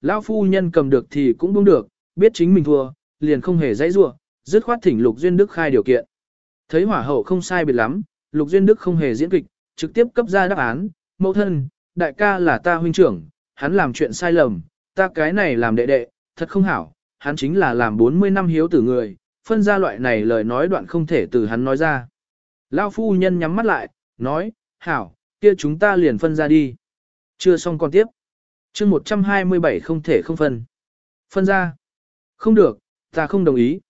lão phu nhân cầm được thì cũng buông được, biết chính mình thua, liền không hề dãy rủa, dứt khoát thỉnh Lục Duyên Đức khai điều kiện. Thấy hỏa hậu không sai biệt lắm, Lục Duyên Đức không hề diễn kịch, trực tiếp cấp ra đáp án, mẫu thân, đại ca là ta huynh trưởng, hắn làm chuyện sai lầm, ta cái này làm đệ đệ, thật không hảo, hắn chính là làm 40 năm hiếu tử người, phân ra loại này lời nói đoạn không thể từ hắn nói ra. Lao phu nhân nhắm mắt lại, nói, hảo, kia chúng ta liền phân ra đi. Chưa xong còn tiếp chương 127 không thể không phân. Phân ra. Không được, ta không đồng ý.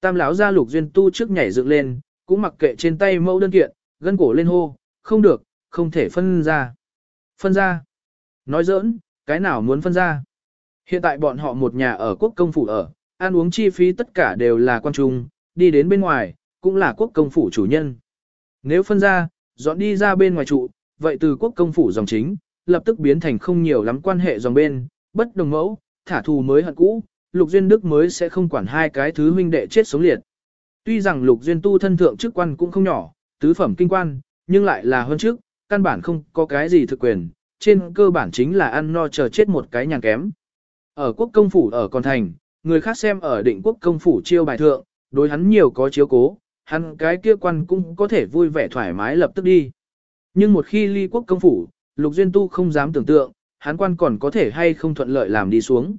Tam lão gia lục duyên tu trước nhảy dựng lên, cũng mặc kệ trên tay mẫu đơn kiện, gân cổ lên hô, không được, không thể phân ra. Phân ra. Nói giỡn, cái nào muốn phân ra. Hiện tại bọn họ một nhà ở quốc công phủ ở, ăn uống chi phí tất cả đều là quan trung, đi đến bên ngoài, cũng là quốc công phủ chủ nhân. Nếu phân ra, dọn đi ra bên ngoài trụ, vậy từ quốc công phủ dòng chính, lập tức biến thành không nhiều lắm quan hệ dòng bên, bất đồng mẫu, thả thù mới hận cũ, Lục Duyên Đức mới sẽ không quản hai cái thứ huynh đệ chết sống liệt. Tuy rằng Lục Duyên tu thân thượng chức quan cũng không nhỏ, tứ phẩm kinh quan, nhưng lại là hơn trước, căn bản không có cái gì thực quyền, trên cơ bản chính là ăn no chờ chết một cái nhàn kém. Ở quốc công phủ ở con thành, người khác xem ở định quốc công phủ chiêu bài thượng, đối hắn nhiều có chiếu cố, hắn cái kia quan cũng có thể vui vẻ thoải mái lập tức đi. Nhưng một khi ly quốc công phủ, Lục Duyên Tu không dám tưởng tượng, hắn quan còn có thể hay không thuận lợi làm đi xuống.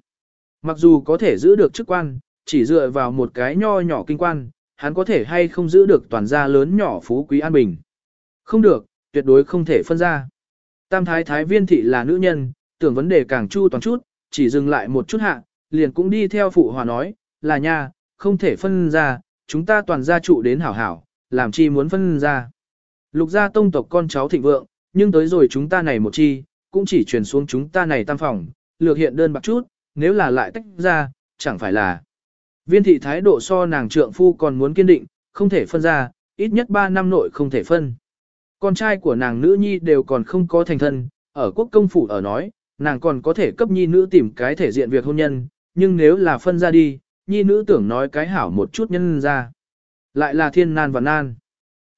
Mặc dù có thể giữ được chức quan, chỉ dựa vào một cái nho nhỏ kinh quan, hắn có thể hay không giữ được toàn gia lớn nhỏ phú quý an bình. Không được, tuyệt đối không thể phân ra. Tam thái thái viên thị là nữ nhân, tưởng vấn đề càng chu toàn chút, chỉ dừng lại một chút hạ, liền cũng đi theo phụ hòa nói, là nha, không thể phân ra, chúng ta toàn gia trụ đến hảo hảo, làm chi muốn phân ra. Lục gia tông tộc con cháu thịnh vượng, nhưng tới rồi chúng ta này một chi, cũng chỉ truyền xuống chúng ta này tam phòng, lược hiện đơn bạc chút, nếu là lại tách ra, chẳng phải là. Viên thị thái độ so nàng trượng phu còn muốn kiên định, không thể phân ra, ít nhất 3 năm nội không thể phân. Con trai của nàng nữ nhi đều còn không có thành thân, ở quốc công phủ ở nói, nàng còn có thể cấp nhi nữ tìm cái thể diện việc hôn nhân, nhưng nếu là phân ra đi, nhi nữ tưởng nói cái hảo một chút nhân ra. Lại là thiên nan và nan.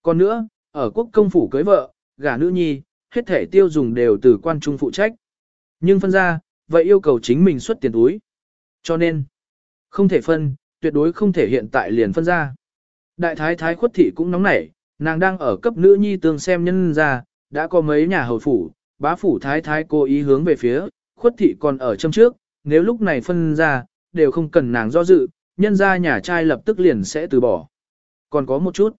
Còn nữa, ở quốc công phủ cưới vợ, gả nữ nhi, hết thể tiêu dùng đều từ quan trung phụ trách. Nhưng phân ra, vậy yêu cầu chính mình xuất tiền túi. Cho nên, không thể phân, tuyệt đối không thể hiện tại liền phân ra. Đại thái thái khuất thị cũng nóng nảy, nàng đang ở cấp nữ nhi tương xem nhân ra, đã có mấy nhà hầu phủ, bá phủ thái thái cố ý hướng về phía, khuất thị còn ở châm trước, nếu lúc này phân ra, đều không cần nàng do dự, nhân ra nhà trai lập tức liền sẽ từ bỏ. Còn có một chút,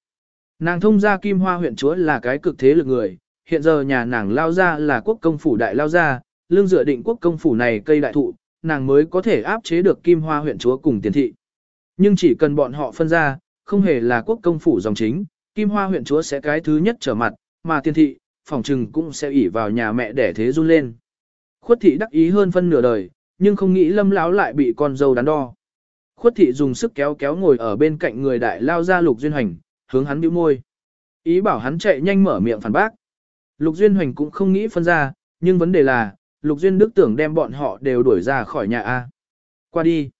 nàng thông gia kim hoa huyện chúa là cái cực thế lực người, hiện giờ nhà nàng lao ra là quốc công phủ đại lao ra, lương dựa định quốc công phủ này cây đại thụ, nàng mới có thể áp chế được kim hoa huyện chúa cùng tiền thị. Nhưng chỉ cần bọn họ phân ra, không hề là quốc công phủ dòng chính, kim hoa huyện chúa sẽ cái thứ nhất trở mặt, mà tiền thị, phòng trừng cũng sẽ ỉ vào nhà mẹ để thế run lên. Khuất thị đắc ý hơn phân nửa đời, nhưng không nghĩ lâm láo lại bị con dâu đắn đo. Khuất thị dùng sức kéo kéo ngồi ở bên cạnh người đại lao ra lục duyên hành, hướng hắn bĩu môi. Ý bảo hắn chạy nhanh mở miệng phản bác. Lục duyên hoành cũng không nghĩ phân ra, nhưng vấn đề là, lục duyên đức tưởng đem bọn họ đều đuổi ra khỏi nhà A. Qua đi.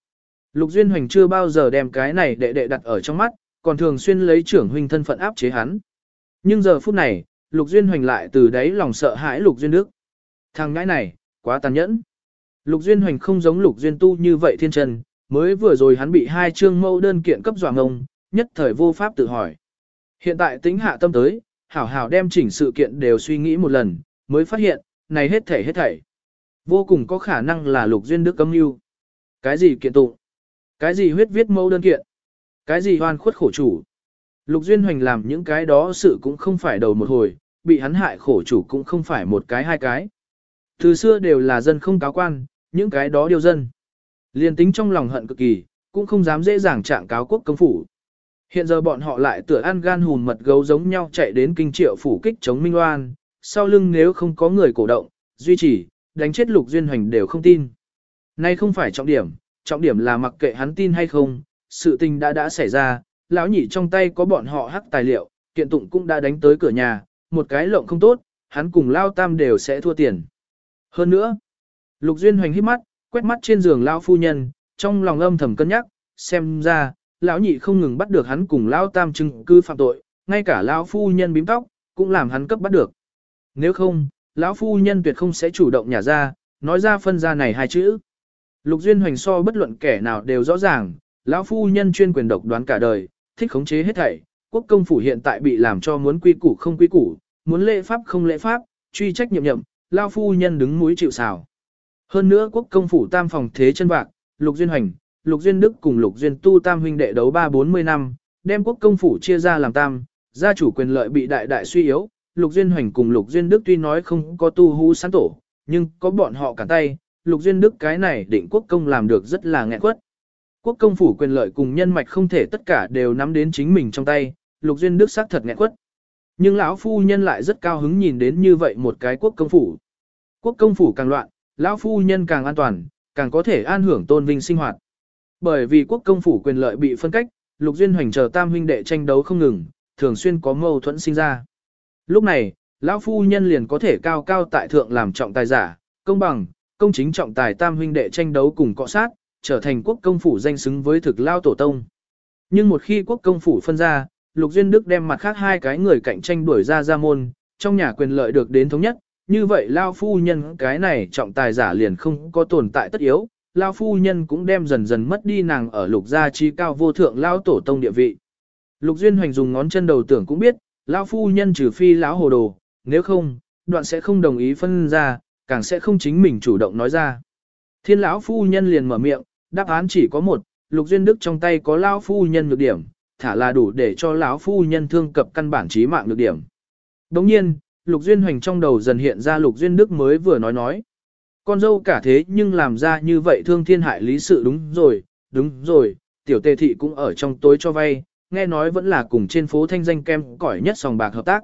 Lục duyên hoành chưa bao giờ đem cái này đệ đệ đặt ở trong mắt, còn thường xuyên lấy trưởng huynh thân phận áp chế hắn. Nhưng giờ phút này, Lục Duyên Hoành lại từ đấy lòng sợ hãi Lục Duyên Đức. Thằng ngãi này, quá tàn nhẫn. Lục Duyên Hoành không giống Lục Duyên Tu như vậy thiên trần, mới vừa rồi hắn bị hai chương mâu đơn kiện cấp dọa ngông, nhất thời vô pháp tự hỏi. Hiện tại tính hạ tâm tới, hảo hảo đem chỉnh sự kiện đều suy nghĩ một lần, mới phát hiện, này hết thảy hết thảy. Vô cùng có khả năng là Lục Duyên Đức cấm mưu. Cái gì kiện tụng? Cái gì huyết viết mâu đơn kiện? Cái gì hoan khuất khổ chủ? Lục Duyên Hoành làm những cái đó sự cũng không phải đầu một hồi, bị hắn hại khổ chủ cũng không phải một cái hai cái. Từ xưa đều là dân không cáo quan, những cái đó điều dân. Liên tính trong lòng hận cực kỳ, cũng không dám dễ dàng trạng cáo quốc công phủ. Hiện giờ bọn họ lại tựa ăn gan hùn mật gấu giống nhau chạy đến kinh triệu phủ kích chống Minh Loan sau lưng nếu không có người cổ động, duy trì, đánh chết lục duyên hoành đều không tin. Nay không phải trọng điểm, trọng điểm là mặc kệ hắn tin hay không, sự tình đã đã xảy ra, lão nhị trong tay có bọn họ hắc tài liệu, kiện tụng cũng đã đánh tới cửa nhà, một cái lộng không tốt, hắn cùng lao tam đều sẽ thua tiền. Hơn nữa, Lục Duyên hoành hít mắt, quét mắt trên giường lão phu nhân, trong lòng âm thầm cân nhắc, xem ra, lão nhị không ngừng bắt được hắn cùng lão tam chứng cư phạm tội, ngay cả lão phu nhân bím tóc, cũng làm hắn cấp bắt được. Nếu không, lão phu nhân tuyệt không sẽ chủ động nhả ra, nói ra phân ra này hai chữ. Lục Duyên Hoành so bất luận kẻ nào đều rõ ràng, lão phu nhân chuyên quyền độc đoán cả đời, thích khống chế hết thảy, quốc công phủ hiện tại bị làm cho muốn quy củ không quy củ, muốn lễ pháp không lễ pháp, truy trách nhiệm nhậm, lão phu nhân đứng mũi chịu sào. Hơn nữa quốc công phủ tam phòng thế chân bạc, Lục Duyên Hoành, Lục Duyên Đức cùng Lục Duyên Tu tam huynh đệ đấu ba bốn mươi năm, đem quốc công phủ chia ra làm tam, gia chủ quyền lợi bị đại đại suy yếu, Lục Duyên Hoành cùng Lục Duyên Đức tuy nói không có tu hú sán tổ, nhưng có bọn họ cản tay, Lục Duyên Đức cái này định quốc công làm được rất là nghẹn quất. Quốc công phủ quyền lợi cùng nhân mạch không thể tất cả đều nắm đến chính mình trong tay, Lục Duyên Đức xác thật nghẹn quất. Nhưng lão phu nhân lại rất cao hứng nhìn đến như vậy một cái quốc công phủ. Quốc công phủ càng loạn, lão phu nhân càng an toàn, càng có thể an hưởng tôn vinh sinh hoạt. Bởi vì quốc công phủ quyền lợi bị phân cách, Lục Duyên Hoành chờ tam huynh đệ tranh đấu không ngừng, thường xuyên có mâu thuẫn sinh ra. Lúc này, lão phu nhân liền có thể cao cao tại thượng làm trọng tài giả, công bằng, công chính trọng tài tam huynh đệ tranh đấu cùng cọ sát, trở thành quốc công phủ danh xứng với thực lao tổ tông. Nhưng một khi quốc công phủ phân ra, Lục Duyên Đức đem mặt khác hai cái người cạnh tranh đuổi ra ra môn, trong nhà quyền lợi được đến thống nhất, như vậy lao phu nhân cái này trọng tài giả liền không có tồn tại tất yếu, lao phu nhân cũng đem dần dần mất đi nàng ở lục gia trí cao vô thượng lao tổ tông địa vị. Lục Duyên Hoành dùng ngón chân đầu tưởng cũng biết, lao phu nhân trừ phi lão hồ đồ, nếu không, đoạn sẽ không đồng ý phân ra, càng sẽ không chính mình chủ động nói ra. Thiên lão phu nhân liền mở miệng, đáp án chỉ có một, Lục Duyên Đức trong tay có lão phu nhân nhược điểm, thả là đủ để cho lão phu nhân thương cập căn bản trí mạng nhược điểm. Đồng nhiên, Lục Duyên Hoành trong đầu dần hiện ra Lục Duyên Đức mới vừa nói nói. Con dâu cả thế nhưng làm ra như vậy thương thiên hại lý sự đúng rồi, đúng rồi, tiểu tề thị cũng ở trong tối cho vay, nghe nói vẫn là cùng trên phố thanh danh kem cỏi nhất sòng bạc hợp tác.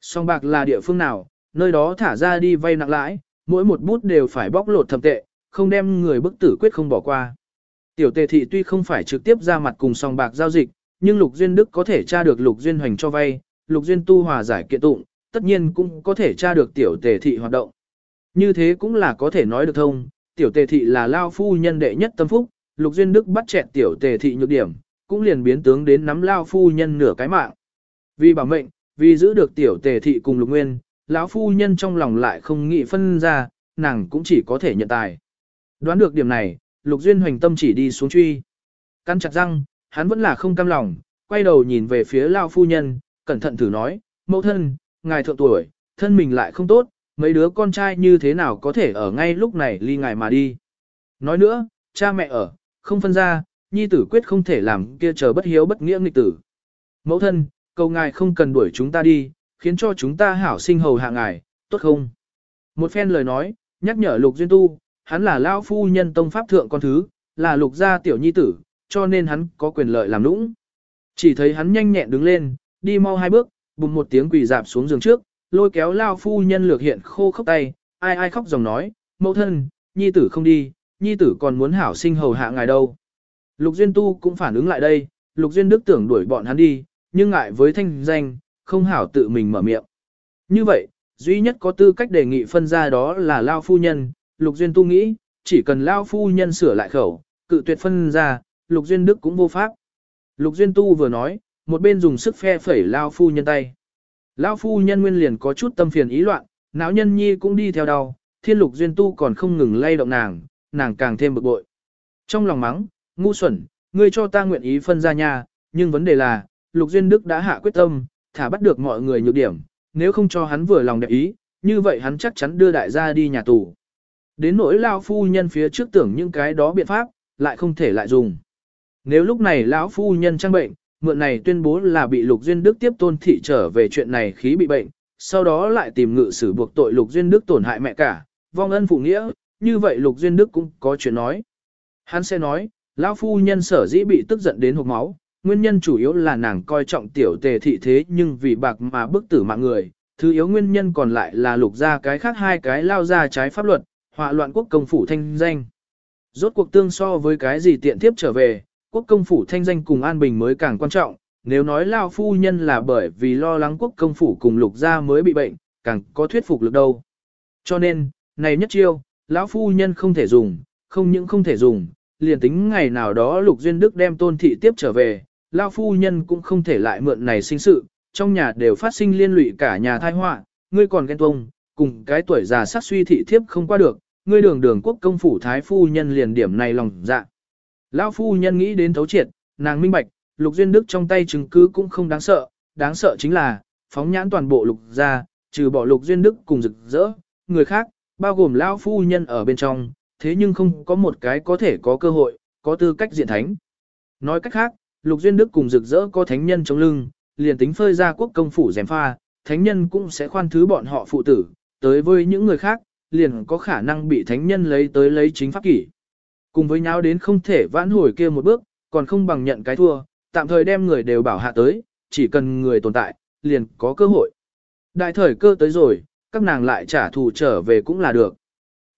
Sòng bạc là địa phương nào, nơi đó thả ra đi vay nặng lãi, mỗi một bút đều phải bóc lột thầm tệ, không đem người bức tử quyết không bỏ qua. Tiểu tề thị tuy không phải trực tiếp ra mặt cùng sòng bạc giao dịch, nhưng Lục Duyên Đức có thể tra được Lục Duyên Hoành cho vay, Lục Duyên tu hòa giải kiện tụng, tất nhiên cũng có thể tra được tiểu tề thị hoạt động. Như thế cũng là có thể nói được thông, tiểu tề thị là lao phu nhân đệ nhất tâm phúc, Lục Duyên Đức bắt chẹt tiểu tề thị nhược điểm, cũng liền biến tướng đến nắm lao phu nhân nửa cái mạng. Vì bảo mệnh, vì giữ được tiểu tề thị cùng Lục Nguyên, lão phu nhân trong lòng lại không nghĩ phân ra, nàng cũng chỉ có thể nhận tài. Đoán được điểm này, Lục Duyên hoành tâm chỉ đi xuống truy. Căn chặt răng, hắn vẫn là không cam lòng, quay đầu nhìn về phía lão phu nhân, cẩn thận thử nói, mẫu thân, ngài thượng tuổi, thân mình lại không tốt, mấy đứa con trai như thế nào có thể ở ngay lúc này ly ngài mà đi. Nói nữa, cha mẹ ở, không phân ra, nhi tử quyết không thể làm kia chờ bất hiếu bất nghĩa nghịch tử. Mẫu thân, cầu ngài không cần đuổi chúng ta đi, khiến cho chúng ta hảo sinh hầu hạ ngài, tốt không? Một phen lời nói, nhắc nhở lục duyên tu, hắn là lão phu nhân tông pháp thượng con thứ, là lục gia tiểu nhi tử, cho nên hắn có quyền lợi làm nũng. Chỉ thấy hắn nhanh nhẹn đứng lên, đi mau hai bước, bùng một tiếng quỳ dạp xuống giường trước, lôi kéo lao phu nhân lược hiện khô khốc tay, ai ai khóc dòng nói, mẫu thân, nhi tử không đi, nhi tử còn muốn hảo sinh hầu hạ ngài đâu. Lục Duyên Tu cũng phản ứng lại đây, Lục Duyên Đức tưởng đuổi bọn hắn đi, nhưng ngại với thanh danh, không hảo tự mình mở miệng. Như vậy, duy nhất có tư cách đề nghị phân ra đó là Lao Phu Nhân, Lục Duyên Tu nghĩ, chỉ cần Lao Phu Nhân sửa lại khẩu, cự tuyệt phân ra, Lục Duyên Đức cũng vô pháp. Lục Duyên Tu vừa nói, một bên dùng sức phe phẩy Lao Phu Nhân tay. Lão Phu Nhân nguyên liền có chút tâm phiền ý loạn, não nhân nhi cũng đi theo đau, thiên Lục Duyên Tu còn không ngừng lay động nàng, nàng càng thêm bực bội. Trong lòng mắng, ngu xuẩn, ngươi cho ta nguyện ý phân ra nhà, nhưng vấn đề là, Lục Duyên Đức đã hạ quyết tâm, thả bắt được mọi người nhược điểm, nếu không cho hắn vừa lòng đẹp ý, như vậy hắn chắc chắn đưa đại gia đi nhà tù. Đến nỗi lão phu nhân phía trước tưởng những cái đó biện pháp, lại không thể lại dùng. Nếu lúc này lão phu nhân trang bệnh, mượn này tuyên bố là bị Lục Duyên Đức tiếp tôn thị trở về chuyện này khí bị bệnh, sau đó lại tìm ngự sử buộc tội Lục Duyên Đức tổn hại mẹ cả, vong ân phụ nghĩa, như vậy Lục Duyên Đức cũng có chuyện nói. Hắn sẽ nói, lão phu nhân sở dĩ bị tức giận đến hộc máu, nguyên nhân chủ yếu là nàng coi trọng tiểu tề thị thế nhưng vì bạc mà bức tử mạng người, thứ yếu nguyên nhân còn lại là lục ra cái khác hai cái lao ra trái pháp luật, họa loạn quốc công phủ thanh danh. Rốt cuộc tương so với cái gì tiện tiếp trở về, quốc công phủ thanh danh cùng an bình mới càng quan trọng, nếu nói lao phu nhân là bởi vì lo lắng quốc công phủ cùng lục gia mới bị bệnh, càng có thuyết phục lực đâu. Cho nên, này nhất chiêu, lão phu nhân không thể dùng, không những không thể dùng, liền tính ngày nào đó lục duyên đức đem tôn thị tiếp trở về, lao phu nhân cũng không thể lại mượn này sinh sự, trong nhà đều phát sinh liên lụy cả nhà thai họa, ngươi còn ghen tuông, cùng cái tuổi già sát suy thị thiếp không qua được, ngươi đường đường quốc công phủ thái phu nhân liền điểm này lòng dạ. Lão phu nhân nghĩ đến thấu triệt, nàng minh bạch, lục duyên đức trong tay chứng cứ cũng không đáng sợ, đáng sợ chính là, phóng nhãn toàn bộ lục ra, trừ bỏ lục duyên đức cùng rực rỡ, người khác, bao gồm lão phu nhân ở bên trong, thế nhưng không có một cái có thể có cơ hội, có tư cách diện thánh. Nói cách khác, lục duyên đức cùng rực rỡ có thánh nhân chống lưng, liền tính phơi ra quốc công phủ dèm pha, thánh nhân cũng sẽ khoan thứ bọn họ phụ tử, tới với những người khác, liền có khả năng bị thánh nhân lấy tới lấy chính pháp kỷ. Cùng với nhau đến không thể vãn hồi kia một bước, còn không bằng nhận cái thua, tạm thời đem người đều bảo hạ tới, chỉ cần người tồn tại, liền có cơ hội. Đại thời cơ tới rồi, các nàng lại trả thù trở về cũng là được.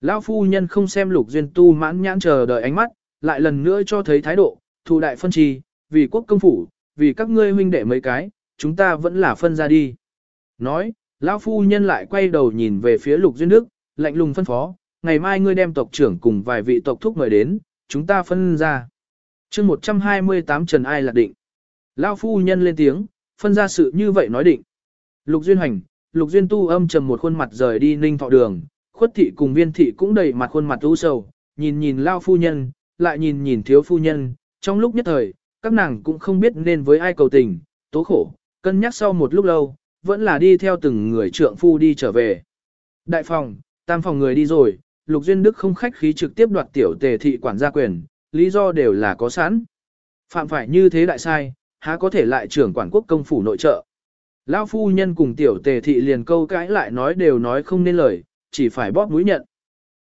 Lão phu nhân không xem lục duyên tu mãn nhãn chờ đợi ánh mắt, lại lần nữa cho thấy thái độ, thù đại phân trì, vì quốc công phủ, vì các ngươi huynh đệ mấy cái, chúng ta vẫn là phân ra đi. Nói, lão phu nhân lại quay đầu nhìn về phía lục duyên đức, lạnh lùng phân phó, ngày mai ngươi đem tộc trưởng cùng vài vị tộc thúc mời đến, chúng ta phân ra. chương 128 Trần Ai là định. Lão phu nhân lên tiếng, phân ra sự như vậy nói định. Lục duyên hành, lục duyên tu âm trầm một khuôn mặt rời đi ninh thọ đường, khuất thị cùng viên thị cũng đầy mặt khuôn mặt u sầu, nhìn nhìn lao phu nhân, lại nhìn nhìn thiếu phu nhân, trong lúc nhất thời, các nàng cũng không biết nên với ai cầu tình, tố khổ, cân nhắc sau một lúc lâu, vẫn là đi theo từng người trượng phu đi trở về. Đại phòng, tam phòng người đi rồi, Lục Duyên Đức không khách khí trực tiếp đoạt tiểu tề thị quản gia quyền, lý do đều là có sẵn. Phạm phải như thế đại sai, há có thể lại trưởng quản quốc công phủ nội trợ. Lão phu nhân cùng tiểu tề thị liền câu cãi lại nói đều nói không nên lời, chỉ phải bóp mũi nhận.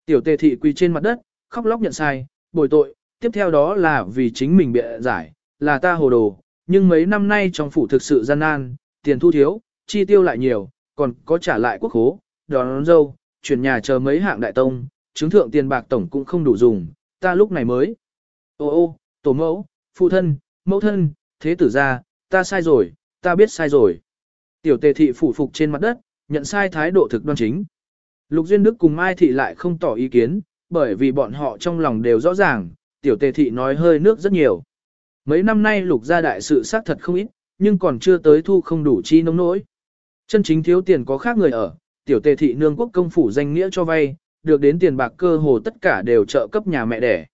Tiểu tề thị quỳ trên mặt đất, khóc lóc nhận sai, bồi tội, tiếp theo đó là vì chính mình bịa giải, là ta hồ đồ, nhưng mấy năm nay trong phủ thực sự gian nan, tiền thu thiếu, chi tiêu lại nhiều, còn có trả lại quốc hố, đón, đón dâu, chuyển nhà chờ mấy hạng đại tông, chứng thượng tiền bạc tổng cũng không đủ dùng, ta lúc này mới. Ô ô, tổ mẫu, phụ thân, mẫu thân, thế tử ra, ta sai rồi, ta biết sai rồi. Tiểu tề thị phủ phục trên mặt đất, nhận sai thái độ thực đoan chính. Lục Duyên Đức cùng Mai Thị lại không tỏ ý kiến, bởi vì bọn họ trong lòng đều rõ ràng, tiểu tề thị nói hơi nước rất nhiều. Mấy năm nay lục gia đại sự xác thật không ít, nhưng còn chưa tới thu không đủ chi nông nỗi. Chân chính thiếu tiền có khác người ở, tiểu tề thị nương quốc công phủ danh nghĩa cho vay, được đến tiền bạc cơ hồ tất cả đều trợ cấp nhà mẹ đẻ.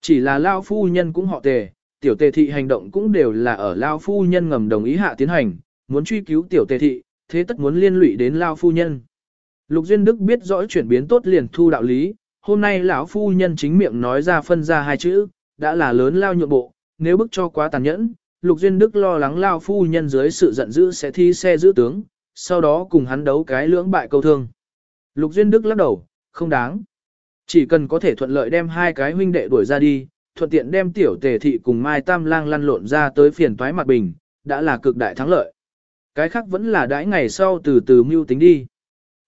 Chỉ là lao phu nhân cũng họ tề, tiểu tề thị hành động cũng đều là ở lao phu nhân ngầm đồng ý hạ tiến hành, muốn truy cứu tiểu tề thị, thế tất muốn liên lụy đến lao phu nhân. Lục Duyên Đức biết rõ chuyển biến tốt liền thu đạo lý, hôm nay lão phu nhân chính miệng nói ra phân ra hai chữ, đã là lớn lao nhượng bộ, nếu bức cho quá tàn nhẫn, Lục Duyên Đức lo lắng lao phu nhân dưới sự giận dữ sẽ thi xe giữ tướng, sau đó cùng hắn đấu cái lưỡng bại câu thương. Lục Duyên Đức lắc đầu, không đáng. Chỉ cần có thể thuận lợi đem hai cái huynh đệ đuổi ra đi, thuận tiện đem tiểu tề thị cùng Mai Tam Lang lăn lộn ra tới phiền toái mặt bình, đã là cực đại thắng lợi. Cái khác vẫn là đãi ngày sau từ từ mưu tính đi.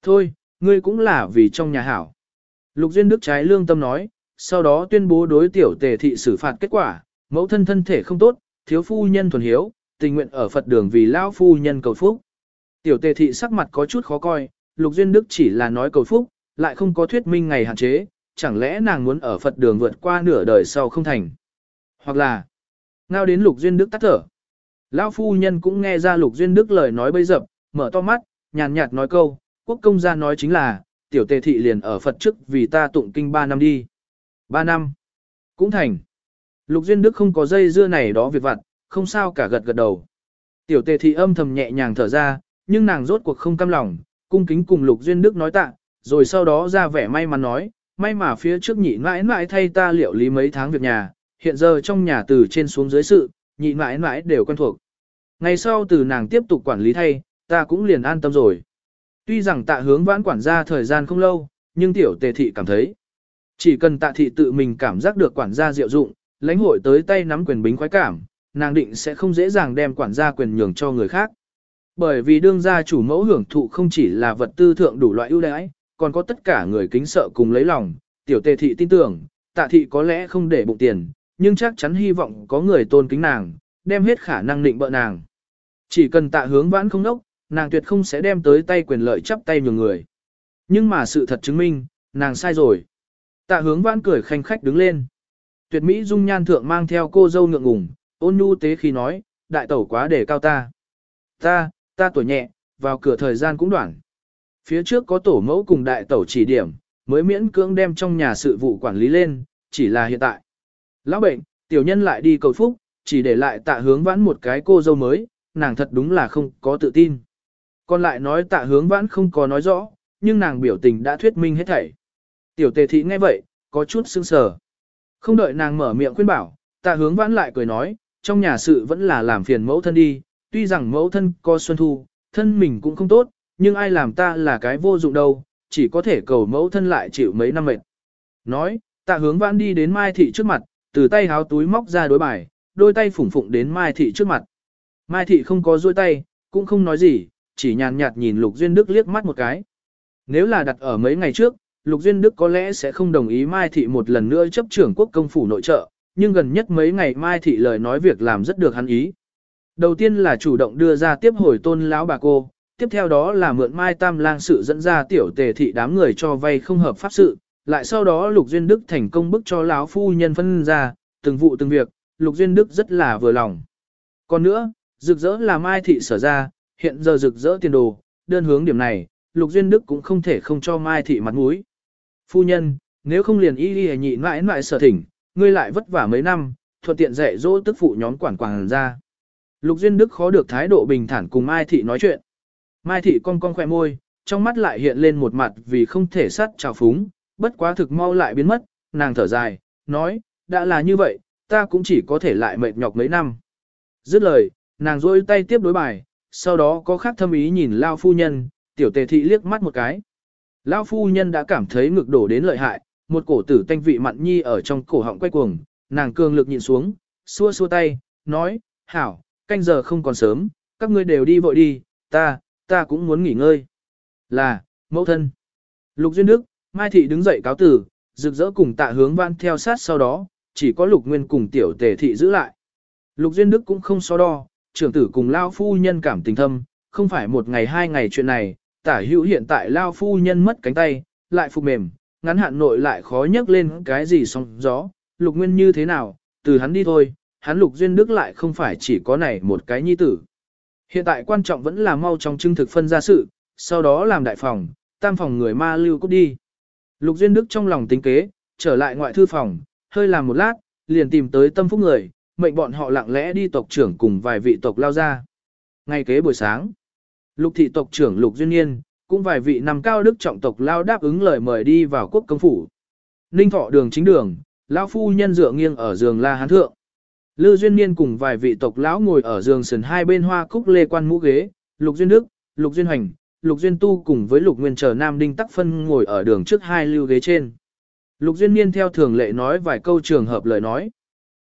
Thôi, ngươi cũng là vì trong nhà hảo. Lục Duyên Đức trái lương tâm nói, sau đó tuyên bố đối tiểu tề thị xử phạt kết quả, mẫu thân thân thể không tốt, thiếu phu nhân thuần hiếu, tình nguyện ở Phật đường vì lão phu nhân cầu phúc. Tiểu tề thị sắc mặt có chút khó coi, Lục Duyên Đức chỉ là nói cầu phúc, lại không có thuyết minh ngày hạn chế, chẳng lẽ nàng muốn ở Phật đường vượt qua nửa đời sau không thành. Hoặc là, ngao đến Lục Duyên Đức tắt thở. Lão phu nhân cũng nghe ra Lục Duyên Đức lời nói bây dập, mở to mắt, nhàn nhạt nói câu, quốc công gia nói chính là, tiểu tề thị liền ở Phật trước vì ta tụng kinh 3 năm đi. 3 năm. Cũng thành. Lục Duyên Đức không có dây dưa này đó việc vặt, không sao cả gật gật đầu. Tiểu tề thị âm thầm nhẹ nhàng thở ra, nhưng nàng rốt cuộc không cam lòng, cung kính cùng Lục Duyên Đức nói tạ, rồi sau đó ra vẻ may mắn nói, may mà phía trước nhị mãi mãi thay ta liệu lý mấy tháng việc nhà, hiện giờ trong nhà từ trên xuống dưới sự, nhị mãi mãi đều quen thuộc. Ngày sau từ nàng tiếp tục quản lý thay, ta cũng liền an tâm rồi. Tuy rằng tạ hướng vãn quản gia thời gian không lâu, nhưng tiểu tề thị cảm thấy. Chỉ cần tạ thị tự mình cảm giác được quản gia diệu dụng, lãnh hội tới tay nắm quyền bính khoái cảm, nàng định sẽ không dễ dàng đem quản gia quyền nhường cho người khác. Bởi vì đương gia chủ mẫu hưởng thụ không chỉ là vật tư thượng đủ loại ưu đãi, còn có tất cả người kính sợ cùng lấy lòng, tiểu tề thị tin tưởng, tạ thị có lẽ không để bụng tiền, nhưng chắc chắn hy vọng có người tôn kính nàng, đem hết khả năng định bợ nàng. Chỉ cần tạ hướng vãn không đốc, nàng tuyệt không sẽ đem tới tay quyền lợi chắp tay nhường người. Nhưng mà sự thật chứng minh, nàng sai rồi. Tạ hướng vãn cười khanh khách đứng lên. Tuyệt mỹ dung nhan thượng mang theo cô dâu ngượng ngùng, ôn nhu tế khi nói, đại tẩu quá để cao ta. Ta, ta tuổi nhẹ, vào cửa thời gian cũng đoạn. Phía trước có tổ mẫu cùng đại tẩu chỉ điểm, mới miễn cưỡng đem trong nhà sự vụ quản lý lên, chỉ là hiện tại. Lão bệnh, tiểu nhân lại đi cầu phúc, chỉ để lại tạ hướng vãn một cái cô dâu mới, nàng thật đúng là không có tự tin. Còn lại nói tạ hướng vãn không có nói rõ, nhưng nàng biểu tình đã thuyết minh hết thảy. Tiểu tề thị nghe vậy, có chút sưng sờ. Không đợi nàng mở miệng khuyên bảo, tạ hướng vãn lại cười nói, trong nhà sự vẫn là làm phiền mẫu thân đi, tuy rằng mẫu thân có xuân thu, thân mình cũng không tốt, nhưng ai làm ta là cái vô dụng đâu, chỉ có thể cầu mẫu thân lại chịu mấy năm mệt. Nói, tạ hướng vãn đi đến Mai Thị trước mặt, từ tay háo túi móc ra đối bài, đôi tay phủng phụng đến Mai Thị trước mặt. Mai Thị không có duỗi tay, cũng không nói gì, chỉ nhàn nhạt nhìn Lục Duyên Đức liếc mắt một cái. Nếu là đặt ở mấy ngày trước, Lục Duyên Đức có lẽ sẽ không đồng ý Mai Thị một lần nữa chấp trưởng quốc công phủ nội trợ, nhưng gần nhất mấy ngày Mai Thị lời nói việc làm rất được hắn ý. Đầu tiên là chủ động đưa ra tiếp hồi tôn lão bà cô, tiếp theo đó là mượn Mai Tam lang sự dẫn ra tiểu tề thị đám người cho vay không hợp pháp sự, lại sau đó Lục Duyên Đức thành công bức cho lão phu nhân phân ra, từng vụ từng việc, Lục Duyên Đức rất là vừa lòng. Còn nữa, rực rỡ là Mai Thị sở ra, hiện giờ rực rỡ tiền đồ, đơn hướng điểm này, Lục Duyên Đức cũng không thể không cho Mai Thị mặt mũi. Phu nhân, nếu không liền y đi nhị mãi mãi sở thỉnh, ngươi lại vất vả mấy năm, thuận tiện dạy dỗ tức phụ nhóm quản quản ra. Lục Duyên Đức khó được thái độ bình thản cùng Mai Thị nói chuyện. Mai Thị cong cong khỏe môi, trong mắt lại hiện lên một mặt vì không thể sát trào phúng, bất quá thực mau lại biến mất, nàng thở dài, nói, đã là như vậy, ta cũng chỉ có thể lại mệt nhọc mấy năm. Dứt lời, nàng rôi tay tiếp đối bài, sau đó có khác thâm ý nhìn Lao phu nhân, tiểu tề thị liếc mắt một cái. Lao phu nhân đã cảm thấy ngực đổ đến lợi hại, một cổ tử tanh vị mặn nhi ở trong cổ họng quay cuồng, nàng cường lực nhìn xuống, xua xua tay, nói, hảo, canh giờ không còn sớm, các ngươi đều đi vội đi, ta, ta cũng muốn nghỉ ngơi. Là, mẫu thân. Lục Duyên Đức, Mai Thị đứng dậy cáo tử, rực rỡ cùng tạ hướng văn theo sát sau đó, chỉ có Lục Nguyên cùng tiểu tề thị giữ lại. Lục Duyên Đức cũng không so đo, trưởng tử cùng Lao Phu Nhân cảm tình thâm, không phải một ngày hai ngày chuyện này, tả hữu hiện tại Lao Phu Nhân mất cánh tay, lại phục mềm, ngắn hạn nội lại khó nhấc lên cái gì sóng gió, Lục Nguyên như thế nào, từ hắn đi thôi, hắn Lục Duyên Đức lại không phải chỉ có này một cái nhi tử. Hiện tại quan trọng vẫn là mau trong chứng thực phân ra sự, sau đó làm đại phòng, tam phòng người ma lưu cút đi. Lục Duyên Đức trong lòng tính kế, trở lại ngoại thư phòng, hơi làm một lát, liền tìm tới tâm phúc người, mệnh bọn họ lặng lẽ đi tộc trưởng cùng vài vị tộc lao ra. Ngay kế buổi sáng, lục thị tộc trưởng Lục Duyên Niên, cũng vài vị nằm cao đức trọng tộc lao đáp ứng lời mời đi vào quốc công phủ. Ninh thọ đường chính đường, lao phu nhân dựa nghiêng ở giường la hán thượng. Lư Duyên Niên cùng vài vị tộc lão ngồi ở giường sườn hai bên hoa cúc lê quan mũ ghế, Lục Duyên Đức, Lục Duyên Hoành, Lục Duyên Tu cùng với Lục Nguyên Trở Nam Đinh Tắc Phân ngồi ở đường trước hai lưu ghế trên. Lục Duyên Niên theo thường lệ nói vài câu trường hợp lời nói.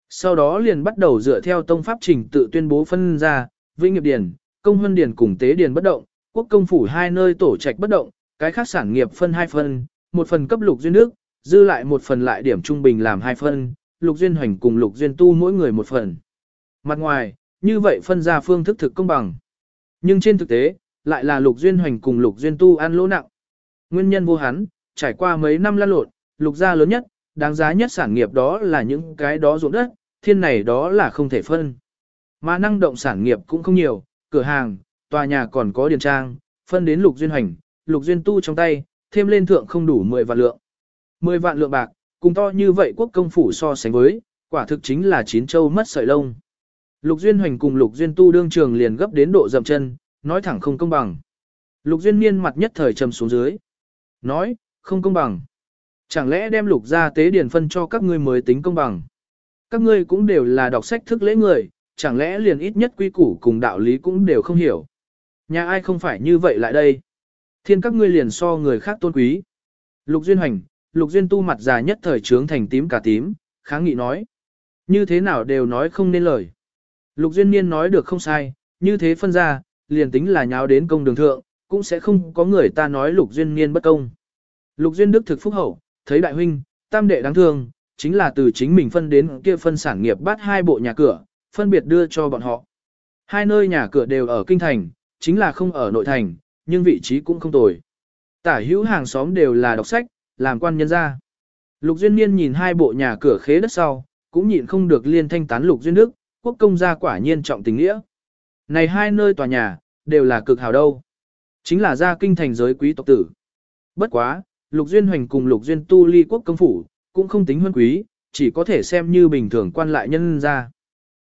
Sau đó liền bắt đầu dựa theo tông pháp trình tự tuyên bố phân ra, Vĩnh Nghiệp Điền, Công Huân Điền cùng Tế Điền bất động, Quốc Công Phủ hai nơi tổ trạch bất động, cái khác sản nghiệp phân hai phần, một phần cấp Lục Duyên Đức, dư lại một phần lại điểm trung bình làm hai phần, Lục Duyên Hoành cùng Lục Duyên Tu mỗi người một phần. Mặt ngoài, như vậy phân ra phương thức thực công bằng. Nhưng trên thực tế, lại là Lục Duyên Hoành cùng Lục Duyên Tu ăn lỗ nặng. Nguyên nhân vô hắn, trải qua mấy năm lan lộn, lục gia lớn nhất, đáng giá nhất sản nghiệp đó là những cái đó ruộng đất, thiên này đó là không thể phân. Mà năng động sản nghiệp cũng không nhiều, cửa hàng, tòa nhà còn có điền trang, phân đến Lục Duyên Hoành, Lục Duyên Tu trong tay, thêm lên thượng không đủ 10 vạn lượng. 10 vạn lượng bạc, cùng to như vậy quốc công phủ so sánh với, quả thực chính là chín châu mất sợi lông. Lục Duyên Hoành cùng Lục Duyên Tu đương trường liền gấp đến độ dậm chân, nói thẳng không công bằng. Lục Duyên Niên mặt nhất thời trầm xuống dưới. Nói, không công bằng. Chẳng lẽ đem lục gia tế điển phân cho các ngươi mới tính công bằng. Các ngươi cũng đều là đọc sách thức lễ người, chẳng lẽ liền ít nhất quy củ cùng đạo lý cũng đều không hiểu. Nhà ai không phải như vậy lại đây. Thiên các ngươi liền so người khác tôn quý. Lục Duyên Hoành, Lục Duyên tu mặt già nhất thời trướng thành tím cả tím, kháng nghị nói. Như thế nào đều nói không nên lời. Lục Duyên Niên nói được không sai, như thế phân ra, liền tính là nháo đến công đường thượng, cũng sẽ không có người ta nói Lục Duyên Niên bất công. Lục Duyên Đức thực phúc hậu, thấy đại huynh, tam đệ đáng thương, chính là từ chính mình phân đến kia phân sản nghiệp bắt hai bộ nhà cửa, phân biệt đưa cho bọn họ. Hai nơi nhà cửa đều ở kinh thành, chính là không ở nội thành, nhưng vị trí cũng không tồi. Tả hữu hàng xóm đều là đọc sách, làm quan nhân gia. Lục Duyên Niên nhìn hai bộ nhà cửa khế đất sau, cũng nhịn không được liên thanh tán Lục Duyên Đức, quốc công gia quả nhiên trọng tình nghĩa. Này hai nơi tòa nhà, đều là cực hào đâu. Chính là gia kinh thành giới quý tộc tử. Bất quá, Lục Duyên Hoành cùng Lục Duyên Tu ly quốc công phủ, cũng không tính huân quý, chỉ có thể xem như bình thường quan lại nhân ra.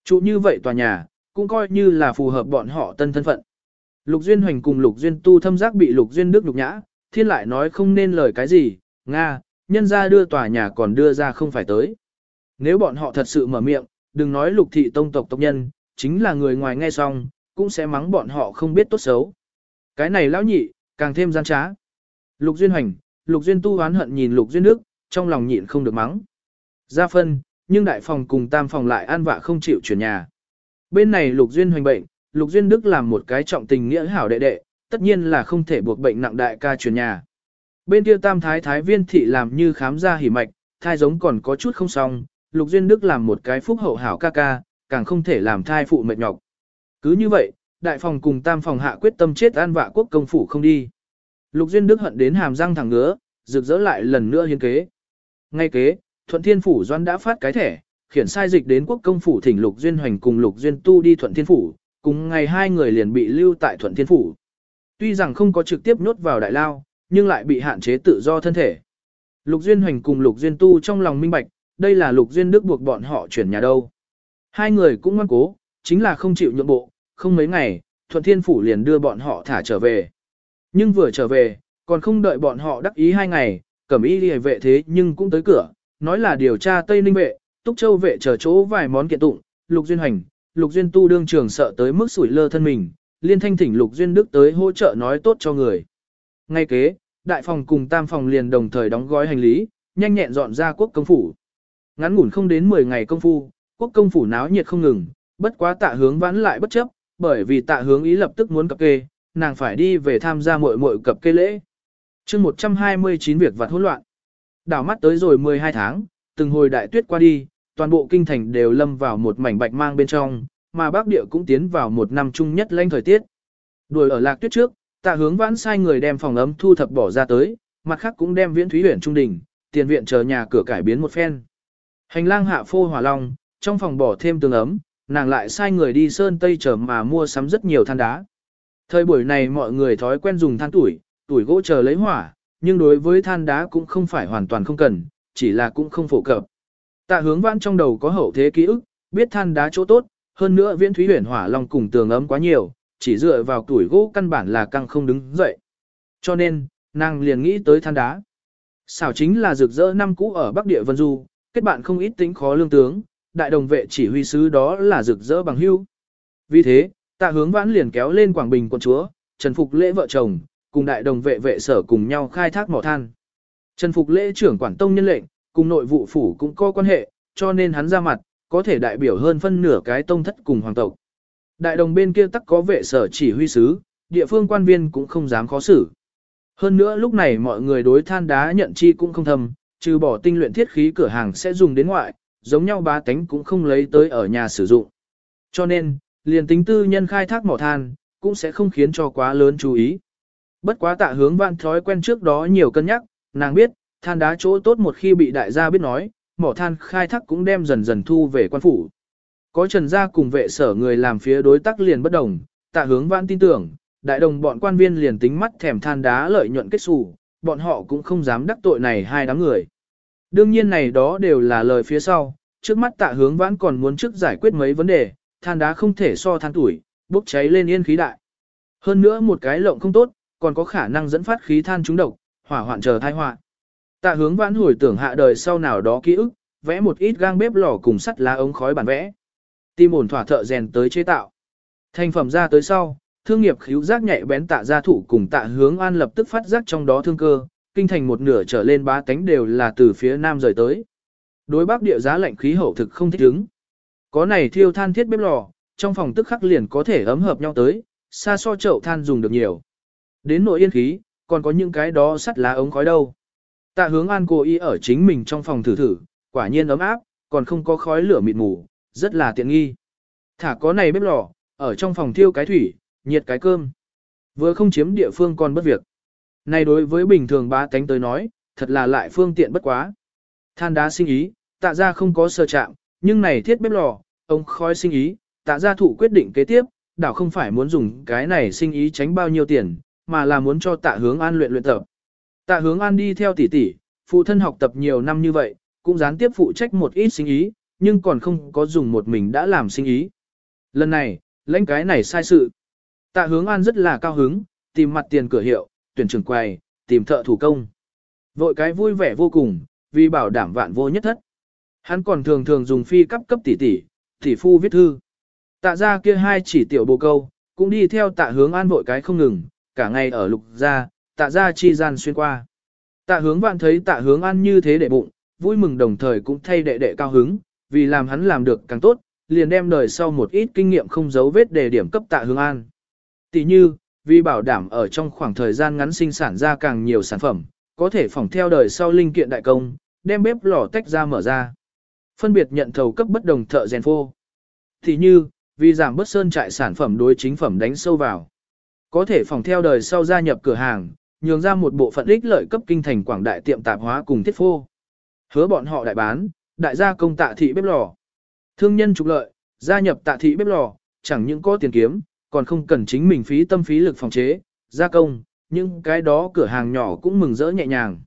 Chủ như vậy tòa nhà, cũng coi như là phù hợp bọn họ tân thân phận. Lục Duyên Hoành cùng Lục Duyên Tu thâm giác bị Lục Duyên Đức nhục nhã, thiên lại nói không nên lời cái gì, Nga, nhân ra đưa tòa nhà còn đưa ra không phải tới. Nếu bọn họ thật sự mở miệng, đừng nói lục thị tông tộc tộc nhân, chính là người ngoài nghe xong, cũng sẽ mắng bọn họ không biết tốt xấu. Cái này lão nhị, càng thêm gian trá. Lục Duyên Hoành, Lục Duyên Tu oán hận nhìn Lục Duyên Đức, trong lòng nhịn không được mắng. Ra phân, nhưng đại phòng cùng tam phòng lại an vạ không chịu chuyển nhà. Bên này Lục Duyên Hoành bệnh, Lục Duyên Đức làm một cái trọng tình nghĩa hảo đệ đệ, tất nhiên là không thể buộc bệnh nặng đại ca chuyển nhà. Bên kia tam thái thái viên thị làm như khám ra hỉ mạch, thai giống còn có chút không xong, Lục Duyên Đức làm một cái phúc hậu hảo ca ca, càng không thể làm thai phụ mệt nhọc. Cứ như vậy, đại phòng cùng tam phòng hạ quyết tâm chết an vạ quốc công phủ không đi. Lục Duyên Đức hận đến hàm răng thẳng ngứa, rực rỡ lại lần nữa hiến kế. Ngay kế, Thuận Thiên Phủ Doan đã phát cái thẻ, khiển sai dịch đến quốc công phủ thỉnh Lục Duyên Hoành cùng Lục Duyên Tu đi Thuận Thiên Phủ, cùng ngày hai người liền bị lưu tại Thuận Thiên Phủ. Tuy rằng không có trực tiếp nhốt vào đại lao, nhưng lại bị hạn chế tự do thân thể. Lục Duyên Hoành cùng Lục Duyên Tu trong lòng minh bạch, đây là Lục Duyên Đức buộc bọn họ chuyển nhà đâu. Hai người cũng ngoan cố, chính là không chịu nhượng bộ, không mấy ngày, Thuận Thiên Phủ liền đưa bọn họ thả trở về. Nhưng vừa trở về, còn không đợi bọn họ đắc ý hai ngày, cẩm y đi vệ thế nhưng cũng tới cửa, nói là điều tra Tây Ninh vệ, Túc Châu vệ chờ chỗ vài món kiện tụng, Lục Duyên Hành, Lục Duyên Tu đương trường sợ tới mức sủi lơ thân mình, liên thanh thỉnh Lục Duyên Đức tới hỗ trợ nói tốt cho người. Ngay kế, đại phòng cùng tam phòng liền đồng thời đóng gói hành lý, nhanh nhẹn dọn ra quốc công phủ. Ngắn ngủn không đến 10 ngày công phu, quốc công phủ náo nhiệt không ngừng, bất quá tạ hướng vãn lại bất chấp, bởi vì tạ hướng ý lập tức muốn cập kê, nàng phải đi về tham gia muội muội cập kê lễ. chương 129 việc vặt hỗn loạn. Đảo mắt tới rồi 12 tháng, từng hồi đại tuyết qua đi, toàn bộ kinh thành đều lâm vào một mảnh bạch mang bên trong, mà Bắc Địa cũng tiến vào một năm chung nhất lanh thời tiết. Đuổi ở lạc tuyết trước, tạ hướng vãn sai người đem phòng ấm thu thập bỏ ra tới, mặt khác cũng đem viễn thúy huyện trung đình, tiền viện chờ nhà cửa cải biến một phen. Hành lang hạ phô hỏa long, trong phòng bỏ thêm tường ấm, nàng lại sai người đi sơn tây chờ mà mua sắm rất nhiều than đá. Thời buổi này mọi người thói quen dùng than tuổi, tuổi gỗ chờ lấy hỏa, nhưng đối với than đá cũng không phải hoàn toàn không cần, chỉ là cũng không phổ cập. Tạ hướng vãn trong đầu có hậu thế ký ức, biết than đá chỗ tốt, hơn nữa viễn thúy huyền hỏa long cùng tường ấm quá nhiều, chỉ dựa vào tuổi gỗ căn bản là căng không đứng dậy. Cho nên, nàng liền nghĩ tới than đá. Xảo chính là rực rỡ năm cũ ở Bắc Địa Vân Du, kết bạn không ít tính khó lương tướng, đại đồng vệ chỉ huy sứ đó là rực rỡ bằng hưu. Vì thế, tạ hướng vãn liền kéo lên Quảng Bình quận chúa, Trần Phục lễ vợ chồng, cùng đại đồng vệ vệ sở cùng nhau khai thác mỏ than. Trần Phục lễ trưởng quản tông nhân lệnh, cùng nội vụ phủ cũng có quan hệ, cho nên hắn ra mặt, có thể đại biểu hơn phân nửa cái tông thất cùng hoàng tộc. Đại đồng bên kia tắc có vệ sở chỉ huy sứ, địa phương quan viên cũng không dám khó xử. Hơn nữa lúc này mọi người đối than đá nhận chi cũng không thầm, trừ bỏ tinh luyện thiết khí cửa hàng sẽ dùng đến ngoại, giống nhau bá tánh cũng không lấy tới ở nhà sử dụng. Cho nên, liền tính tư nhân khai thác mỏ than, cũng sẽ không khiến cho quá lớn chú ý. Bất quá tạ hướng vạn thói quen trước đó nhiều cân nhắc, nàng biết, than đá chỗ tốt một khi bị đại gia biết nói, mỏ than khai thác cũng đem dần dần thu về quan phủ. Có trần gia cùng vệ sở người làm phía đối tác liền bất đồng, tạ hướng vãn tin tưởng, đại đồng bọn quan viên liền tính mắt thèm than đá lợi nhuận kết xù, bọn họ cũng không dám đắc tội này hai đám người. Đương nhiên này đó đều là lời phía sau, trước mắt tạ hướng vãn còn muốn trước giải quyết mấy vấn đề, than đá không thể so than tuổi, bốc cháy lên yên khí đại. Hơn nữa một cái lộng không tốt, còn có khả năng dẫn phát khí than trúng độc, hỏa hoạn chờ thai họa. Tạ hướng vãn hồi tưởng hạ đời sau nào đó ký ức, vẽ một ít gang bếp lò cùng sắt lá ống khói bản vẽ tìm ổn thỏa thợ rèn tới chế tạo. Thành phẩm ra tới sau, thương nghiệp khíu giác nhạy bén tạ gia thủ cùng tạ hướng an lập tức phát giác trong đó thương cơ, kinh thành một nửa trở lên bá tánh đều là từ phía nam rời tới. Đối bắc địa giá lạnh khí hậu thực không thích ứng. Có này thiêu than thiết bếp lò, trong phòng tức khắc liền có thể ấm hợp nhau tới, xa so chậu than dùng được nhiều. Đến nội yên khí, còn có những cái đó sắt lá ống khói đâu. Tạ hướng an cố ý ở chính mình trong phòng thử thử, quả nhiên ấm áp, còn không có khói lửa mịt mù, rất là tiện nghi. Thả có này bếp lò, ở trong phòng thiêu cái thủy, nhiệt cái cơm. Vừa không chiếm địa phương còn bất việc. Này đối với bình thường ba tánh tới nói, thật là lại phương tiện bất quá. Than đá sinh ý, tạ ra không có sơ chạm, nhưng này thiết bếp lò, ông khói sinh ý, tạ gia thụ quyết định kế tiếp, đảo không phải muốn dùng cái này sinh ý tránh bao nhiêu tiền, mà là muốn cho tạ hướng an luyện luyện tập. Tạ hướng an đi theo tỷ tỷ, phụ thân học tập nhiều năm như vậy, cũng gián tiếp phụ trách một ít sinh ý, nhưng còn không có dùng một mình đã làm sinh ý. Lần này, lãnh cái này sai sự. Tạ hướng an rất là cao hứng, tìm mặt tiền cửa hiệu, tuyển trưởng quầy, tìm thợ thủ công. Vội cái vui vẻ vô cùng, vì bảo đảm vạn vô nhất thất. Hắn còn thường thường dùng phi cấp cấp tỷ tỷ, tỷ phu viết thư. Tạ ra kia hai chỉ tiểu bồ câu, cũng đi theo tạ hướng an vội cái không ngừng, cả ngày ở lục gia, tạ ra chi gian xuyên qua. Tạ hướng vạn thấy tạ hướng an như thế để bụng, vui mừng đồng thời cũng thay đệ đệ cao hứng, vì làm hắn làm được càng tốt, liền đem đời sau một ít kinh nghiệm không giấu vết để điểm cấp tạ hướng an. Tỷ như, vì bảo đảm ở trong khoảng thời gian ngắn sinh sản ra càng nhiều sản phẩm, có thể phỏng theo đời sau linh kiện đại công, đem bếp lò tách ra mở ra. Phân biệt nhận thầu cấp bất đồng thợ rèn phô. Thì như, vì giảm bớt sơn trại sản phẩm đối chính phẩm đánh sâu vào. Có thể phỏng theo đời sau gia nhập cửa hàng, nhường ra một bộ phận ích lợi cấp kinh thành quảng đại tiệm tạp hóa cùng thiết phô. Hứa bọn họ đại bán, đại gia công tạ thị bếp lò. Thương nhân trục lợi, gia nhập tạ thị bếp lò, chẳng những có tiền kiếm, còn không cần chính mình phí tâm phí lực phòng chế, gia công, nhưng cái đó cửa hàng nhỏ cũng mừng rỡ nhẹ nhàng.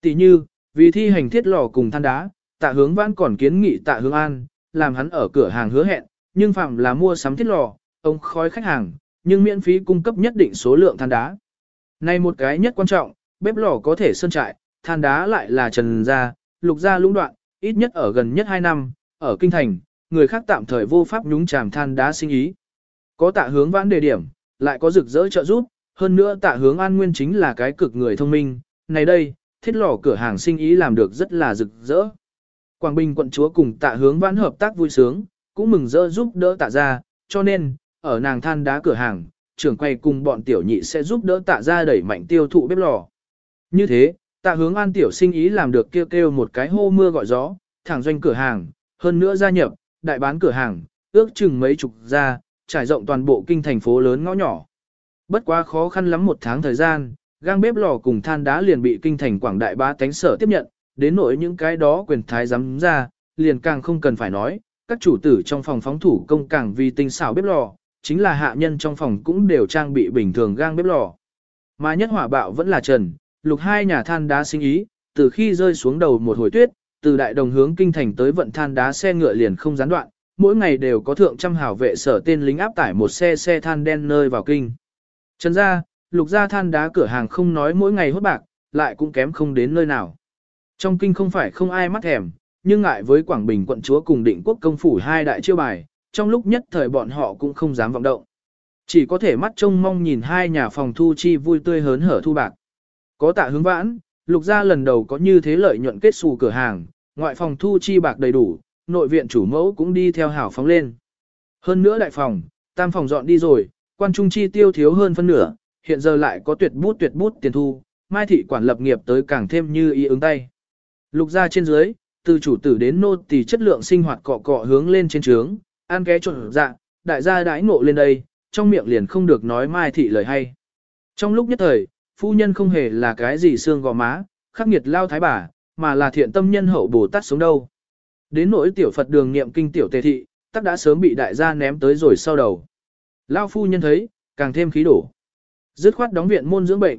Tỷ như, vì thi hành thiết lò cùng than đá, tạ hướng vãn còn kiến nghị tạ hướng an, làm hắn ở cửa hàng hứa hẹn, nhưng phạm là mua sắm thiết lò, ông khói khách hàng, nhưng miễn phí cung cấp nhất định số lượng than đá. Này một cái nhất quan trọng, bếp lò có thể sơn trại, than đá lại là trần gia, lục gia lũng đoạn, ít nhất ở gần nhất 2 năm, ở kinh thành, người khác tạm thời vô pháp nhúng chàm than đá sinh ý. Có tạ hướng vãn đề điểm, lại có rực rỡ trợ giúp, hơn nữa tạ hướng an nguyên chính là cái cực người thông minh, này đây, thiết lò cửa hàng sinh ý làm được rất là rực rỡ. Quảng Bình quận chúa cùng tạ hướng vãn hợp tác vui sướng, cũng mừng rỡ giúp đỡ tạ ra, cho nên, ở nàng than đá cửa hàng, trưởng quay cùng bọn tiểu nhị sẽ giúp đỡ tạ ra đẩy mạnh tiêu thụ bếp lò. Như thế, tạ hướng an tiểu sinh ý làm được kêu kêu một cái hô mưa gọi gió, thẳng doanh cửa hàng, hơn nữa gia nhập, đại bán cửa hàng, ước chừng mấy chục gia, trải rộng toàn bộ kinh thành phố lớn ngõ nhỏ. Bất quá khó khăn lắm một tháng thời gian, gang bếp lò cùng than đá liền bị kinh thành quảng đại bá tánh sở tiếp nhận, đến nỗi những cái đó quyền thái giám ra, liền càng không cần phải nói, các chủ tử trong phòng phóng thủ công càng vì tinh xảo bếp lò, chính là hạ nhân trong phòng cũng đều trang bị bình thường gang bếp lò. Mà nhất hỏa bạo vẫn là trần, lục hai nhà than đá sinh ý, từ khi rơi xuống đầu một hồi tuyết, từ đại đồng hướng kinh thành tới vận than đá xe ngựa liền không gián đoạn, mỗi ngày đều có thượng trăm hảo vệ sở tên lính áp tải một xe xe than đen nơi vào kinh. Trần ra, lục gia than đá cửa hàng không nói mỗi ngày hốt bạc, lại cũng kém không đến nơi nào. Trong kinh không phải không ai mắt thèm, nhưng ngại với Quảng Bình quận chúa cùng định quốc công phủ hai đại chiêu bài, trong lúc nhất thời bọn họ cũng không dám vọng động. Chỉ có thể mắt trông mong nhìn hai nhà phòng thu chi vui tươi hớn hở thu bạc. Có tạ hướng vãn, lục gia lần đầu có như thế lợi nhuận kết xù cửa hàng, ngoại phòng thu chi bạc đầy đủ, nội viện chủ mẫu cũng đi theo hảo phóng lên. Hơn nữa đại phòng, tam phòng dọn đi rồi, quan trung chi tiêu thiếu hơn phân nửa, hiện giờ lại có tuyệt bút tuyệt bút tiền thu, mai thị quản lập nghiệp tới càng thêm như ý ứng tay. Lục gia trên dưới, từ chủ tử đến nô tỳ chất lượng sinh hoạt cọ cọ hướng lên trên trướng, ăn ké trộn dạ, đại gia đãi ngộ lên đây, trong miệng liền không được nói mai thị lời hay. Trong lúc nhất thời, phu nhân không hề là cái gì xương gò má, khắc nghiệt lao thái bà, mà là thiện tâm nhân hậu Bồ Tát sống đâu. Đến nỗi tiểu Phật đường niệm kinh tiểu tề thị, tắc đã sớm bị đại gia ném tới rồi sau đầu. Lao phu nhân thấy, càng thêm khí đổ. Dứt khoát đóng viện môn dưỡng bệnh.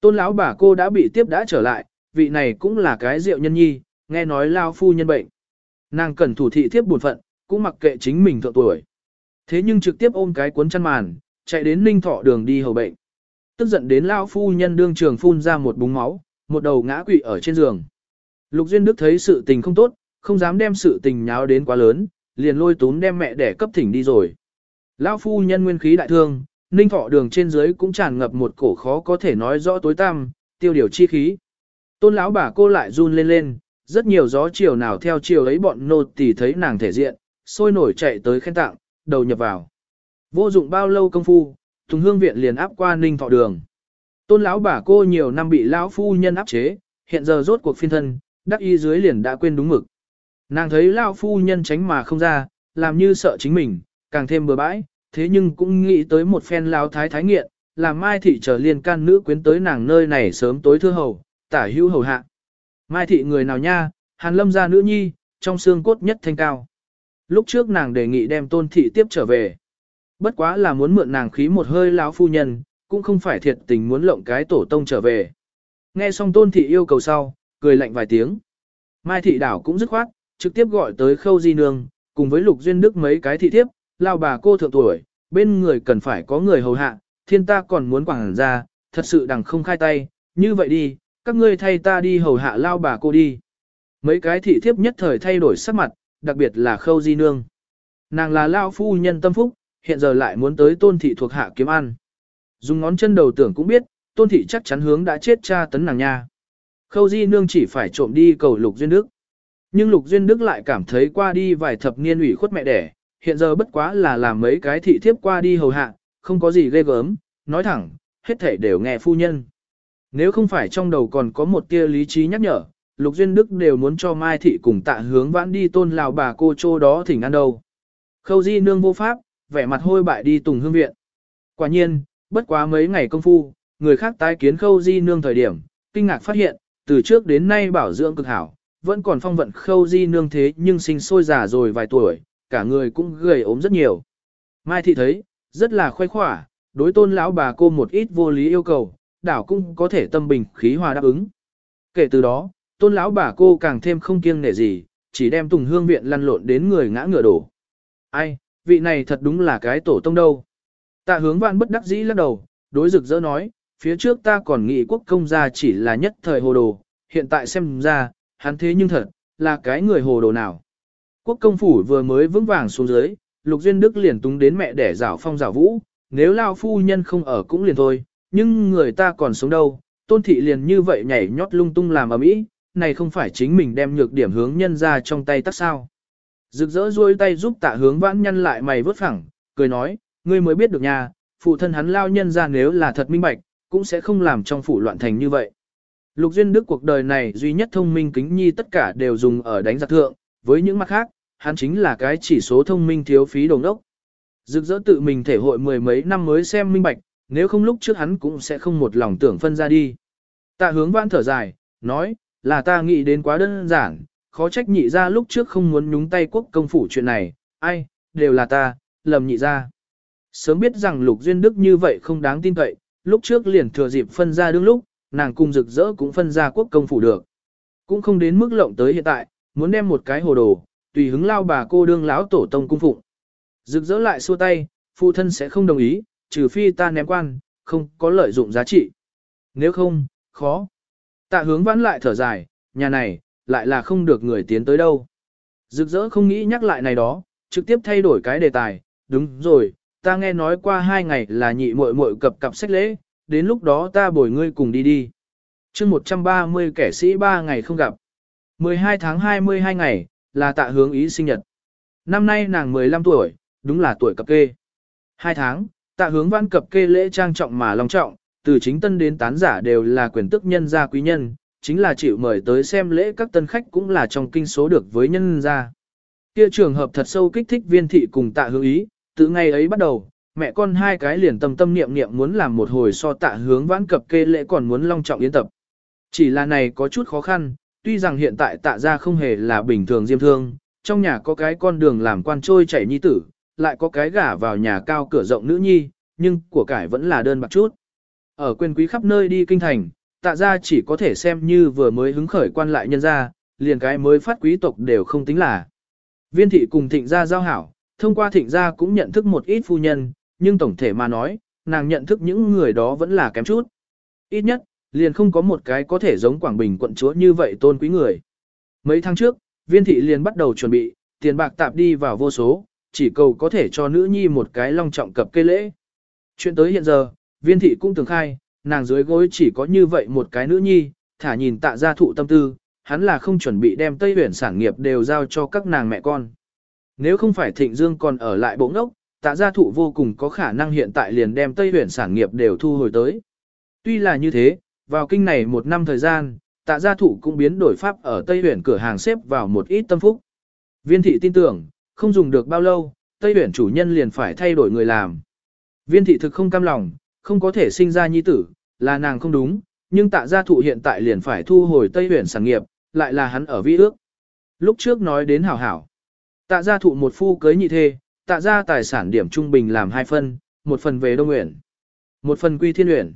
Tôn lão bà cô đã bị tiếp đã trở lại, vị này cũng là cái rượu nhân nhi, nghe nói Lao phu nhân bệnh. Nàng cần thủ thị thiếp buồn phận, cũng mặc kệ chính mình thượng tuổi. Thế nhưng trực tiếp ôm cái cuốn chăn màn, chạy đến ninh thọ đường đi hầu bệnh. Tức giận đến Lao phu nhân đương trường phun ra một búng máu, một đầu ngã quỵ ở trên giường. Lục Duyên Đức thấy sự tình không tốt, không dám đem sự tình nháo đến quá lớn, liền lôi tún đem mẹ đẻ cấp thỉnh đi rồi. Lão phu nhân nguyên khí đại thương, ninh thọ đường trên dưới cũng tràn ngập một cổ khó có thể nói rõ tối tăm, tiêu điều chi khí. Tôn lão bà cô lại run lên lên, rất nhiều gió chiều nào theo chiều ấy bọn nô tỳ thấy nàng thể diện, sôi nổi chạy tới khen tặng, đầu nhập vào. Vô dụng bao lâu công phu, Tùng Hương viện liền áp qua Ninh Thọ đường. Tôn lão bà cô nhiều năm bị lão phu nhân áp chế, hiện giờ rốt cuộc phiên thân, đắc y dưới liền đã quên đúng mực. Nàng thấy lão phu nhân tránh mà không ra, làm như sợ chính mình, càng thêm bừa bãi, thế nhưng cũng nghĩ tới một phen lão thái thái nghiện, làm Mai thị trở liên can nữ quyến tới nàng nơi này sớm tối thưa hầu, tả hữu hầu hạ. Mai thị người nào nha, hàn lâm gia nữ nhi, trong xương cốt nhất thanh cao. Lúc trước nàng đề nghị đem tôn thị tiếp trở về. Bất quá là muốn mượn nàng khí một hơi lão phu nhân, cũng không phải thiệt tình muốn lộng cái tổ tông trở về. Nghe xong tôn thị yêu cầu sau, cười lạnh vài tiếng. Mai thị đảo cũng dứt khoát, trực tiếp gọi tới khâu di nương, cùng với lục duyên đức mấy cái thị thiếp, lao bà cô thượng tuổi, bên người cần phải có người hầu hạ, thiên ta còn muốn quảng ra, thật sự đằng không khai tay, như vậy đi, các ngươi thay ta đi hầu hạ lao bà cô đi. Mấy cái thị thiếp nhất thời thay đổi sắc mặt, đặc biệt là khâu di nương. Nàng là lao phu nhân tâm phúc, hiện giờ lại muốn tới tôn thị thuộc hạ kiếm ăn. Dùng ngón chân đầu tưởng cũng biết, tôn thị chắc chắn hướng đã chết cha tấn nàng nha. Khâu di nương chỉ phải trộm đi cầu lục duyên đức. Nhưng lục duyên đức lại cảm thấy qua đi vài thập niên ủy khuất mẹ đẻ, hiện giờ bất quá là làm mấy cái thị thiếp qua đi hầu hạ, không có gì ghê gớm, nói thẳng, hết thể đều nghe phu nhân. Nếu không phải trong đầu còn có một tia lý trí nhắc nhở, Lục Duyên Đức đều muốn cho Mai Thị cùng tạ hướng vãn đi tôn lào bà cô chô đó thỉnh ăn đâu. Khâu di nương vô pháp, vẻ mặt hôi bại đi tùng hương viện. Quả nhiên, bất quá mấy ngày công phu, người khác tái kiến khâu di nương thời điểm, kinh ngạc phát hiện, từ trước đến nay bảo dưỡng cực hảo, vẫn còn phong vận khâu di nương thế nhưng sinh sôi già rồi vài tuổi, cả người cũng gầy ốm rất nhiều. Mai thị thấy, rất là khoái khỏa, đối tôn lão bà cô một ít vô lý yêu cầu, đảo cũng có thể tâm bình khí hòa đáp ứng. Kể từ đó, tôn lão bà cô càng thêm không kiêng nể gì, chỉ đem tùng hương viện lăn lộn đến người ngã ngựa đổ. Ai, vị này thật đúng là cái tổ tông đâu. Tạ hướng vạn bất đắc dĩ lắc đầu, đối rực rỡ nói, phía trước ta còn nghĩ quốc công gia chỉ là nhất thời hồ đồ, hiện tại xem ra, hắn thế nhưng thật, là cái người hồ đồ nào. Quốc công phủ vừa mới vững vàng xuống dưới, Lục Duyên Đức liền túng đến mẹ để rảo phong rảo vũ, nếu lao phu nhân không ở cũng liền thôi, nhưng người ta còn sống đâu, tôn thị liền như vậy nhảy nhót lung tung làm ở mỹ, này không phải chính mình đem nhược điểm hướng nhân ra trong tay tắt sao. Rực rỡ duỗi tay giúp tạ hướng vãn nhân lại mày vớt phẳng, cười nói, ngươi mới biết được nha, phụ thân hắn lao nhân ra nếu là thật minh bạch, cũng sẽ không làm trong phủ loạn thành như vậy. Lục Duyên Đức cuộc đời này duy nhất thông minh kính nhi tất cả đều dùng ở đánh giặc thượng, với những mặt khác, hắn chính là cái chỉ số thông minh thiếu phí đồng đốc. Rực rỡ tự mình thể hội mười mấy năm mới xem minh bạch, nếu không lúc trước hắn cũng sẽ không một lòng tưởng phân ra đi. Tạ hướng vãn thở dài, nói, là ta nghĩ đến quá đơn giản, khó trách nhị ra lúc trước không muốn nhúng tay quốc công phủ chuyện này, ai, đều là ta, lầm nhị ra. Sớm biết rằng Lục Duyên Đức như vậy không đáng tin cậy, lúc trước liền thừa dịp phân ra đương lúc, nàng cùng rực rỡ cũng phân ra quốc công phủ được. Cũng không đến mức lộng tới hiện tại, muốn đem một cái hồ đồ, tùy hứng lao bà cô đương lão tổ tông cung phụng. Rực rỡ lại xua tay, phụ thân sẽ không đồng ý, trừ phi ta ném quan, không có lợi dụng giá trị. Nếu không, khó. Tạ hướng vãn lại thở dài, nhà này, lại là không được người tiến tới đâu. Rực rỡ không nghĩ nhắc lại này đó, trực tiếp thay đổi cái đề tài, đúng rồi, ta nghe nói qua hai ngày là nhị muội muội cập cặp sách lễ, đến lúc đó ta bồi ngươi cùng đi đi. chương 130 kẻ sĩ ba ngày không gặp. 12 tháng 22 ngày, là tạ hướng ý sinh nhật. Năm nay nàng 15 tuổi, đúng là tuổi cập kê. Hai tháng, tạ hướng văn cập kê lễ trang trọng mà long trọng, từ chính tân đến tán giả đều là quyền tức nhân gia quý nhân, chính là chịu mời tới xem lễ các tân khách cũng là trong kinh số được với nhân gia. Kia trường hợp thật sâu kích thích viên thị cùng tạ hướng ý, từ ngày ấy bắt đầu, mẹ con hai cái liền tâm tâm niệm niệm muốn làm một hồi so tạ hướng vãn cập kê lễ còn muốn long trọng yến tập. Chỉ là này có chút khó khăn, tuy rằng hiện tại tạ ra không hề là bình thường diêm thương, trong nhà có cái con đường làm quan trôi chảy nhi tử, lại có cái gả vào nhà cao cửa rộng nữ nhi, nhưng của cải vẫn là đơn bạc chút. Ở quyền quý khắp nơi đi kinh thành, tạ ra chỉ có thể xem như vừa mới hứng khởi quan lại nhân ra, liền cái mới phát quý tộc đều không tính là. Viên thị cùng thịnh gia giao hảo, thông qua thịnh gia cũng nhận thức một ít phu nhân, nhưng tổng thể mà nói, nàng nhận thức những người đó vẫn là kém chút. Ít nhất, liền không có một cái có thể giống Quảng Bình quận chúa như vậy tôn quý người. Mấy tháng trước, viên thị liền bắt đầu chuẩn bị, tiền bạc tạp đi vào vô số, chỉ cầu có thể cho nữ nhi một cái long trọng cập cây lễ. Chuyện tới hiện giờ, viên thị cũng từng khai, nàng dưới gối chỉ có như vậy một cái nữ nhi, thả nhìn tạ gia thụ tâm tư, hắn là không chuẩn bị đem Tây Huyền sản nghiệp đều giao cho các nàng mẹ con. Nếu không phải Thịnh Dương còn ở lại bộ ngốc, tạ gia thụ vô cùng có khả năng hiện tại liền đem Tây Huyền sản nghiệp đều thu hồi tới. Tuy là như thế, vào kinh này một năm thời gian, tạ gia thụ cũng biến đổi pháp ở Tây Huyền cửa hàng xếp vào một ít tâm phúc. Viên thị tin tưởng, không dùng được bao lâu, Tây Huyền chủ nhân liền phải thay đổi người làm. Viên thị thực không cam lòng, không có thể sinh ra nhi tử, là nàng không đúng, nhưng tạ gia thụ hiện tại liền phải thu hồi Tây Huyền sản nghiệp, lại là hắn ở vi ước. Lúc trước nói đến hảo hảo, tạ gia thụ một phu cưới nhị thê, tạ gia tài sản điểm trung bình làm hai phân, một phần về Đông Nguyễn, một phần quy Thiên Nguyện.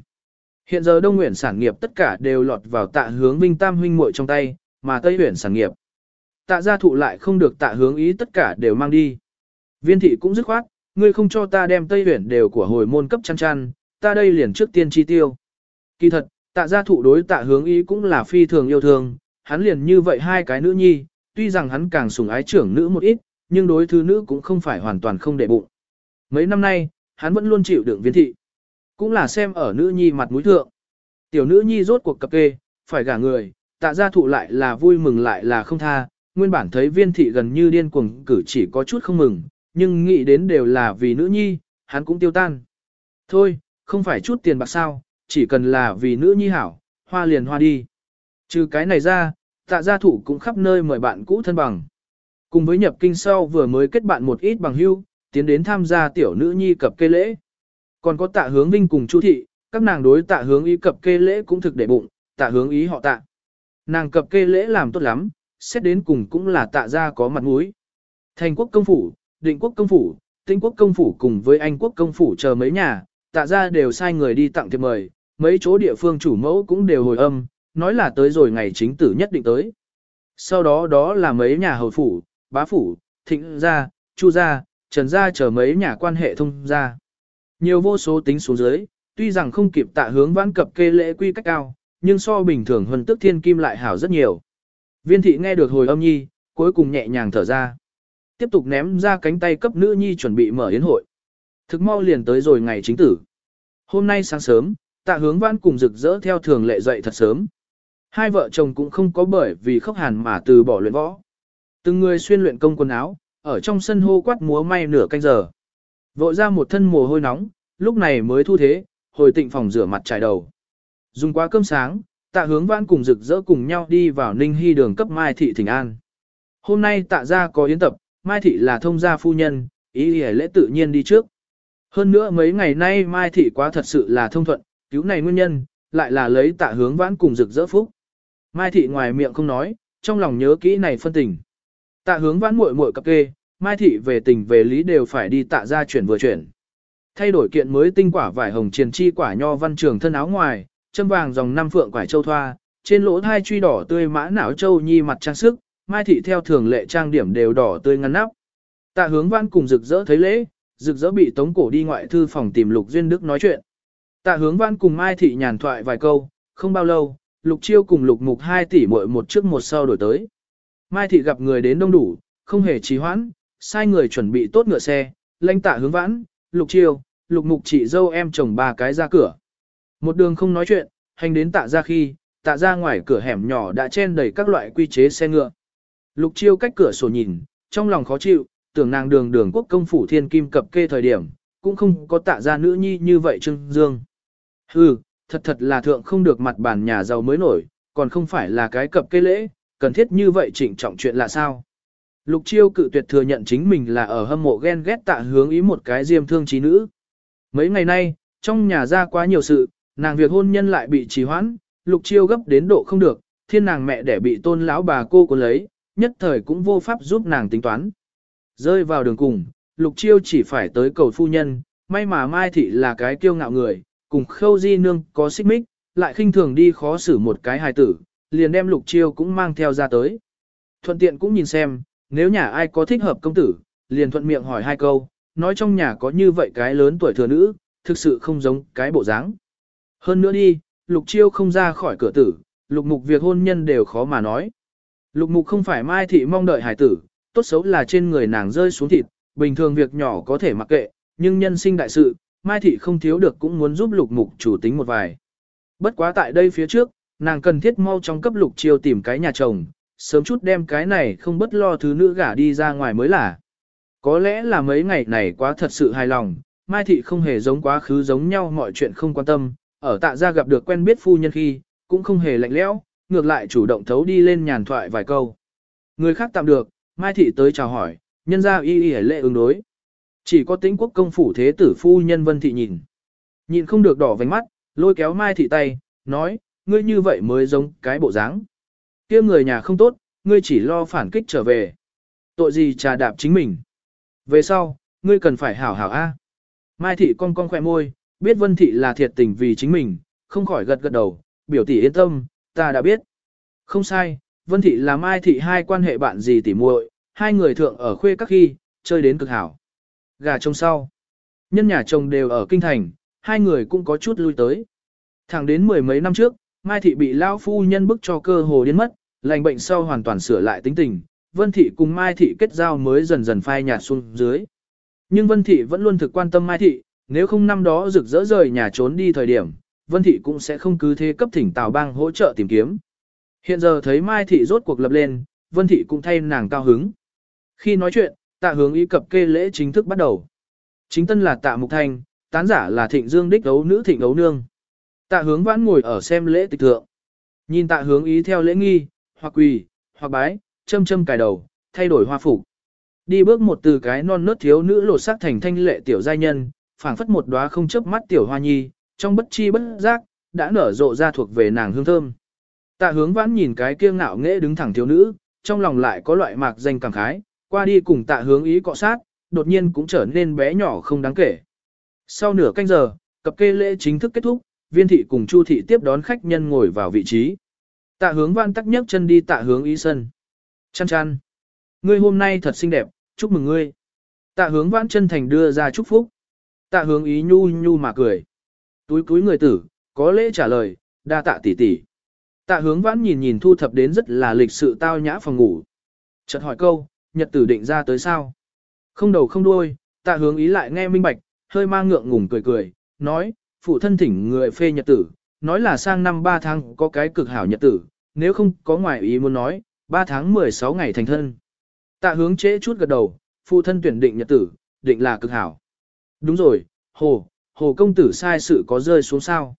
Hiện giờ Đông Nguyễn sản nghiệp tất cả đều lọt vào tạ hướng Vinh Tam huynh muội trong tay, mà Tây Nguyện sản nghiệp. Tạ gia thụ lại không được tạ hướng ý tất cả đều mang đi. Viên thị cũng dứt khoát, ngươi không cho ta đem Tây Nguyện đều của hồi môn cấp chăn chăn, ta đây liền trước tiên chi tiêu. Kỳ thật, tạ gia thụ đối tạ hướng ý cũng là phi thường yêu thương, hắn liền như vậy hai cái nữ nhi, tuy rằng hắn càng sủng ái trưởng nữ một ít, nhưng đối thứ nữ cũng không phải hoàn toàn không để bụng. Mấy năm nay, hắn vẫn luôn chịu đựng viên thị. Cũng là xem ở nữ nhi mặt mũi thượng. Tiểu nữ nhi rốt cuộc cập kê, phải gả người, tạ gia thụ lại là vui mừng lại là không tha, nguyên bản thấy viên thị gần như điên cuồng cử chỉ có chút không mừng, nhưng nghĩ đến đều là vì nữ nhi, hắn cũng tiêu tan. Thôi, không phải chút tiền bạc sao, chỉ cần là vì nữ nhi hảo, hoa liền hoa đi. Trừ cái này ra, tạ gia thủ cũng khắp nơi mời bạn cũ thân bằng. Cùng với nhập kinh sau vừa mới kết bạn một ít bằng hưu, tiến đến tham gia tiểu nữ nhi cập kê lễ. Còn có tạ hướng vinh cùng chu thị, các nàng đối tạ hướng ý cập kê lễ cũng thực để bụng, tạ hướng ý họ tạ. Nàng cập kê lễ làm tốt lắm, xét đến cùng cũng là tạ gia có mặt mũi. Thành quốc công phủ, định quốc công phủ, tinh quốc công phủ cùng với anh quốc công phủ chờ mấy nhà, tạ gia đều sai người đi tặng thiệp mời, mấy chỗ địa phương chủ mẫu cũng đều hồi âm, nói là tới rồi ngày chính tử nhất định tới. Sau đó đó là mấy nhà hầu phủ, bá phủ, thịnh gia, chu gia, trần gia chờ mấy nhà quan hệ thông gia. Nhiều vô số tính xuống dưới, tuy rằng không kịp tạ hướng vãn cập kê lễ quy cách cao, nhưng so bình thường huân tức thiên kim lại hảo rất nhiều. Viên thị nghe được hồi âm nhi, cuối cùng nhẹ nhàng thở ra. Tiếp tục ném ra cánh tay cấp nữ nhi chuẩn bị mở yến hội. Thực mau liền tới rồi ngày chính tử. Hôm nay sáng sớm, tạ hướng vãn cùng rực rỡ theo thường lệ dậy thật sớm. Hai vợ chồng cũng không có bởi vì khóc hàn mà từ bỏ luyện võ. Từng người xuyên luyện công quần áo, ở trong sân hô quát múa may nửa canh giờ. Vội ra một thân mồ hôi nóng, lúc này mới thu thế, hồi tịnh phòng rửa mặt trải đầu. Dùng quá cơm sáng, tạ hướng vãn cùng rực rỡ cùng nhau đi vào ninh hy đường cấp Mai Thị Thịnh An. Hôm nay tạ ra có yến tập, Mai Thị là thông gia phu nhân, ý lễ tự nhiên đi trước. Hơn nữa mấy ngày nay Mai Thị quá thật sự là thông thuận, cứu này nguyên nhân, lại là lấy tạ hướng vãn cùng rực rỡ phúc. Mai Thị ngoài miệng không nói, trong lòng nhớ kỹ này phân tình. Tạ hướng vãn muội muội cặp kê, Mai Thị về tình về lý đều phải đi tạ ra chuyển vừa chuyển. Thay đổi kiện mới tinh quả vải hồng triền chi quả nho văn trường thân áo ngoài, châm vàng dòng năm phượng quải châu thoa, trên lỗ thai truy đỏ tươi mã não châu nhi mặt trang sức, Mai Thị theo thường lệ trang điểm đều đỏ tươi ngăn nắp. Tạ hướng vãn cùng rực rỡ thấy lễ, rực rỡ bị tống cổ đi ngoại thư phòng tìm Lục Duyên Đức nói chuyện. Tạ hướng vãn cùng Mai Thị nhàn thoại vài câu, không bao lâu, Lục Chiêu cùng Lục Mục hai tỷ muội một trước một sau đổi tới. Mai Thị gặp người đến đông đủ, không hề trì hoãn, sai người chuẩn bị tốt ngựa xe, lãnh tạ hướng vãn, Lục Chiêu, Lục Mục chị dâu em chồng ba cái ra cửa. Một đường không nói chuyện, hành đến tạ ra khi, tạ ra ngoài cửa hẻm nhỏ đã chen đầy các loại quy chế xe ngựa. Lục Chiêu cách cửa sổ nhìn, trong lòng khó chịu, tưởng nàng đường đường quốc công phủ thiên kim cập kê thời điểm, cũng không có tạ ra nữ nhi như vậy trưng dương. Hừ, thật thật là thượng không được mặt bản nhà giàu mới nổi, còn không phải là cái cập kê lễ, cần thiết như vậy trịnh trọng chuyện là sao. Lục chiêu cự tuyệt thừa nhận chính mình là ở hâm mộ ghen ghét tạ hướng ý một cái diêm thương trí nữ. Mấy ngày nay, trong nhà ra quá nhiều sự, nàng việc hôn nhân lại bị trì hoãn, lục chiêu gấp đến độ không được, thiên nàng mẹ để bị tôn lão bà cô có lấy, nhất thời cũng vô pháp giúp nàng tính toán. Rơi vào đường cùng, lục chiêu chỉ phải tới cầu phu nhân, may mà Mai Thị là cái kiêu ngạo người, cùng khâu di nương có xích mích, lại khinh thường đi khó xử một cái hài tử, liền đem lục chiêu cũng mang theo ra tới. Thuận tiện cũng nhìn xem, nếu nhà ai có thích hợp công tử, liền thuận miệng hỏi hai câu, nói trong nhà có như vậy cái lớn tuổi thừa nữ, thực sự không giống cái bộ dáng. Hơn nữa đi, lục chiêu không ra khỏi cửa tử, lục mục việc hôn nhân đều khó mà nói. Lục mục không phải mai thị mong đợi hải tử, tốt xấu là trên người nàng rơi xuống thịt, bình thường việc nhỏ có thể mặc kệ, nhưng nhân sinh đại sự, mai thị không thiếu được cũng muốn giúp lục mục chủ tính một vài. Bất quá tại đây phía trước, nàng cần thiết mau trong cấp lục chiêu tìm cái nhà chồng, sớm chút đem cái này không bất lo thứ nữ gả đi ra ngoài mới là. Có lẽ là mấy ngày này quá thật sự hài lòng, Mai Thị không hề giống quá khứ giống nhau mọi chuyện không quan tâm, ở tạ gia gặp được quen biết phu nhân khi, cũng không hề lạnh lẽo, ngược lại chủ động thấu đi lên nhàn thoại vài câu. Người khác tạm được, Mai Thị tới chào hỏi, nhân ra y y lệ ứng đối. Chỉ có tĩnh quốc công phủ thế tử phu nhân Vân Thị nhìn. Nhìn không được đỏ vành mắt, lôi kéo Mai Thị tay, nói, ngươi như vậy mới giống cái bộ dáng. kia người nhà không tốt, ngươi chỉ lo phản kích trở về. Tội gì trà đạp chính mình. Về sau, ngươi cần phải hảo hảo a. Mai Thị con con khỏe môi, biết Vân Thị là thiệt tình vì chính mình, không khỏi gật gật đầu, biểu tỷ yên tâm, ta đã biết. Không sai, Vân Thị là Mai Thị hai quan hệ bạn gì tỉ muội, hai người thượng ở khuê các khi, chơi đến cực hảo. Gà trông sau. Nhân nhà chồng đều ở kinh thành, hai người cũng có chút lui tới. Thẳng đến mười mấy năm trước, Mai Thị bị lão Phu Nhân bức cho cơ hồ điên mất, lành bệnh sau hoàn toàn sửa lại tính tình, Vân Thị cùng Mai Thị kết giao mới dần dần phai nhạt xuống dưới. Nhưng Vân Thị vẫn luôn thực quan tâm Mai Thị, nếu không năm đó rực rỡ rời nhà trốn đi thời điểm, Vân Thị cũng sẽ không cứ thế cấp thỉnh Tào Bang hỗ trợ tìm kiếm. Hiện giờ thấy Mai Thị rốt cuộc lập lên, Vân Thị cũng thay nàng cao hứng. Khi nói chuyện, tạ hướng ý cập kê lễ chính thức bắt đầu. Chính tân là tạ mục thanh, tán giả là thịnh dương đích đấu nữ thịnh đấu nương. Tạ hướng vãn ngồi ở xem lễ tịch thượng. Nhìn tạ hướng ý theo lễ nghi, hoặc quỳ, hoặc bái, châm châm cài đầu, thay đổi hoa phục. Đi bước một từ cái non nớt thiếu nữ lột sắc thành thanh lệ tiểu giai nhân, phảng phất một đóa không chớp mắt tiểu hoa nhi, trong bất chi bất giác, đã nở rộ ra thuộc về nàng hương thơm. Tạ hướng vãn nhìn cái kiêng ngạo nghễ đứng thẳng thiếu nữ, trong lòng lại có loại mạc danh cảm khái, qua đi cùng tạ hướng ý cọ sát, đột nhiên cũng trở nên bé nhỏ không đáng kể. Sau nửa canh giờ, cập kê lễ chính thức kết thúc, viên thị cùng chu thị tiếp đón khách nhân ngồi vào vị trí. Tạ hướng vãn tắc nhấc chân đi tạ hướng ý sân. Chăn chăn. Ngươi hôm nay thật xinh đẹp, chúc mừng ngươi. Tạ hướng vãn chân thành đưa ra chúc phúc. Tạ hướng ý nhu nhu mà cười. Túi túi người tử, có lễ trả lời, đa tạ tỷ tỷ. Tạ hướng vãn nhìn nhìn thu thập đến rất là lịch sự tao nhã phòng ngủ. Chợt hỏi câu, nhật tử định ra tới sao? Không đầu không đuôi, tạ hướng ý lại nghe minh bạch, hơi mang ngượng ngùng cười cười, nói, phụ thân thỉnh người phê nhật tử, nói là sang năm 3 tháng có cái cực hảo nhật tử, nếu không có ngoài ý muốn nói, 3 tháng 16 ngày thành thân. Tạ hướng trễ chút gật đầu, phụ thân tuyển định nhật tử, định là cực hảo. Đúng rồi, hồ, hồ công tử sai sự có rơi xuống sao?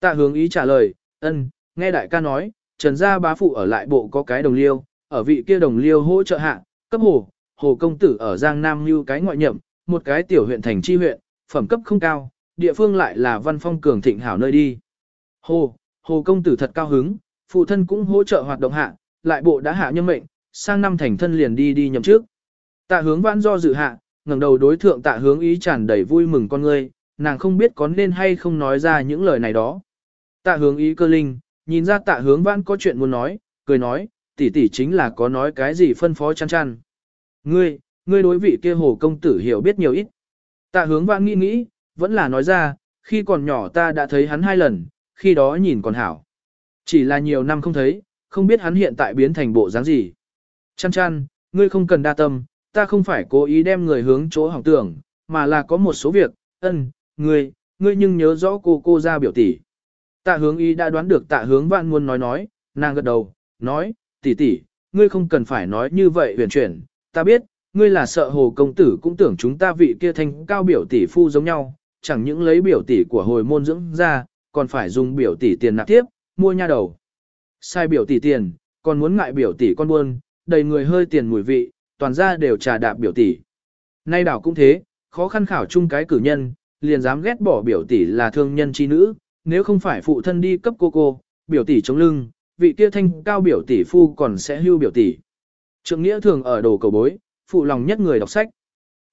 Tạ hướng ý trả lời, ân, nghe đại ca nói, trần gia bá phụ ở lại bộ có cái đồng liêu, ở vị kia đồng liêu hỗ trợ hạ, cấp hồ, hồ công tử ở Giang Nam như cái ngoại nhậm, một cái tiểu huyện thành chi huyện, phẩm cấp không cao, địa phương lại là văn phong cường thịnh hảo nơi đi. Hồ, hồ công tử thật cao hứng, phụ thân cũng hỗ trợ hoạt động hạ, lại bộ đã hạ nhân mệnh, sang năm thành thân liền đi đi nhậm trước. Tạ hướng vãn do dự hạ, ngẩng đầu đối thượng tạ hướng ý tràn đầy vui mừng con ngươi, nàng không biết có nên hay không nói ra những lời này đó. Tạ hướng ý cơ linh, nhìn ra tạ hướng vãn có chuyện muốn nói, cười nói, tỷ tỷ chính là có nói cái gì phân phó chăn chăn. Ngươi, ngươi đối vị kia hồ công tử hiểu biết nhiều ít. Tạ hướng vãn nghĩ nghĩ, vẫn là nói ra, khi còn nhỏ ta đã thấy hắn hai lần, khi đó nhìn còn hảo. Chỉ là nhiều năm không thấy, không biết hắn hiện tại biến thành bộ dáng gì. Chăn chăn, ngươi không cần đa tâm, ta không phải cố ý đem người hướng chỗ hỏng tưởng, mà là có một số việc, ân, ngươi, ngươi nhưng nhớ rõ cô cô ra biểu tỷ. Tạ hướng ý đã đoán được tạ hướng vạn muốn nói nói, nàng gật đầu, nói, tỷ tỷ, ngươi không cần phải nói như vậy huyền chuyển, ta biết, ngươi là sợ hồ công tử cũng tưởng chúng ta vị kia thanh cao biểu tỷ phu giống nhau, chẳng những lấy biểu tỷ của hồi môn dưỡng ra, còn phải dùng biểu tỷ tiền nạp tiếp, mua nha đầu. Sai biểu tỷ tiền, còn muốn ngại biểu tỷ con buôn, đầy người hơi tiền mùi vị, toàn ra đều trà đạp biểu tỷ. Nay đảo cũng thế, khó khăn khảo chung cái cử nhân, liền dám ghét bỏ biểu tỷ là thương nhân chi nữ, nếu không phải phụ thân đi cấp cô cô, biểu tỷ chống lưng, vị kia thanh cao biểu tỷ phu còn sẽ hưu biểu tỷ. Trượng nghĩa thường ở đồ cầu bối, phụ lòng nhất người đọc sách.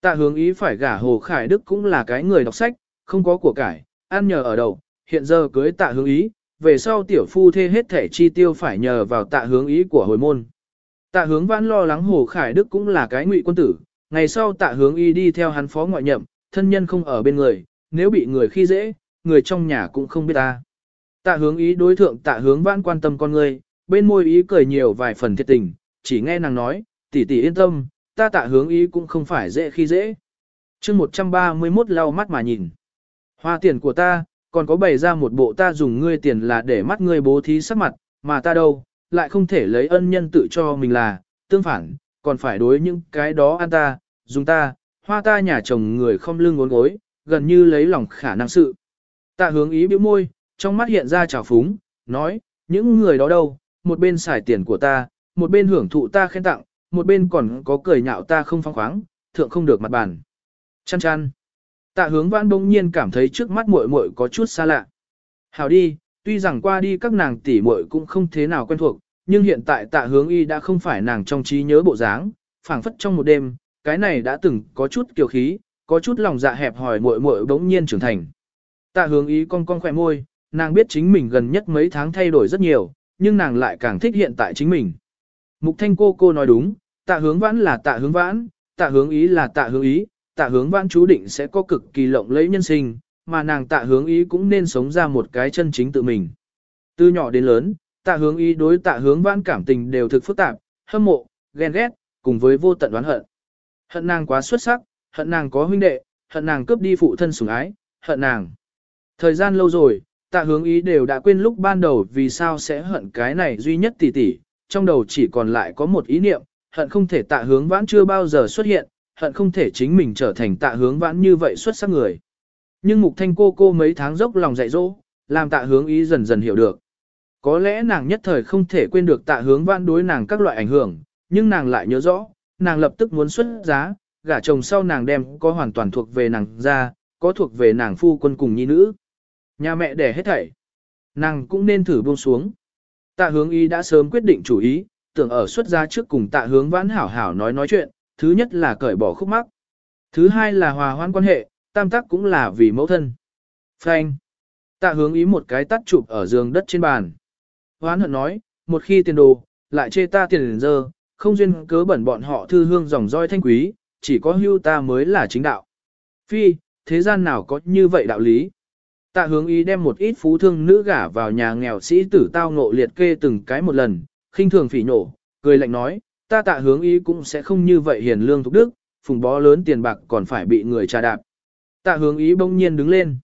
Tạ hướng ý phải gả Hồ Khải Đức cũng là cái người đọc sách, không có của cải, ăn nhờ ở đầu, hiện giờ cưới tạ hướng ý, về sau tiểu phu thê hết thể chi tiêu phải nhờ vào tạ hướng ý của hồi môn. Tạ hướng vãn lo lắng Hồ Khải Đức cũng là cái ngụy quân tử, ngày sau tạ hướng y đi theo hắn phó ngoại nhậm, thân nhân không ở bên người, nếu bị người khi dễ, người trong nhà cũng không biết ta. Tạ hướng ý đối thượng tạ hướng vãn quan tâm con người, bên môi ý cười nhiều vài phần thiệt tình, chỉ nghe nàng nói, tỷ tỷ yên tâm, ta tạ hướng ý cũng không phải dễ khi dễ. chương 131 lau mắt mà nhìn. Hoa tiền của ta, còn có bày ra một bộ ta dùng ngươi tiền là để mắt ngươi bố thí sắc mặt, mà ta đâu, lại không thể lấy ân nhân tự cho mình là, tương phản, còn phải đối những cái đó ăn ta, dùng ta, hoa ta nhà chồng người không lưng ngốn gối, gần như lấy lòng khả năng sự. Tạ hướng ý bĩu môi, trong mắt hiện ra trào phúng, nói, những người đó đâu, một bên xài tiền của ta, một bên hưởng thụ ta khen tặng, một bên còn có cười nhạo ta không phong khoáng, thượng không được mặt bàn. Chăn chăn. Tạ hướng vãn đông nhiên cảm thấy trước mắt muội muội có chút xa lạ. Hào đi, tuy rằng qua đi các nàng tỷ muội cũng không thế nào quen thuộc, nhưng hiện tại tạ hướng y đã không phải nàng trong trí nhớ bộ dáng, phảng phất trong một đêm, cái này đã từng có chút kiều khí, có chút lòng dạ hẹp hòi muội muội bỗng nhiên trưởng thành. Tạ hướng ý con con khỏe môi, nàng biết chính mình gần nhất mấy tháng thay đổi rất nhiều, nhưng nàng lại càng thích hiện tại chính mình. Mục thanh cô cô nói đúng, tạ hướng vãn là tạ hướng vãn, tạ hướng ý là tạ hướng ý, tạ hướng vãn chú định sẽ có cực kỳ lộng lẫy nhân sinh, mà nàng tạ hướng ý cũng nên sống ra một cái chân chính tự mình. Từ nhỏ đến lớn, tạ hướng ý đối tạ hướng vãn cảm tình đều thực phức tạp, hâm mộ, ghen ghét, cùng với vô tận oán hận. Hận nàng quá xuất sắc, hận nàng có huynh đệ, hận nàng cướp đi phụ thân sủng ái, hận nàng. Thời gian lâu rồi, tạ hướng ý đều đã quên lúc ban đầu vì sao sẽ hận cái này duy nhất tỷ tỷ, trong đầu chỉ còn lại có một ý niệm, hận không thể tạ hướng vãn chưa bao giờ xuất hiện, hận không thể chính mình trở thành tạ hướng vãn như vậy xuất sắc người. Nhưng mục thanh cô cô mấy tháng dốc lòng dạy dỗ, làm tạ hướng ý dần dần hiểu được. Có lẽ nàng nhất thời không thể quên được tạ hướng vãn đối nàng các loại ảnh hưởng, nhưng nàng lại nhớ rõ, nàng lập tức muốn xuất giá, gả chồng sau nàng đem có hoàn toàn thuộc về nàng ra, có thuộc về nàng phu quân cùng nhi nữ. Nhà mẹ đẻ hết thảy. Nàng cũng nên thử buông xuống. Tạ hướng Y đã sớm quyết định chủ ý, tưởng ở xuất gia trước cùng tạ hướng vãn hảo hảo nói nói chuyện, thứ nhất là cởi bỏ khúc mắc. Thứ hai là hòa hoãn quan hệ, tam tác cũng là vì mẫu thân. Phanh. Tạ hướng ý một cái tắt chụp ở giường đất trên bàn. Hoán hận nói, một khi tiền đồ, lại chê ta tiền dơ, không duyên cớ bẩn bọn họ thư hương dòng roi thanh quý, chỉ có hưu ta mới là chính đạo. Phi, thế gian nào có như vậy đạo lý? Tạ hướng ý đem một ít phú thương nữ gả vào nhà nghèo sĩ tử tao ngộ liệt kê từng cái một lần, khinh thường phỉ nổ, cười lạnh nói, ta tạ hướng ý cũng sẽ không như vậy hiền lương thục đức, phùng bó lớn tiền bạc còn phải bị người trà đạp. Tạ hướng ý bỗng nhiên đứng lên.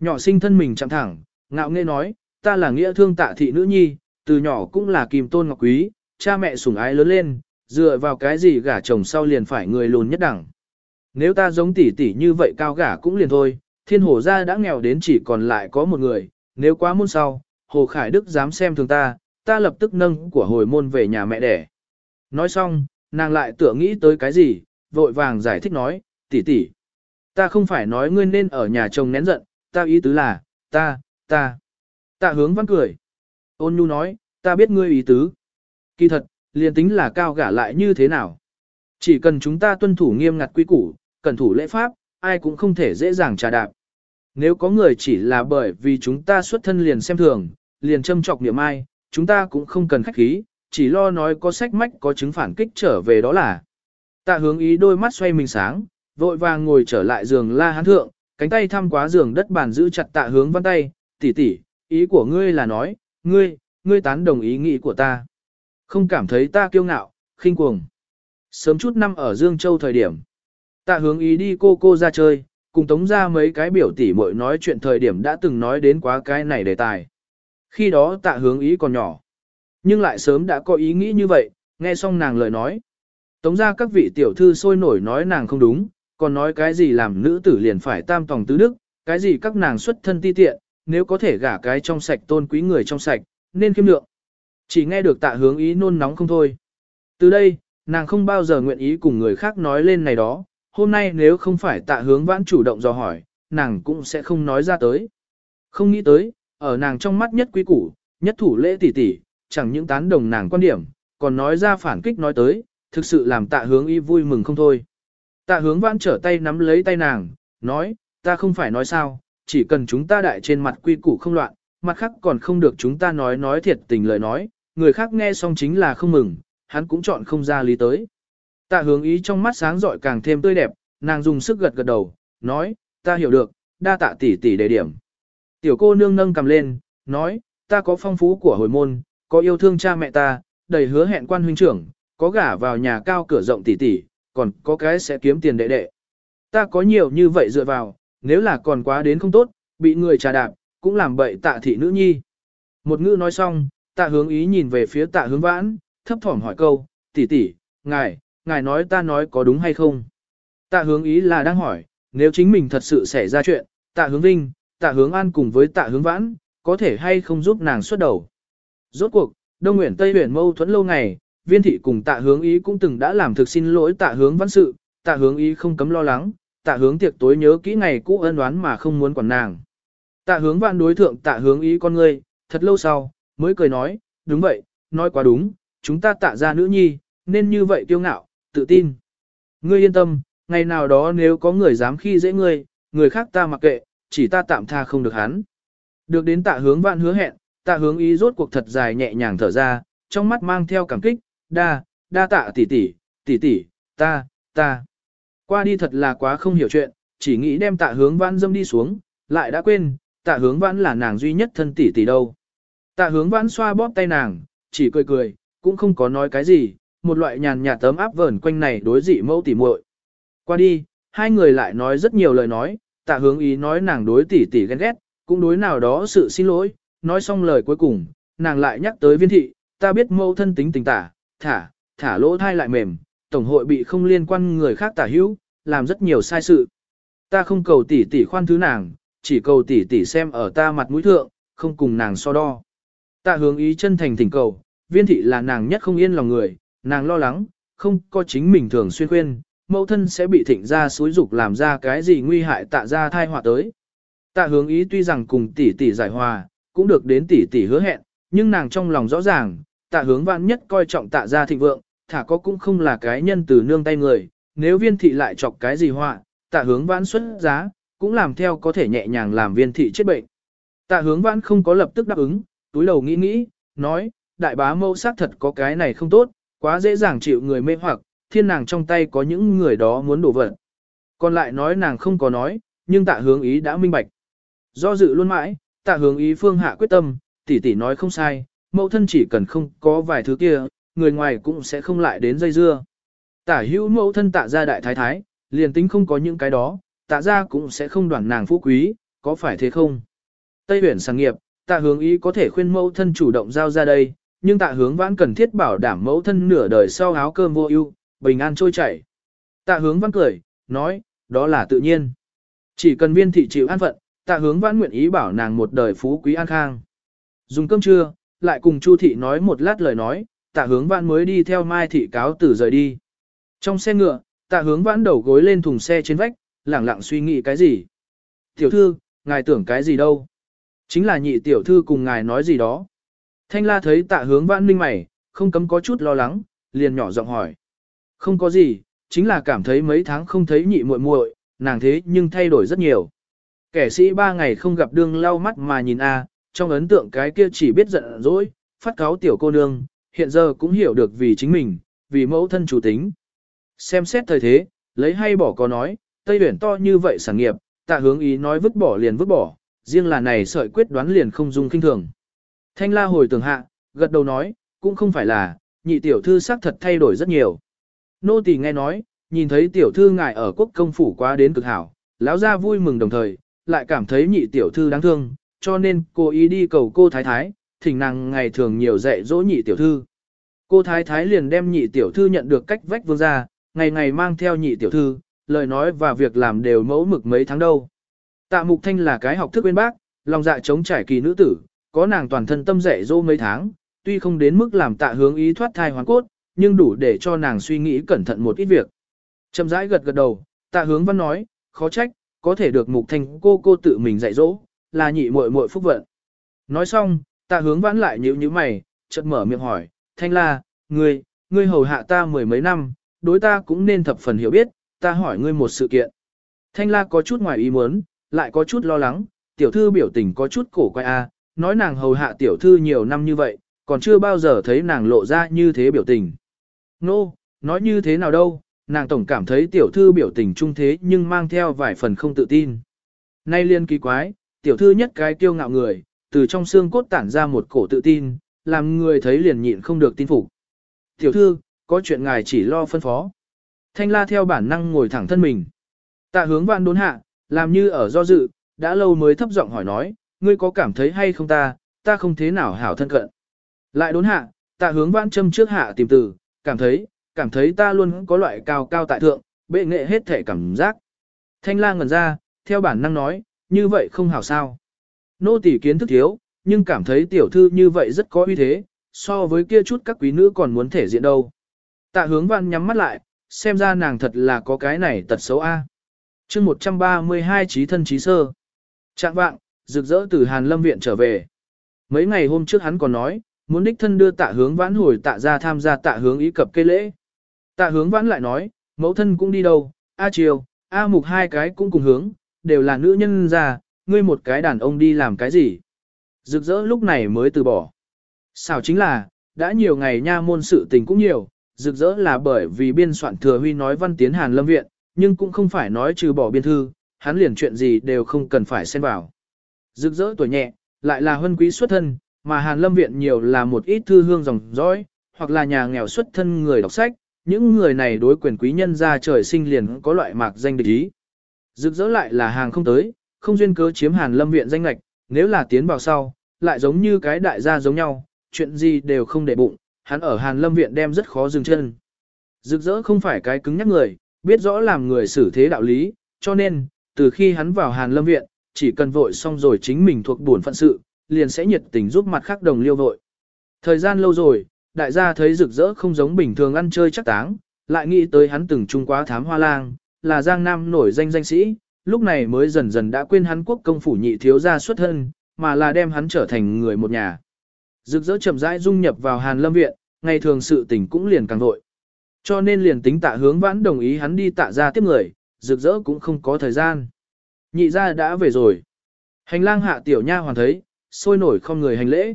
Nhỏ sinh thân mình chạm thẳng, ngạo nghễ nói, ta là nghĩa thương tạ thị nữ nhi, từ nhỏ cũng là kìm tôn ngọc quý, cha mẹ sủng ái lớn lên, dựa vào cái gì gả chồng sau liền phải người lùn nhất đẳng. Nếu ta giống tỷ tỷ như vậy cao gả cũng liền thôi, thiên hồ gia đã nghèo đến chỉ còn lại có một người, nếu quá môn sau, hồ khải đức dám xem thường ta, ta lập tức nâng của hồi môn về nhà mẹ đẻ. Nói xong, nàng lại tựa nghĩ tới cái gì, vội vàng giải thích nói, tỷ tỷ, ta không phải nói ngươi nên ở nhà chồng nén giận, ta ý tứ là, ta, ta. Tạ hướng văn cười. Ôn nhu nói, ta biết ngươi ý tứ. Kỳ thật, liền tính là cao gả lại như thế nào. Chỉ cần chúng ta tuân thủ nghiêm ngặt quy củ, cẩn thủ lễ pháp, ai cũng không thể dễ dàng trà đạp. Nếu có người chỉ là bởi vì chúng ta xuất thân liền xem thường, liền châm chọc niệm ai, chúng ta cũng không cần khách khí, chỉ lo nói có sách mách có chứng phản kích trở về đó là. Tạ hướng ý đôi mắt xoay mình sáng, vội vàng ngồi trở lại giường la hán thượng, cánh tay thăm quá giường đất bàn giữ chặt tạ hướng văn tay, tỷ tỷ, ý của ngươi là nói, ngươi, ngươi tán đồng ý nghĩ của ta. Không cảm thấy ta kiêu ngạo, khinh cuồng. Sớm chút năm ở Dương Châu thời điểm, tạ hướng ý đi cô cô ra chơi, cùng tống ra mấy cái biểu tỷ muội nói chuyện thời điểm đã từng nói đến quá cái này đề tài. Khi đó tạ hướng ý còn nhỏ, nhưng lại sớm đã có ý nghĩ như vậy, nghe xong nàng lời nói. Tống ra các vị tiểu thư sôi nổi nói nàng không đúng, còn nói cái gì làm nữ tử liền phải tam tòng tứ đức, cái gì các nàng xuất thân ti tiện, nếu có thể gả cái trong sạch tôn quý người trong sạch, nên khiêm lượng. Chỉ nghe được tạ hướng ý nôn nóng không thôi. Từ đây, nàng không bao giờ nguyện ý cùng người khác nói lên này đó, hôm nay nếu không phải tạ hướng vãn chủ động dò hỏi, nàng cũng sẽ không nói ra tới. Không nghĩ tới, ở nàng trong mắt nhất quý củ, nhất thủ lễ tỷ tỷ, chẳng những tán đồng nàng quan điểm, còn nói ra phản kích nói tới, thực sự làm tạ hướng y vui mừng không thôi. Tạ hướng vãn trở tay nắm lấy tay nàng, nói, ta không phải nói sao, chỉ cần chúng ta đại trên mặt quy củ không loạn, mặt khác còn không được chúng ta nói nói thiệt tình lời nói, người khác nghe xong chính là không mừng, hắn cũng chọn không ra lý tới. Tạ hướng ý trong mắt sáng rọi càng thêm tươi đẹp, nàng dùng sức gật gật đầu, nói, ta hiểu được, đa tạ tỷ tỷ đề điểm. Tiểu cô nương nâng cầm lên, nói, ta có phong phú của hồi môn, có yêu thương cha mẹ ta, đầy hứa hẹn quan huynh trưởng, có gả vào nhà cao cửa rộng tỷ tỷ, còn có cái sẽ kiếm tiền đệ đệ. Ta có nhiều như vậy dựa vào, nếu là còn quá đến không tốt, bị người trà đạp, cũng làm bậy tạ thị nữ nhi. Một ngữ nói xong, tạ hướng ý nhìn về phía tạ hướng vãn, thấp thỏm hỏi câu, tỷ tỷ, ngài, ngài nói ta nói có đúng hay không? Tạ hướng ý là đang hỏi, nếu chính mình thật sự xảy ra chuyện, tạ hướng vinh, tạ hướng an cùng với tạ hướng vãn, có thể hay không giúp nàng xuất đầu. Rốt cuộc, Đông Nguyễn Tây Huyền mâu thuẫn lâu ngày, viên thị cùng tạ hướng ý cũng từng đã làm thực xin lỗi tạ hướng văn sự, tạ hướng ý không cấm lo lắng, tạ hướng tiệc tối nhớ kỹ ngày cũ ân oán mà không muốn quản nàng. Tạ hướng vãn đối thượng tạ hướng ý con ngươi, thật lâu sau, mới cười nói, đúng vậy, nói quá đúng, chúng ta tạ ra nữ nhi, nên như vậy kiêu ngạo, tự tin. Ngươi yên tâm, ngày nào đó nếu có người dám khi dễ ngươi, người khác ta mặc kệ, chỉ ta tạm tha không được hắn. Được đến tạ hướng vãn hứa hẹn, tạ hướng ý rốt cuộc thật dài nhẹ nhàng thở ra, trong mắt mang theo cảm kích, đa, đa tạ tỷ tỷ, tỷ tỷ, ta, ta. Qua đi thật là quá không hiểu chuyện, chỉ nghĩ đem tạ hướng vãn dâm đi xuống, lại đã quên, tạ hướng vãn là nàng duy nhất thân tỷ tỷ đâu. Tạ hướng vãn xoa bóp tay nàng, chỉ cười cười, cũng không có nói cái gì, một loại nhàn nhạt tấm áp vờn quanh này đối dị mẫu tỉ muội. Qua đi, hai người lại nói rất nhiều lời nói, tạ hướng ý nói nàng đối tỷ tỷ ghen ghét, cũng đối nào đó sự xin lỗi, nói xong lời cuối cùng, nàng lại nhắc tới viên thị, ta biết mẫu thân tính tình tả, thả, thả lỗ thai lại mềm, tổng hội bị không liên quan người khác tả hữu, làm rất nhiều sai sự. Ta không cầu tỷ tỷ khoan thứ nàng, chỉ cầu tỷ tỷ xem ở ta mặt mũi thượng, không cùng nàng so đo. Ta hướng ý chân thành thỉnh cầu, viên thị là nàng nhất không yên lòng người, nàng lo lắng, không có chính mình thường xuyên khuyên, mẫu thân sẽ bị thịnh ra suối dục làm ra cái gì nguy hại tạ ra thai họa tới. Tạ hướng ý tuy rằng cùng tỷ tỷ giải hòa, cũng được đến tỷ tỷ hứa hẹn, nhưng nàng trong lòng rõ ràng, tạ hướng vạn nhất coi trọng tạ ra thịnh vượng, thả có cũng không là cái nhân từ nương tay người, nếu viên thị lại chọc cái gì họa, tạ hướng vãn xuất giá, cũng làm theo có thể nhẹ nhàng làm viên thị chết bệnh. Tạ hướng vãn không có lập tức đáp ứng, túi đầu nghĩ nghĩ, nói, đại bá mâu xác thật có cái này không tốt, quá dễ dàng chịu người mê hoặc, thiên nàng trong tay có những người đó muốn đổ vật. Còn lại nói nàng không có nói, nhưng tạ hướng ý đã minh bạch. Do dự luôn mãi, tạ hướng ý phương hạ quyết tâm, tỷ tỷ nói không sai, mẫu thân chỉ cần không có vài thứ kia, người ngoài cũng sẽ không lại đến dây dưa. Tả hữu mẫu thân tạ ra đại thái thái, liền tính không có những cái đó, tạ ra cũng sẽ không đoản nàng phú quý, có phải thế không? Tây huyển sáng nghiệp, tạ hướng ý có thể khuyên mẫu thân chủ động giao ra đây, nhưng tạ hướng vãn cần thiết bảo đảm mẫu thân nửa đời sau áo cơm vô ưu, bình an trôi chảy. Tạ hướng vãn cười, nói, đó là tự nhiên. Chỉ cần viên thị chịu an phận, tạ hướng vãn nguyện ý bảo nàng một đời phú quý an khang. Dùng cơm trưa, lại cùng Chu thị nói một lát lời nói, tạ hướng vãn mới đi theo mai thị cáo tử rời đi. Trong xe ngựa, tạ hướng vãn đầu gối lên thùng xe trên vách, lẳng lặng suy nghĩ cái gì. Tiểu thư, ngài tưởng cái gì đâu? Chính là nhị tiểu thư cùng ngài nói gì đó. Thanh la thấy tạ hướng vãn minh mày, không cấm có chút lo lắng, liền nhỏ giọng hỏi. Không có gì, chính là cảm thấy mấy tháng không thấy nhị muội muội, nàng thế nhưng thay đổi rất nhiều. Kẻ sĩ ba ngày không gặp đương lau mắt mà nhìn a, trong ấn tượng cái kia chỉ biết giận dỗi, phát cáo tiểu cô nương, hiện giờ cũng hiểu được vì chính mình, vì mẫu thân chủ tính. Xem xét thời thế, lấy hay bỏ có nói, Tây Biển to như vậy sản nghiệp, tạ hướng ý nói vứt bỏ liền vứt bỏ, riêng là này sợi quyết đoán liền không dung kinh thường. Thanh la hồi tưởng hạ, gật đầu nói, cũng không phải là, nhị tiểu thư xác thật thay đổi rất nhiều. Nô tỳ nghe nói, nhìn thấy tiểu thư ngài ở quốc công phủ quá đến cực hảo, lão ra vui mừng đồng thời, lại cảm thấy nhị tiểu thư đáng thương, cho nên cô ý đi cầu cô thái thái, thỉnh nàng ngày thường nhiều dạy dỗ nhị tiểu thư. Cô thái thái liền đem nhị tiểu thư nhận được cách vách vương ra, ngày ngày mang theo nhị tiểu thư, lời nói và việc làm đều mẫu mực mấy tháng đâu. Tạ Mục Thanh là cái học thức bên bác, lòng dạ chống trải kỳ nữ tử, có nàng toàn thân tâm dạy dỗ mấy tháng, tuy không đến mức làm tạ hướng ý thoát thai hoàn cốt, nhưng đủ để cho nàng suy nghĩ cẩn thận một ít việc. Chậm rãi gật gật đầu, tạ hướng văn nói, khó trách, có thể được Mục Thanh cô cô tự mình dạy dỗ, là nhị muội muội phúc vận. Nói xong, tạ hướng vãn lại nhíu nhíu mày, chợt mở miệng hỏi, Thanh la, ngươi, ngươi hầu hạ ta mười mấy năm, đối ta cũng nên thập phần hiểu biết, ta hỏi ngươi một sự kiện. Thanh la có chút ngoài ý muốn, lại có chút lo lắng, tiểu thư biểu tình có chút cổ quay a, à, nói nàng hầu hạ tiểu thư nhiều năm như vậy, còn chưa bao giờ thấy nàng lộ ra như thế biểu tình. Nô, no, nói như thế nào đâu, nàng tổng cảm thấy tiểu thư biểu tình trung thế nhưng mang theo vài phần không tự tin. Nay liên kỳ quái, tiểu thư nhất cái kiêu ngạo người, từ trong xương cốt tản ra một cổ tự tin, làm người thấy liền nhịn không được tin phục. Tiểu thư, có chuyện ngài chỉ lo phân phó. Thanh la theo bản năng ngồi thẳng thân mình. Tạ hướng vạn đốn hạ, làm như ở do dự, đã lâu mới thấp giọng hỏi nói, ngươi có cảm thấy hay không ta, ta không thế nào hảo thân cận. Lại đốn hạ, tạ hướng vãn châm trước hạ tìm từ, cảm thấy, cảm thấy ta luôn có loại cao cao tại thượng, bệ nghệ hết thể cảm giác. Thanh la ngẩn ra, theo bản năng nói, như vậy không hảo sao. Nô tỳ kiến thức thiếu, nhưng cảm thấy tiểu thư như vậy rất có uy thế, so với kia chút các quý nữ còn muốn thể diện đâu. Tạ hướng văn nhắm mắt lại, xem ra nàng thật là có cái này tật xấu A. chương 132 trí thân trí sơ. Trạng vạng, rực rỡ từ Hàn Lâm Viện trở về. Mấy ngày hôm trước hắn còn nói, muốn đích thân đưa tạ hướng vãn hồi tạ ra tham gia tạ hướng ý cập cây lễ. Tạ hướng vãn lại nói, mẫu thân cũng đi đâu, A Triều, A Mục hai cái cũng cùng hướng, đều là nữ nhân già, ngươi một cái đàn ông đi làm cái gì. Rực rỡ lúc này mới từ bỏ. Sao chính là, đã nhiều ngày nha môn sự tình cũng nhiều, rực rỡ là bởi vì biên soạn thừa huy nói văn tiến Hàn Lâm Viện, nhưng cũng không phải nói trừ bỏ biên thư, hắn liền chuyện gì đều không cần phải xen vào. Rực rỡ tuổi nhẹ, lại là huân quý xuất thân, mà Hàn Lâm Viện nhiều là một ít thư hương dòng dõi, hoặc là nhà nghèo xuất thân người đọc sách, những người này đối quyền quý nhân ra trời sinh liền có loại mạc danh địch ý. Rực rỡ lại là hàng không tới, không duyên cớ chiếm Hàn Lâm Viện danh lạch, nếu là tiến vào sau, lại giống như cái đại gia giống nhau, chuyện gì đều không để bụng, hắn ở Hàn Lâm Viện đem rất khó dừng chân. Rực rỡ không phải cái cứng nhắc người, biết rõ làm người xử thế đạo lý, cho nên, từ khi hắn vào Hàn Lâm Viện, chỉ cần vội xong rồi chính mình thuộc buồn phận sự, liền sẽ nhiệt tình giúp mặt khác đồng liêu vội. Thời gian lâu rồi, đại gia thấy rực rỡ không giống bình thường ăn chơi chắc táng, lại nghĩ tới hắn từng trung quá thám hoa lang, là Giang Nam nổi danh danh sĩ, lúc này mới dần dần đã quên hắn quốc công phủ nhị thiếu gia xuất thân, mà là đem hắn trở thành người một nhà. Rực rỡ chậm rãi dung nhập vào Hàn Lâm Viện, ngày thường sự tình cũng liền càng vội. Cho nên liền tính tạ hướng vãn đồng ý hắn đi tạ ra tiếp người, rực rỡ cũng không có thời gian. Nhị gia đã về rồi. Hành lang hạ tiểu nha hoàn thấy, sôi nổi không người hành lễ.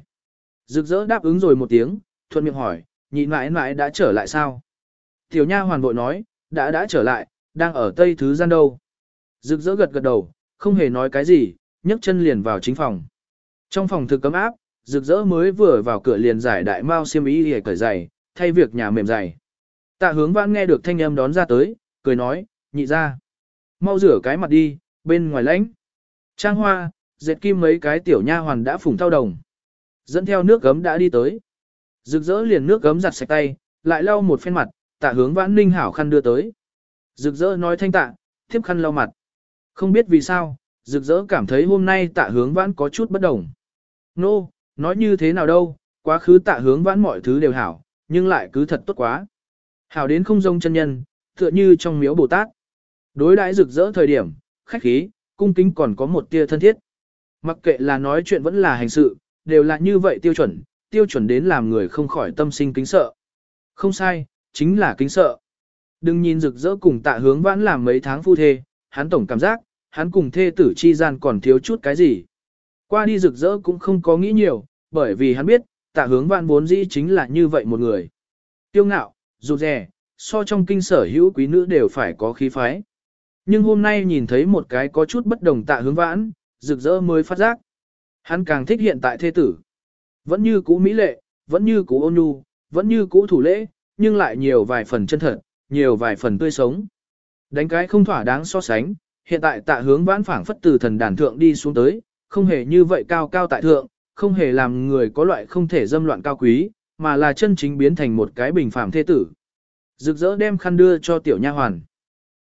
Rực rỡ đáp ứng rồi một tiếng, thuận miệng hỏi, nhị mãi mãi đã trở lại sao? Tiểu nha hoàn vội nói, đã đã trở lại, đang ở tây thứ gian đâu. Rực rỡ gật gật đầu, không hề nói cái gì, nhấc chân liền vào chính phòng. Trong phòng thực cấm áp, rực rỡ mới vừa vào cửa liền giải đại mao xiêm y để cởi giày, thay việc nhà mềm giày. Tạ hướng vãn nghe được thanh âm đón ra tới, cười nói, nhị ra. Mau rửa cái mặt đi, bên ngoài lãnh. Trang hoa, dệt kim mấy cái tiểu nha hoàn đã phủng thao đồng. Dẫn theo nước gấm đã đi tới. Rực rỡ liền nước gấm giặt sạch tay, lại lau một phen mặt, tạ hướng vãn ninh hảo khăn đưa tới. Rực rỡ nói thanh tạ, tiếp khăn lau mặt. Không biết vì sao, rực rỡ cảm thấy hôm nay tạ hướng vãn có chút bất đồng. Nô, no, nói như thế nào đâu, quá khứ tạ hướng vãn mọi thứ đều hảo, nhưng lại cứ thật tốt quá. Hảo đến không rông chân nhân, tựa như trong miếu Bồ Tát. Đối đãi rực rỡ thời điểm, khách khí, cung kính còn có một tia thân thiết. Mặc kệ là nói chuyện vẫn là hành sự, đều là như vậy tiêu chuẩn, tiêu chuẩn đến làm người không khỏi tâm sinh kính sợ. Không sai, chính là kính sợ. Đừng nhìn rực rỡ cùng tạ hướng vãn làm mấy tháng phu thê, hắn tổng cảm giác, hắn cùng thê tử chi gian còn thiếu chút cái gì. Qua đi rực rỡ cũng không có nghĩ nhiều, bởi vì hắn biết, tạ hướng vãn vốn dĩ chính là như vậy một người. Tiêu ngạo, rụt rè, so trong kinh sở hữu quý nữ đều phải có khí phái. Nhưng hôm nay nhìn thấy một cái có chút bất đồng tạ hướng vãn, rực rỡ mới phát giác. Hắn càng thích hiện tại thế tử. Vẫn như cũ mỹ lệ, vẫn như cũ ôn nhu, vẫn như cũ thủ lễ, nhưng lại nhiều vài phần chân thật, nhiều vài phần tươi sống. Đánh cái không thỏa đáng so sánh, hiện tại tạ hướng vãn phảng phất từ thần đàn thượng đi xuống tới, không hề như vậy cao cao tại thượng, không hề làm người có loại không thể dâm loạn cao quý, mà là chân chính biến thành một cái bình phàm thế tử. Rực rỡ đem khăn đưa cho tiểu nha hoàn.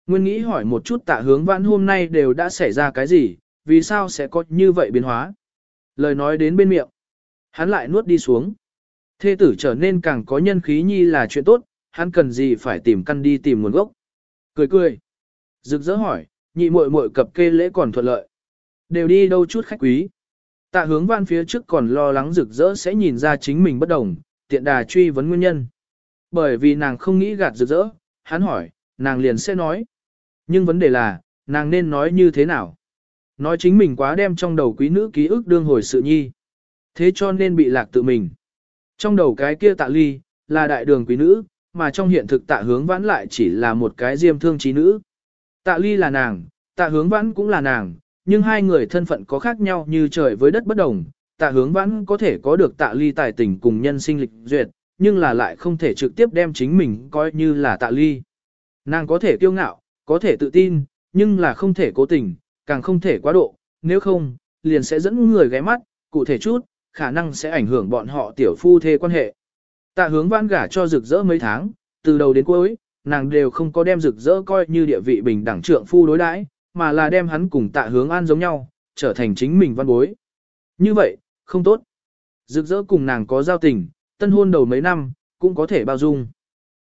Nguyên nghĩ hỏi một chút tạ hướng vãn hôm nay đều đã xảy ra cái gì, vì sao sẽ có như vậy biến hóa. Lời nói đến bên miệng. Hắn lại nuốt đi xuống. Thê tử trở nên càng có nhân khí nhi là chuyện tốt, hắn cần gì phải tìm căn đi tìm nguồn gốc. Cười cười. Rực rỡ hỏi, nhị muội muội cập kê lễ còn thuận lợi. Đều đi đâu chút khách quý. Tạ hướng văn phía trước còn lo lắng rực rỡ sẽ nhìn ra chính mình bất đồng, tiện đà truy vấn nguyên nhân. Bởi vì nàng không nghĩ gạt rực rỡ, hắn hỏi, nàng liền sẽ nói. Nhưng vấn đề là, nàng nên nói như thế nào? Nói chính mình quá đem trong đầu quý nữ ký ức đương hồi sự nhi. Thế cho nên bị lạc tự mình. Trong đầu cái kia tạ ly, là đại đường quý nữ, mà trong hiện thực tạ hướng vãn lại chỉ là một cái diêm thương trí nữ. Tạ ly là nàng, tạ hướng vãn cũng là nàng, nhưng hai người thân phận có khác nhau như trời với đất bất đồng. Tạ hướng vãn có thể có được tạ ly tài tình cùng nhân sinh lịch duyệt, nhưng là lại không thể trực tiếp đem chính mình coi như là tạ ly. Nàng có thể kiêu ngạo, có thể tự tin, nhưng là không thể cố tình, càng không thể quá độ, nếu không, liền sẽ dẫn người ghé mắt, cụ thể chút, khả năng sẽ ảnh hưởng bọn họ tiểu phu thê quan hệ. Tạ hướng văn gả cho rực rỡ mấy tháng, từ đầu đến cuối, nàng đều không có đem rực rỡ coi như địa vị bình đẳng trượng phu đối đãi, mà là đem hắn cùng tạ hướng an giống nhau, trở thành chính mình văn bối. Như vậy, không tốt. Rực rỡ cùng nàng có giao tình, tân hôn đầu mấy năm, cũng có thể bao dung.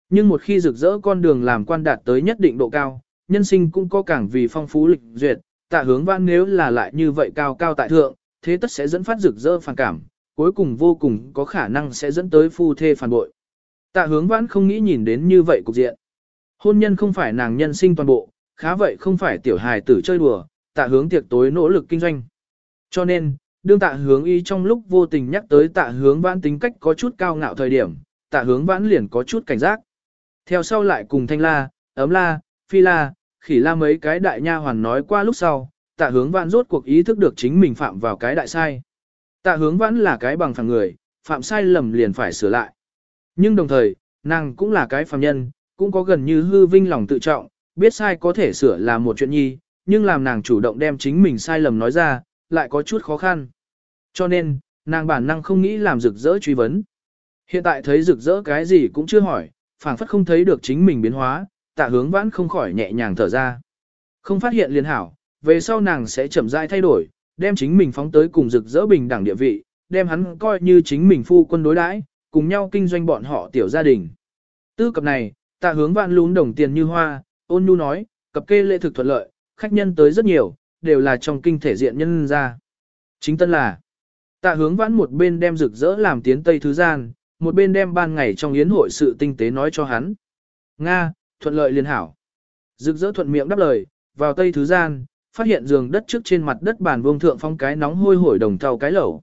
Nhưng một khi rực rỡ con đường làm quan đạt tới nhất định độ cao, nhân sinh cũng có càng vì phong phú lịch duyệt, tạ hướng văn nếu là lại như vậy cao cao tại thượng, thế tất sẽ dẫn phát rực rỡ phản cảm, cuối cùng vô cùng có khả năng sẽ dẫn tới phu thê phản bội. Tạ hướng vãn không nghĩ nhìn đến như vậy cục diện. Hôn nhân không phải nàng nhân sinh toàn bộ, khá vậy không phải tiểu hài tử chơi đùa, tạ hướng tiệc tối nỗ lực kinh doanh. Cho nên, đương tạ hướng y trong lúc vô tình nhắc tới tạ hướng vãn tính cách có chút cao ngạo thời điểm, tạ hướng vãn liền có chút cảnh giác. Theo sau lại cùng thanh la, ấm la, phi la, khỉ la mấy cái đại nha hoàn nói qua lúc sau, tạ hướng vãn rốt cuộc ý thức được chính mình phạm vào cái đại sai. Tạ hướng vãn là cái bằng phẳng người, phạm sai lầm liền phải sửa lại. Nhưng đồng thời, nàng cũng là cái phàm nhân, cũng có gần như hư vinh lòng tự trọng, biết sai có thể sửa là một chuyện nhi, nhưng làm nàng chủ động đem chính mình sai lầm nói ra, lại có chút khó khăn. Cho nên, nàng bản năng không nghĩ làm rực rỡ truy vấn. Hiện tại thấy rực rỡ cái gì cũng chưa hỏi, phảng phất không thấy được chính mình biến hóa, tạ hướng vãn không khỏi nhẹ nhàng thở ra. Không phát hiện liền hảo, về sau nàng sẽ chậm rãi thay đổi, đem chính mình phóng tới cùng rực rỡ bình đẳng địa vị, đem hắn coi như chính mình phu quân đối đãi, cùng nhau kinh doanh bọn họ tiểu gia đình. Tư cập này, tạ hướng vãn lún đồng tiền như hoa, ôn nhu nói, cập kê lễ thực thuận lợi, khách nhân tới rất nhiều, đều là trong kinh thể diện nhân ra. Chính tân là, tạ hướng vãn một bên đem rực rỡ làm tiến tây thứ gian, một bên đem ban ngày trong yến hội sự tinh tế nói cho hắn. Nga, thuận lợi liên hảo. Rực rỡ thuận miệng đáp lời, vào tây thứ gian, phát hiện giường đất trước trên mặt đất bàn vuông thượng phong cái nóng hôi hổi đồng thau cái lẩu.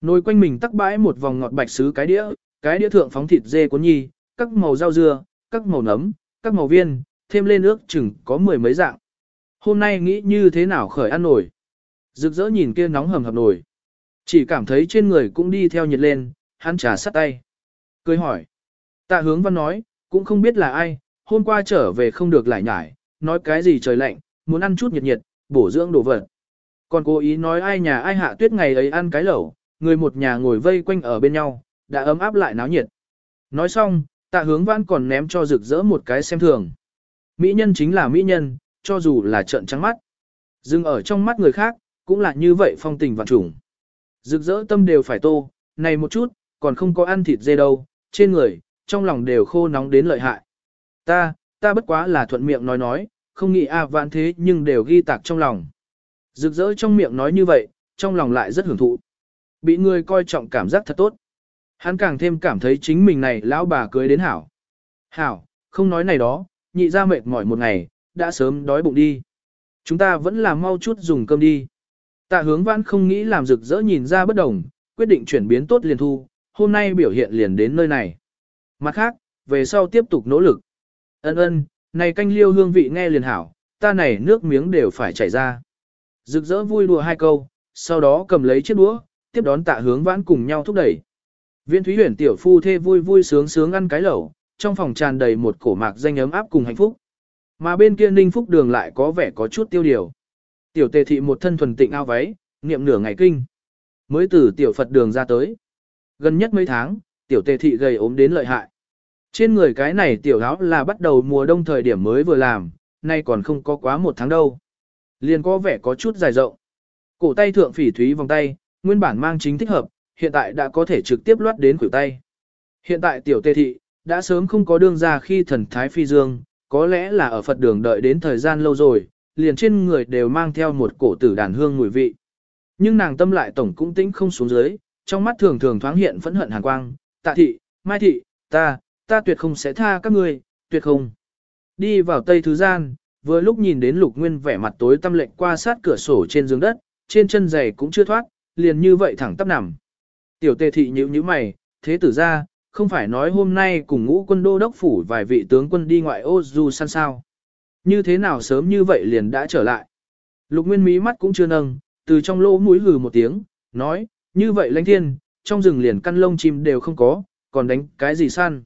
Nồi quanh mình tắc bãi một vòng ngọt bạch sứ cái đĩa, cái đĩa thượng phóng thịt dê cuốn nhi, các màu rau dưa, các màu nấm, các màu viên, thêm lên nước chừng có mười mấy dạng. Hôm nay nghĩ như thế nào khởi ăn nổi. Rực rỡ nhìn kia nóng hầm hập nổi. Chỉ cảm thấy trên người cũng đi theo nhiệt lên, hắn trà sắt tay. Cười hỏi. Tạ hướng văn nói, cũng không biết là ai, hôm qua trở về không được lại nhải, nói cái gì trời lạnh, muốn ăn chút nhiệt nhiệt, bổ dưỡng đồ vật. Còn cố ý nói ai nhà ai hạ tuyết ngày ấy ăn cái lẩu, người một nhà ngồi vây quanh ở bên nhau, đã ấm áp lại náo nhiệt. Nói xong, tạ hướng vãn còn ném cho rực rỡ một cái xem thường. Mỹ nhân chính là mỹ nhân, cho dù là trợn trắng mắt. Dừng ở trong mắt người khác, cũng là như vậy phong tình vạn trùng. Rực rỡ tâm đều phải tô, này một chút, còn không có ăn thịt dê đâu, trên người, trong lòng đều khô nóng đến lợi hại. Ta, ta bất quá là thuận miệng nói nói, không nghĩ a à vạn thế nhưng đều ghi tạc trong lòng. Rực rỡ trong miệng nói như vậy, trong lòng lại rất hưởng thụ. Bị người coi trọng cảm giác thật tốt. Hắn càng thêm cảm thấy chính mình này lão bà cưới đến hảo. Hảo, không nói này đó, nhị ra mệt mỏi một ngày, đã sớm đói bụng đi. Chúng ta vẫn là mau chút dùng cơm đi. Tạ hướng vãn không nghĩ làm rực rỡ nhìn ra bất đồng, quyết định chuyển biến tốt liền thu, hôm nay biểu hiện liền đến nơi này. Mặt khác, về sau tiếp tục nỗ lực. Ân ân, này canh liêu hương vị nghe liền hảo, ta này nước miếng đều phải chảy ra. Rực rỡ vui đùa hai câu, sau đó cầm lấy chiếc đũa, tiếp đón tạ hướng vãn cùng nhau thúc đẩy. Viên thúy huyền tiểu phu thê vui vui sướng sướng ăn cái lẩu, trong phòng tràn đầy một cổ mạc danh ấm áp cùng hạnh phúc. Mà bên kia ninh phúc đường lại có vẻ có chút tiêu điều. Tiểu tề thị một thân thuần tịnh ao váy, niệm nửa ngày kinh. Mới từ tiểu Phật đường ra tới. Gần nhất mấy tháng, tiểu tề thị gầy ốm đến lợi hại. Trên người cái này tiểu áo là bắt đầu mùa đông thời điểm mới vừa làm, nay còn không có quá một tháng đâu. Liền có vẻ có chút dài rộng. Cổ tay thượng phỉ thúy vòng tay, nguyên bản mang chính thích hợp, hiện tại đã có thể trực tiếp loát đến khuỷu tay. Hiện tại tiểu tê thị, đã sớm không có đương ra khi thần thái phi dương, có lẽ là ở Phật đường đợi đến thời gian lâu rồi, liền trên người đều mang theo một cổ tử đàn hương mùi vị. Nhưng nàng tâm lại tổng cũng tĩnh không xuống dưới, trong mắt thường thường thoáng hiện phẫn hận hàn quang, tạ thị, mai thị, ta, ta tuyệt không sẽ tha các ngươi, tuyệt không. Đi vào tây thứ gian, vừa lúc nhìn đến lục nguyên vẻ mặt tối tăm lệnh qua sát cửa sổ trên giường đất, trên chân giày cũng chưa thoát, liền như vậy thẳng tắp nằm. Tiểu tề thị nhíu nhíu mày, thế tử ra, không phải nói hôm nay cùng ngũ quân đô đốc phủ vài vị tướng quân đi ngoại ô du săn sao. Như thế nào sớm như vậy liền đã trở lại. Lục nguyên mí mắt cũng chưa nâng, từ trong lỗ mũi hừ một tiếng, nói, như vậy lãnh thiên, trong rừng liền căn lông chim đều không có, còn đánh cái gì săn.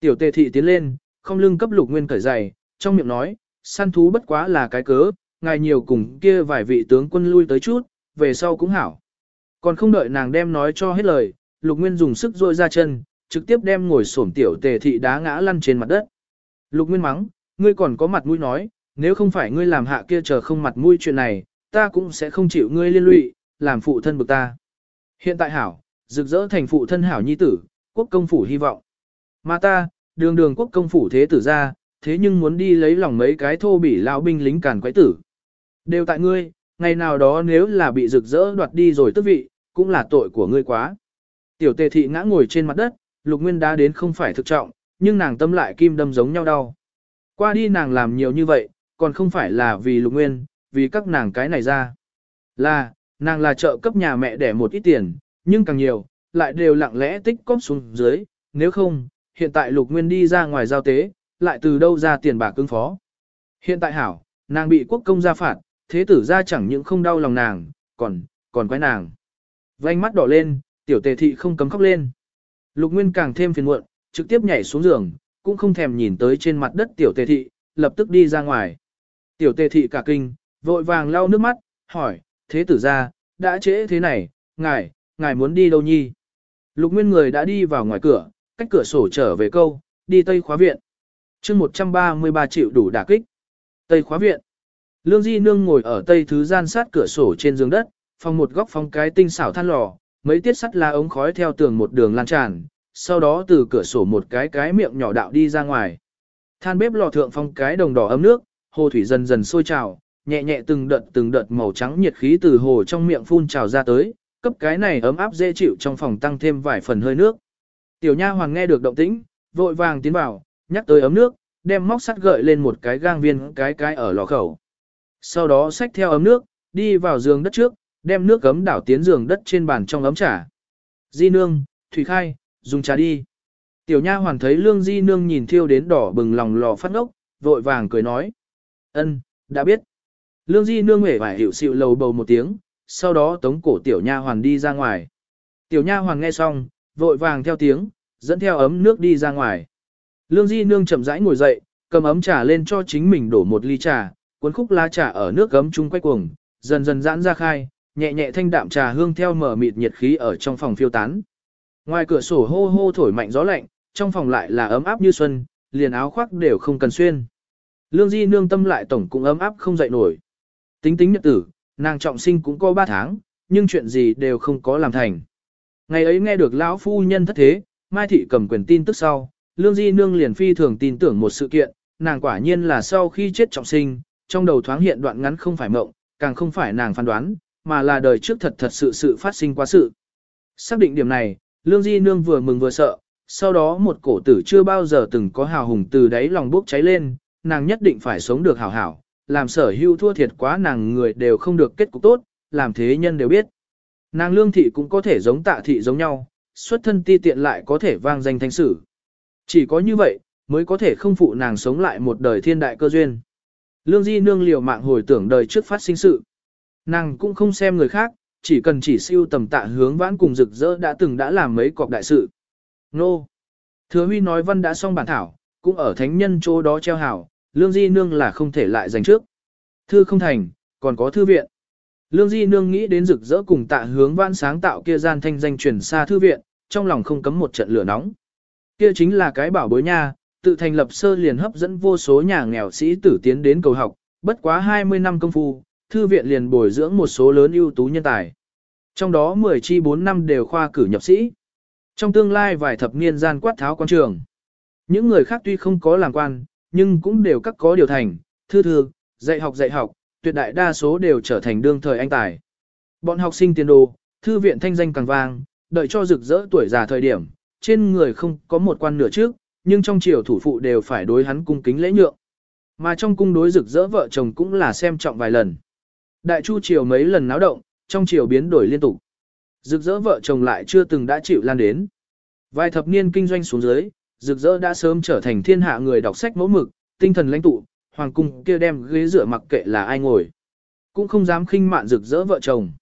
Tiểu tề thị tiến lên, không lưng cấp lục nguyên cởi giày, trong miệng nói, săn thú bất quá là cái cớ, ngài nhiều cùng kia vài vị tướng quân lui tới chút, về sau cũng hảo. Còn không đợi nàng đem nói cho hết lời, lục nguyên dùng sức rôi ra chân, trực tiếp đem ngồi xổm tiểu tề thị đá ngã lăn trên mặt đất. Lục nguyên mắng, ngươi còn có mặt mũi nói, nếu không phải ngươi làm hạ kia chờ không mặt mũi chuyện này, ta cũng sẽ không chịu ngươi liên lụy, làm phụ thân bực ta. Hiện tại hảo, rực rỡ thành phụ thân hảo nhi tử, quốc công phủ hy vọng. Mà ta, đường đường quốc công phủ thế tử ra, thế nhưng muốn đi lấy lòng mấy cái thô bỉ lão binh lính càn quái tử. Đều tại ngươi, ngày nào đó nếu là bị rực rỡ đoạt đi rồi tức vị, cũng là tội của ngươi quá. Tiểu tề thị ngã ngồi trên mặt đất, lục nguyên đá đến không phải thực trọng, nhưng nàng tâm lại kim đâm giống nhau đau. Qua đi nàng làm nhiều như vậy, còn không phải là vì lục nguyên, vì các nàng cái này ra. Là, nàng là trợ cấp nhà mẹ để một ít tiền, nhưng càng nhiều, lại đều lặng lẽ tích cóp xuống dưới, nếu không, hiện tại lục nguyên đi ra ngoài giao tế, lại từ đâu ra tiền bạc cưng phó. Hiện tại hảo, nàng bị quốc công gia phạt, thế tử ra chẳng những không đau lòng nàng, còn, còn quái nàng. Vành mắt đỏ lên, tiểu tề thị không cấm khóc lên. Lục Nguyên càng thêm phiền muộn, trực tiếp nhảy xuống giường, cũng không thèm nhìn tới trên mặt đất tiểu tề thị, lập tức đi ra ngoài. Tiểu tề thị cả kinh, vội vàng lau nước mắt, hỏi, thế tử ra, đã trễ thế này, ngài, ngài muốn đi đâu nhi? Lục Nguyên người đã đi vào ngoài cửa, cách cửa sổ trở về câu, đi Tây khóa viện. chương 133 triệu đủ đả kích. Tây khóa viện. Lương Di Nương ngồi ở Tây thứ gian sát cửa sổ trên giường đất, phòng một góc phong cái tinh xảo than lò, mấy tiết sắt la ống khói theo tường một đường lan tràn, sau đó từ cửa sổ một cái cái miệng nhỏ đạo đi ra ngoài. Than bếp lò thượng phong cái đồng đỏ ấm nước, hồ thủy dần dần sôi trào, nhẹ nhẹ từng đợt từng đợt màu trắng nhiệt khí từ hồ trong miệng phun trào ra tới, cấp cái này ấm áp dễ chịu trong phòng tăng thêm vài phần hơi nước. Tiểu nha hoàng nghe được động tĩnh, vội vàng tiến vào, nhắc tới ấm nước, đem móc sắt gợi lên một cái gang viên cái cái ở lò khẩu. Sau đó xách theo ấm nước, đi vào giường đất trước, đem nước ấm đảo tiến giường đất trên bàn trong ấm trà. Di nương, Thủy Khai, dùng trà đi. Tiểu nha hoàn thấy lương di nương nhìn thiêu đến đỏ bừng lòng lò phát ngốc, vội vàng cười nói. ân, đã biết. Lương di nương hề vải hiểu xịu lầu bầu một tiếng, sau đó tống cổ tiểu nha hoàn đi ra ngoài. Tiểu nha hoàn nghe xong, vội vàng theo tiếng, dẫn theo ấm nước đi ra ngoài. Lương di nương chậm rãi ngồi dậy, cầm ấm trà lên cho chính mình đổ một ly trà, cuốn khúc lá trà ở nước gấm chung quay cuồng, dần dần giãn ra khai, nhẹ nhẹ thanh đạm trà hương theo mở mịt nhiệt khí ở trong phòng phiêu tán. Ngoài cửa sổ hô hô thổi mạnh gió lạnh, trong phòng lại là ấm áp như xuân, liền áo khoác đều không cần xuyên. Lương Di nương tâm lại tổng cũng ấm áp không dậy nổi. Tính tính nhật tử, nàng trọng sinh cũng có 3 tháng, nhưng chuyện gì đều không có làm thành. Ngày ấy nghe được lão phu nhân thất thế, Mai Thị cầm quyền tin tức sau, Lương Di nương liền phi thường tin tưởng một sự kiện, nàng quả nhiên là sau khi chết trọng sinh, trong đầu thoáng hiện đoạn ngắn không phải mộng, càng không phải nàng phán đoán, mà là đời trước thật thật sự sự phát sinh quá sự. Xác định điểm này, Lương Di Nương vừa mừng vừa sợ, sau đó một cổ tử chưa bao giờ từng có hào hùng từ đáy lòng bốc cháy lên, nàng nhất định phải sống được hảo hảo, làm sở hưu thua thiệt quá nàng người đều không được kết cục tốt, làm thế nhân đều biết. Nàng lương thị cũng có thể giống tạ thị giống nhau, xuất thân ti tiện lại có thể vang danh thanh sử. Chỉ có như vậy, mới có thể không phụ nàng sống lại một đời thiên đại cơ duyên. Lương Di Nương liều mạng hồi tưởng đời trước phát sinh sự. Nàng cũng không xem người khác, chỉ cần chỉ siêu tầm tạ hướng vãn cùng rực rỡ đã từng đã làm mấy cọc đại sự. Nô! Thừa huy nói văn đã xong bản thảo, cũng ở thánh nhân chỗ đó treo hảo, lương di nương là không thể lại giành trước. Thư không thành, còn có thư viện. Lương di nương nghĩ đến rực rỡ cùng tạ hướng vãn sáng tạo kia gian thanh danh truyền xa thư viện, trong lòng không cấm một trận lửa nóng. Kia chính là cái bảo bối nha, tự thành lập sơ liền hấp dẫn vô số nhà nghèo sĩ tử tiến đến cầu học, bất quá 20 năm công phu, thư viện liền bồi dưỡng một số lớn ưu tú nhân tài. Trong đó 10 chi 4 năm đều khoa cử nhập sĩ. Trong tương lai vài thập niên gian quát tháo quan trường. Những người khác tuy không có làm quan, nhưng cũng đều các có điều thành, thư thư, dạy học dạy học, tuyệt đại đa số đều trở thành đương thời anh tài. Bọn học sinh tiền đồ, thư viện thanh danh càng vang, đợi cho rực rỡ tuổi già thời điểm, trên người không có một quan nửa trước, nhưng trong triều thủ phụ đều phải đối hắn cung kính lễ nhượng. Mà trong cung đối rực rỡ vợ chồng cũng là xem trọng vài lần. Đại chu triều mấy lần náo động, trong triều biến đổi liên tục. Rực rỡ vợ chồng lại chưa từng đã chịu lan đến. Vài thập niên kinh doanh xuống dưới, rực rỡ đã sớm trở thành thiên hạ người đọc sách mẫu mực, tinh thần lãnh tụ, hoàng cung kia đem ghế dựa mặc kệ là ai ngồi. Cũng không dám khinh mạn rực rỡ vợ chồng.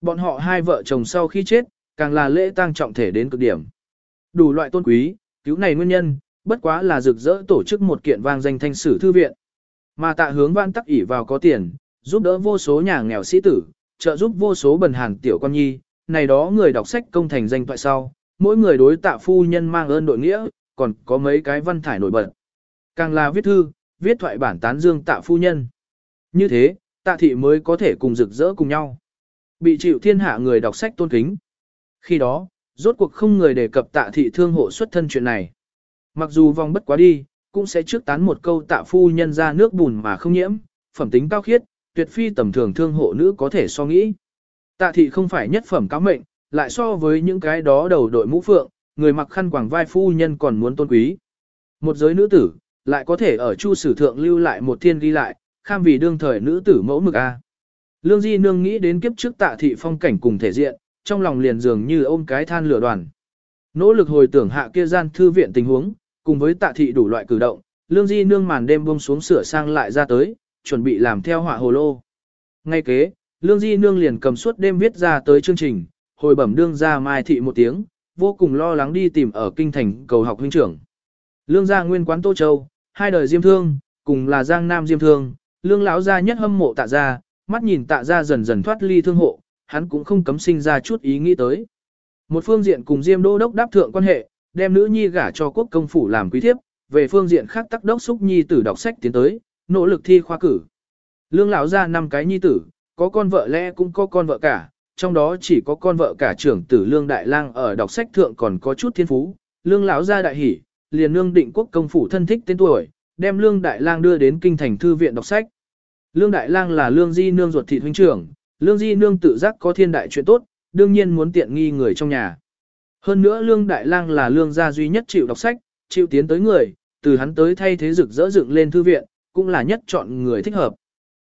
Bọn họ hai vợ chồng sau khi chết, càng là lễ tang trọng thể đến cực điểm. Đủ loại tôn quý, cứu này nguyên nhân, bất quá là rực rỡ tổ chức một kiện vang danh thanh sử thư viện. Mà tạ hướng văn tắc ỉ vào có tiền, giúp đỡ vô số nhà nghèo sĩ tử, trợ giúp vô số bần hàn tiểu con nhi, này đó người đọc sách công thành danh toại sau, mỗi người đối tạ phu nhân mang ơn đội nghĩa, còn có mấy cái văn thải nổi bật. Càng là viết thư, viết thoại bản tán dương tạ phu nhân. Như thế, tạ thị mới có thể cùng rực rỡ cùng nhau. Bị chịu thiên hạ người đọc sách tôn kính. Khi đó, rốt cuộc không người đề cập tạ thị thương hộ xuất thân chuyện này. Mặc dù vòng bất quá đi, cũng sẽ trước tán một câu tạ phu nhân ra nước bùn mà không nhiễm, phẩm tính cao khiết, tuyệt phi tầm thường thương hộ nữ có thể so nghĩ. Tạ thị không phải nhất phẩm cáo mệnh, lại so với những cái đó đầu đội mũ phượng, người mặc khăn quàng vai phu nhân còn muốn tôn quý. Một giới nữ tử, lại có thể ở chu sử thượng lưu lại một thiên ghi lại, kham vì đương thời nữ tử mẫu mực A. Lương Di Nương nghĩ đến kiếp trước tạ thị phong cảnh cùng thể diện, trong lòng liền dường như ôm cái than lửa đoàn. Nỗ lực hồi tưởng hạ kia gian thư viện tình huống, cùng với tạ thị đủ loại cử động, Lương Di Nương màn đêm buông xuống sửa sang lại ra tới, chuẩn bị làm theo họa hồ lô. Ngay kế, Lương Di Nương liền cầm suốt đêm viết ra tới chương trình, hồi bẩm đương ra mai thị một tiếng, vô cùng lo lắng đi tìm ở kinh thành cầu học huynh trưởng. Lương gia nguyên quán Tô Châu, hai đời diêm thương, cùng là Giang Nam diêm thương, lương lão gia nhất hâm mộ tạ gia, mắt nhìn tạ gia dần dần thoát ly thương hộ, hắn cũng không cấm sinh ra chút ý nghĩ tới. Một phương diện cùng diêm đô đốc đáp thượng quan hệ, đem nữ nhi gả cho quốc công phủ làm quý thiếp, về phương diện khác tắc đốc xúc nhi tử đọc sách tiến tới, nỗ lực thi khoa cử. Lương lão gia năm cái nhi tử, có con vợ lẽ cũng có con vợ cả, trong đó chỉ có con vợ cả trưởng tử Lương Đại Lang ở đọc sách thượng còn có chút thiên phú, Lương lão gia đại hỉ, liền nương định quốc công phủ thân thích tên tuổi, đem Lương Đại Lang đưa đến kinh thành thư viện đọc sách. Lương Đại Lang là Lương Di nương ruột thịt huynh trưởng, Lương Di nương tự giác có thiên đại chuyện tốt, đương nhiên muốn tiện nghi người trong nhà. Hơn nữa Lương Đại Lang là lương gia duy nhất chịu đọc sách, chịu tiến tới người, từ hắn tới thay thế rực rỡ dựng lên thư viện, cũng là nhất chọn người thích hợp.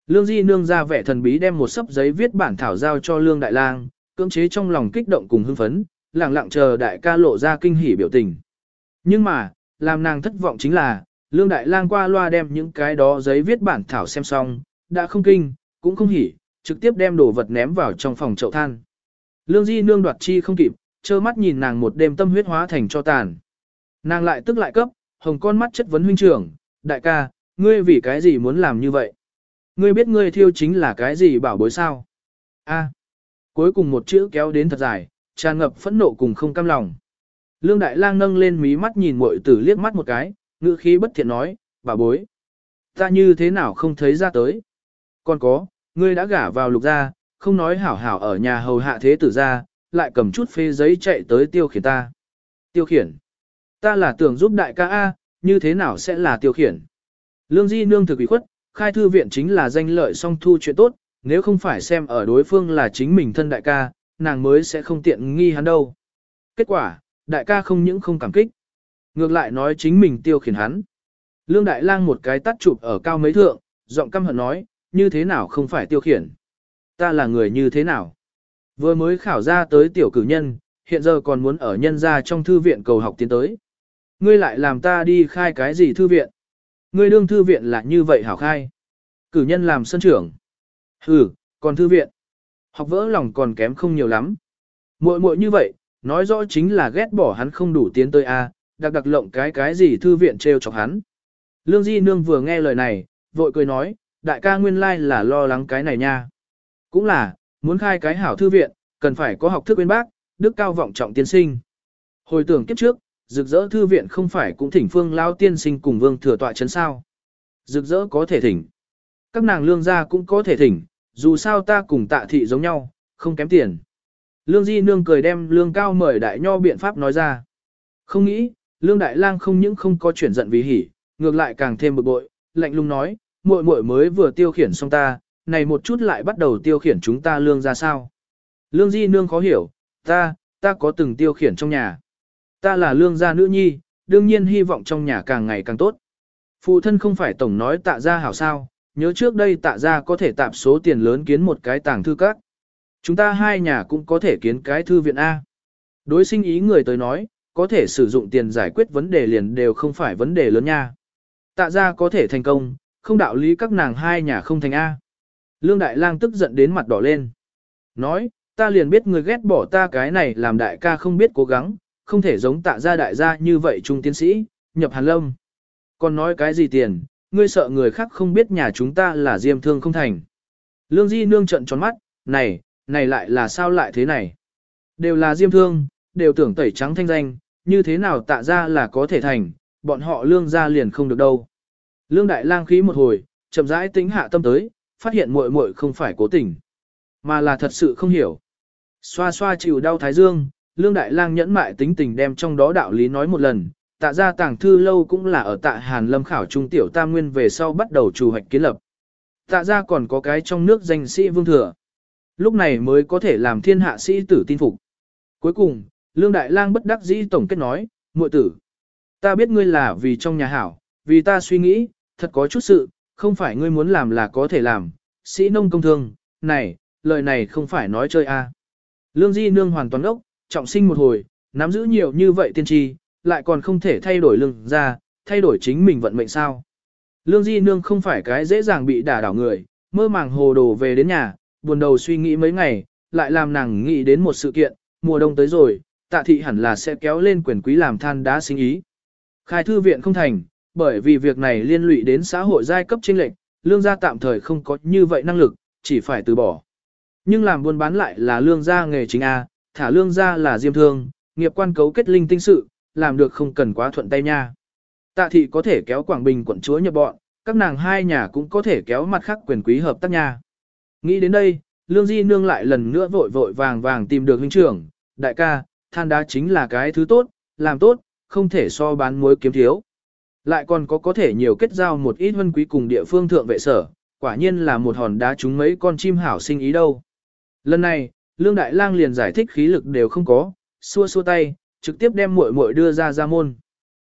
Lương Di nương ra vẻ thần bí đem một sấp giấy viết bản thảo giao cho Lương Đại Lang, cưỡng chế trong lòng kích động cùng hưng phấn, lặng lặng chờ đại ca lộ ra kinh hỉ biểu tình. Nhưng mà, làm nàng thất vọng chính là, Lương Đại Lang qua loa đem những cái đó giấy viết bản thảo xem xong, đã không kinh, cũng không hỉ, trực tiếp đem đồ vật ném vào trong phòng chậu than. Lương Di nương đoạt chi không kịp, trơ mắt nhìn nàng một đêm tâm huyết hóa thành cho tàn. Nàng lại tức lại cấp, hồng con mắt chất vấn huynh trưởng, đại ca, ngươi vì cái gì muốn làm như vậy? Ngươi biết ngươi thiêu chính là cái gì bảo bối sao? A. Cuối cùng một chữ kéo đến thật dài, tràn ngập phẫn nộ cùng không cam lòng. Lương Đại Lang nâng lên mí mắt nhìn muội tử liếc mắt một cái, ngữ khí bất thiện nói, Bà bối. Ta như thế nào không thấy ra tới? Còn có, ngươi đã gả vào lục gia, không nói hảo hảo ở nhà hầu hạ thế tử gia, lại cầm chút phê giấy chạy tới tiêu khiển ta. Tiêu khiển. Ta là tưởng giúp đại ca A, như thế nào sẽ là tiêu khiển? Lương Di nương thực ủy khuất, khai thư viện chính là danh lợi song thu chuyện tốt, nếu không phải xem ở đối phương là chính mình thân đại ca, nàng mới sẽ không tiện nghi hắn đâu. Kết quả, đại ca không những không cảm kích, ngược lại nói chính mình tiêu khiển hắn. Lương Đại Lang một cái tắt chụp ở cao mấy thượng, giọng căm hận nói, như thế nào không phải tiêu khiển. Ta là người như thế nào? Vừa mới khảo ra tới tiểu cử nhân, hiện giờ còn muốn ở nhân gia trong thư viện cầu học tiến tới. Ngươi lại làm ta đi khai cái gì thư viện? Ngươi đương thư viện là như vậy hảo khai. Cử nhân làm sân trưởng. Ừ, còn thư viện. Học vỡ lòng còn kém không nhiều lắm. muội muội như vậy, nói rõ chính là ghét bỏ hắn không đủ tiến tới A, đặc đặc lộng cái cái gì thư viện trêu chọc hắn. Lương Di Nương vừa nghe lời này, vội cười nói, đại ca nguyên lai là lo lắng cái này nha. Cũng là, muốn khai cái hảo thư viện, cần phải có học thức bên bác, đức cao vọng trọng tiên sinh. Hồi tưởng kiếp trước, rực rỡ thư viện không phải cũng thỉnh phương lao tiên sinh cùng vương thừa tọa chấn sao. Rực rỡ có thể thỉnh. Các nàng lương gia cũng có thể thỉnh, dù sao ta cùng tạ thị giống nhau, không kém tiền. Lương Di Nương cười đem lương cao mời đại nho biện pháp nói ra. Không nghĩ, lương đại lang không những không có chuyển giận vì hỉ, ngược lại càng thêm bực bội, lạnh lùng nói, muội muội mới vừa tiêu khiển xong ta, này một chút lại bắt đầu tiêu khiển chúng ta lương ra sao. Lương Di Nương khó hiểu, ta, ta có từng tiêu khiển trong nhà. Ta là lương gia nữ nhi, đương nhiên hy vọng trong nhà càng ngày càng tốt. Phụ thân không phải tổng nói tạ ra hảo sao, nhớ trước đây tạ ra có thể tạp số tiền lớn kiến một cái tàng thư các. Chúng ta hai nhà cũng có thể kiến cái thư viện A. Đối sinh ý người tới nói, có thể sử dụng tiền giải quyết vấn đề liền đều không phải vấn đề lớn nha. Tạ ra có thể thành công, không đạo lý các nàng hai nhà không thành A. Lương Đại Lang tức giận đến mặt đỏ lên. Nói, ta liền biết người ghét bỏ ta cái này làm đại ca không biết cố gắng, không thể giống tạ gia đại gia như vậy trung tiến sĩ, nhập hàn lâm. Còn nói cái gì tiền, ngươi sợ người khác không biết nhà chúng ta là diêm thương không thành. Lương Di nương trận tròn mắt, này, này lại là sao lại thế này? Đều là diêm thương, đều tưởng tẩy trắng thanh danh, như thế nào tạ ra là có thể thành, bọn họ lương ra liền không được đâu. Lương Đại Lang khí một hồi, chậm rãi tính hạ tâm tới, phát hiện muội muội không phải cố tình, mà là thật sự không hiểu. Xoa xoa chịu đau thái dương, Lương Đại Lang nhẫn mại tính tình đem trong đó đạo lý nói một lần, tạ ra tàng thư lâu cũng là ở tạ Hàn Lâm khảo trung tiểu tam nguyên về sau bắt đầu chủ hoạch kiến lập. Tạ ra còn có cái trong nước danh sĩ vương thừa. Lúc này mới có thể làm thiên hạ sĩ tử tin phục. Cuối cùng, Lương Đại Lang bất đắc dĩ tổng kết nói, muội tử. Ta biết ngươi là vì trong nhà hảo, vì ta suy nghĩ, thật có chút sự, không phải ngươi muốn làm là có thể làm, sĩ nông công thương, này, lời này không phải nói chơi a. Lương Di Nương hoàn toàn ốc, trọng sinh một hồi, nắm giữ nhiều như vậy tiên tri, lại còn không thể thay đổi lương ra, thay đổi chính mình vận mệnh sao. Lương Di Nương không phải cái dễ dàng bị đả đảo người, mơ màng hồ đồ về đến nhà, buồn đầu suy nghĩ mấy ngày, lại làm nàng nghĩ đến một sự kiện, mùa đông tới rồi, tạ thị hẳn là sẽ kéo lên quyền quý làm than đá sinh ý. Khai thư viện không thành, bởi vì việc này liên lụy đến xã hội giai cấp chênh lệch, lương gia tạm thời không có như vậy năng lực, chỉ phải từ bỏ. Nhưng làm buôn bán lại là lương gia nghề chính A, thả lương gia là diêm thương, nghiệp quan cấu kết linh tinh sự, làm được không cần quá thuận tay nha. Tạ thị có thể kéo Quảng Bình quận chúa nhập bọn, các nàng hai nhà cũng có thể kéo mặt khác quyền quý hợp tác nha. Nghĩ đến đây, Lương Di Nương lại lần nữa vội vội vàng vàng tìm được huynh trưởng, đại ca, than đá chính là cái thứ tốt, làm tốt, không thể so bán muối kiếm thiếu. Lại còn có có thể nhiều kết giao một ít vân quý cùng địa phương thượng vệ sở, quả nhiên là một hòn đá trúng mấy con chim hảo sinh ý đâu. Lần này, Lương Đại Lang liền giải thích khí lực đều không có, xua xua tay, trực tiếp đem muội muội đưa ra ra môn.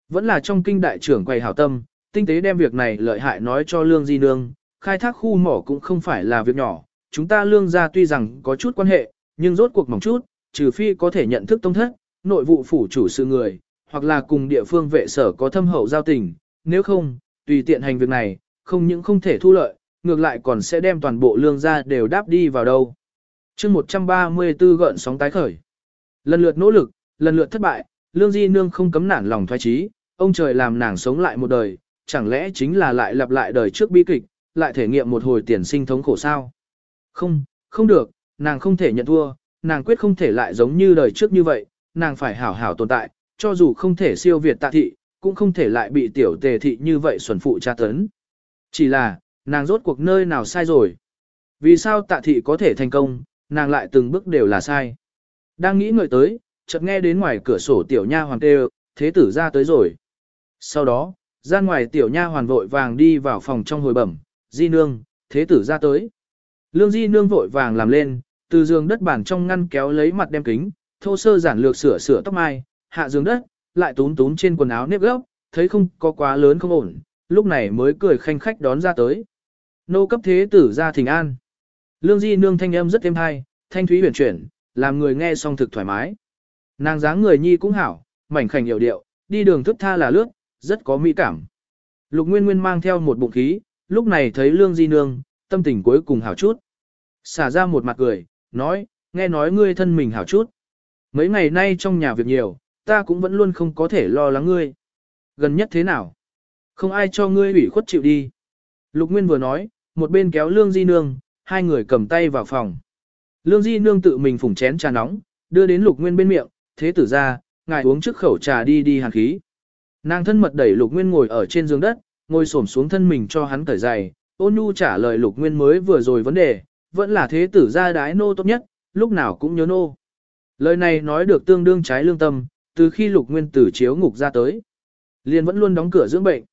Vẫn là trong kinh đại trưởng quầy hảo tâm, tinh tế đem việc này lợi hại nói cho Lương Di Nương, khai thác khu mỏ cũng không phải là việc nhỏ, chúng ta lương gia tuy rằng có chút quan hệ, nhưng rốt cuộc mỏng chút, trừ phi có thể nhận thức tông thất, nội vụ phủ chủ sự người, hoặc là cùng địa phương vệ sở có thâm hậu giao tình, nếu không, tùy tiện hành việc này, không những không thể thu lợi, ngược lại còn sẽ đem toàn bộ lương gia đều đáp đi vào đâu. chương 134 gợn sóng tái khởi. Lần lượt nỗ lực, lần lượt thất bại, lương di nương không cấm nản lòng thoái trí, ông trời làm nàng sống lại một đời, chẳng lẽ chính là lại lặp lại đời trước bi kịch, lại thể nghiệm một hồi tiền sinh thống khổ sao. Không, không được, nàng không thể nhận thua, nàng quyết không thể lại giống như đời trước như vậy, nàng phải hảo hảo tồn tại, cho dù không thể siêu việt tạ thị, cũng không thể lại bị tiểu tề thị như vậy xuẩn phụ tra tấn. Chỉ là, nàng rốt cuộc nơi nào sai rồi. Vì sao tạ thị có thể thành công, nàng lại từng bước đều là sai. Đang nghĩ ngợi tới, chợt nghe đến ngoài cửa sổ tiểu nha hoàng kêu, thế tử ra tới rồi. Sau đó, ra ngoài tiểu nha hoàn vội vàng đi vào phòng trong hồi bẩm, di nương, thế tử ra tới. Lương di nương vội vàng làm lên, từ giường đất bản trong ngăn kéo lấy mặt đem kính, thô sơ giản lược sửa sửa tóc mai, hạ giường đất, lại tún tún trên quần áo nếp gấp, thấy không có quá lớn không ổn, lúc này mới cười khanh khách đón ra tới. Nô cấp thế tử ra thỉnh an. Lương di nương thanh âm rất êm hay, thanh thúy huyền chuyển, làm người nghe xong thực thoải mái. Nàng dáng người nhi cũng hảo, mảnh khảnh hiểu điệu, đi đường thức tha là lướt, rất có mỹ cảm. Lục Nguyên Nguyên mang theo một bụng khí, lúc này thấy Lương Di Nương, tâm tình cuối cùng hảo chút. Xả ra một mặt cười, nói, nghe nói ngươi thân mình hảo chút. Mấy ngày nay trong nhà việc nhiều, ta cũng vẫn luôn không có thể lo lắng ngươi. Gần nhất thế nào? Không ai cho ngươi ủy khuất chịu đi. Lục Nguyên vừa nói, một bên kéo Lương Di Nương, hai người cầm tay vào phòng. Lương Di Nương tự mình phủng chén trà nóng, đưa đến Lục Nguyên bên miệng, thế tử ra, ngài uống trước khẩu trà đi đi hàn khí. Nàng thân mật đẩy Lục Nguyên ngồi ở trên giường đất, ngồi xổm xuống thân mình cho hắn cởi giày, ôn nhu trả lời Lục Nguyên mới vừa rồi vấn đề, vẫn là thế tử gia đái nô tốt nhất, lúc nào cũng nhớ nô. Lời này nói được tương đương trái lương tâm, từ khi Lục Nguyên tử chiếu ngục ra tới. Liền vẫn luôn đóng cửa dưỡng bệnh.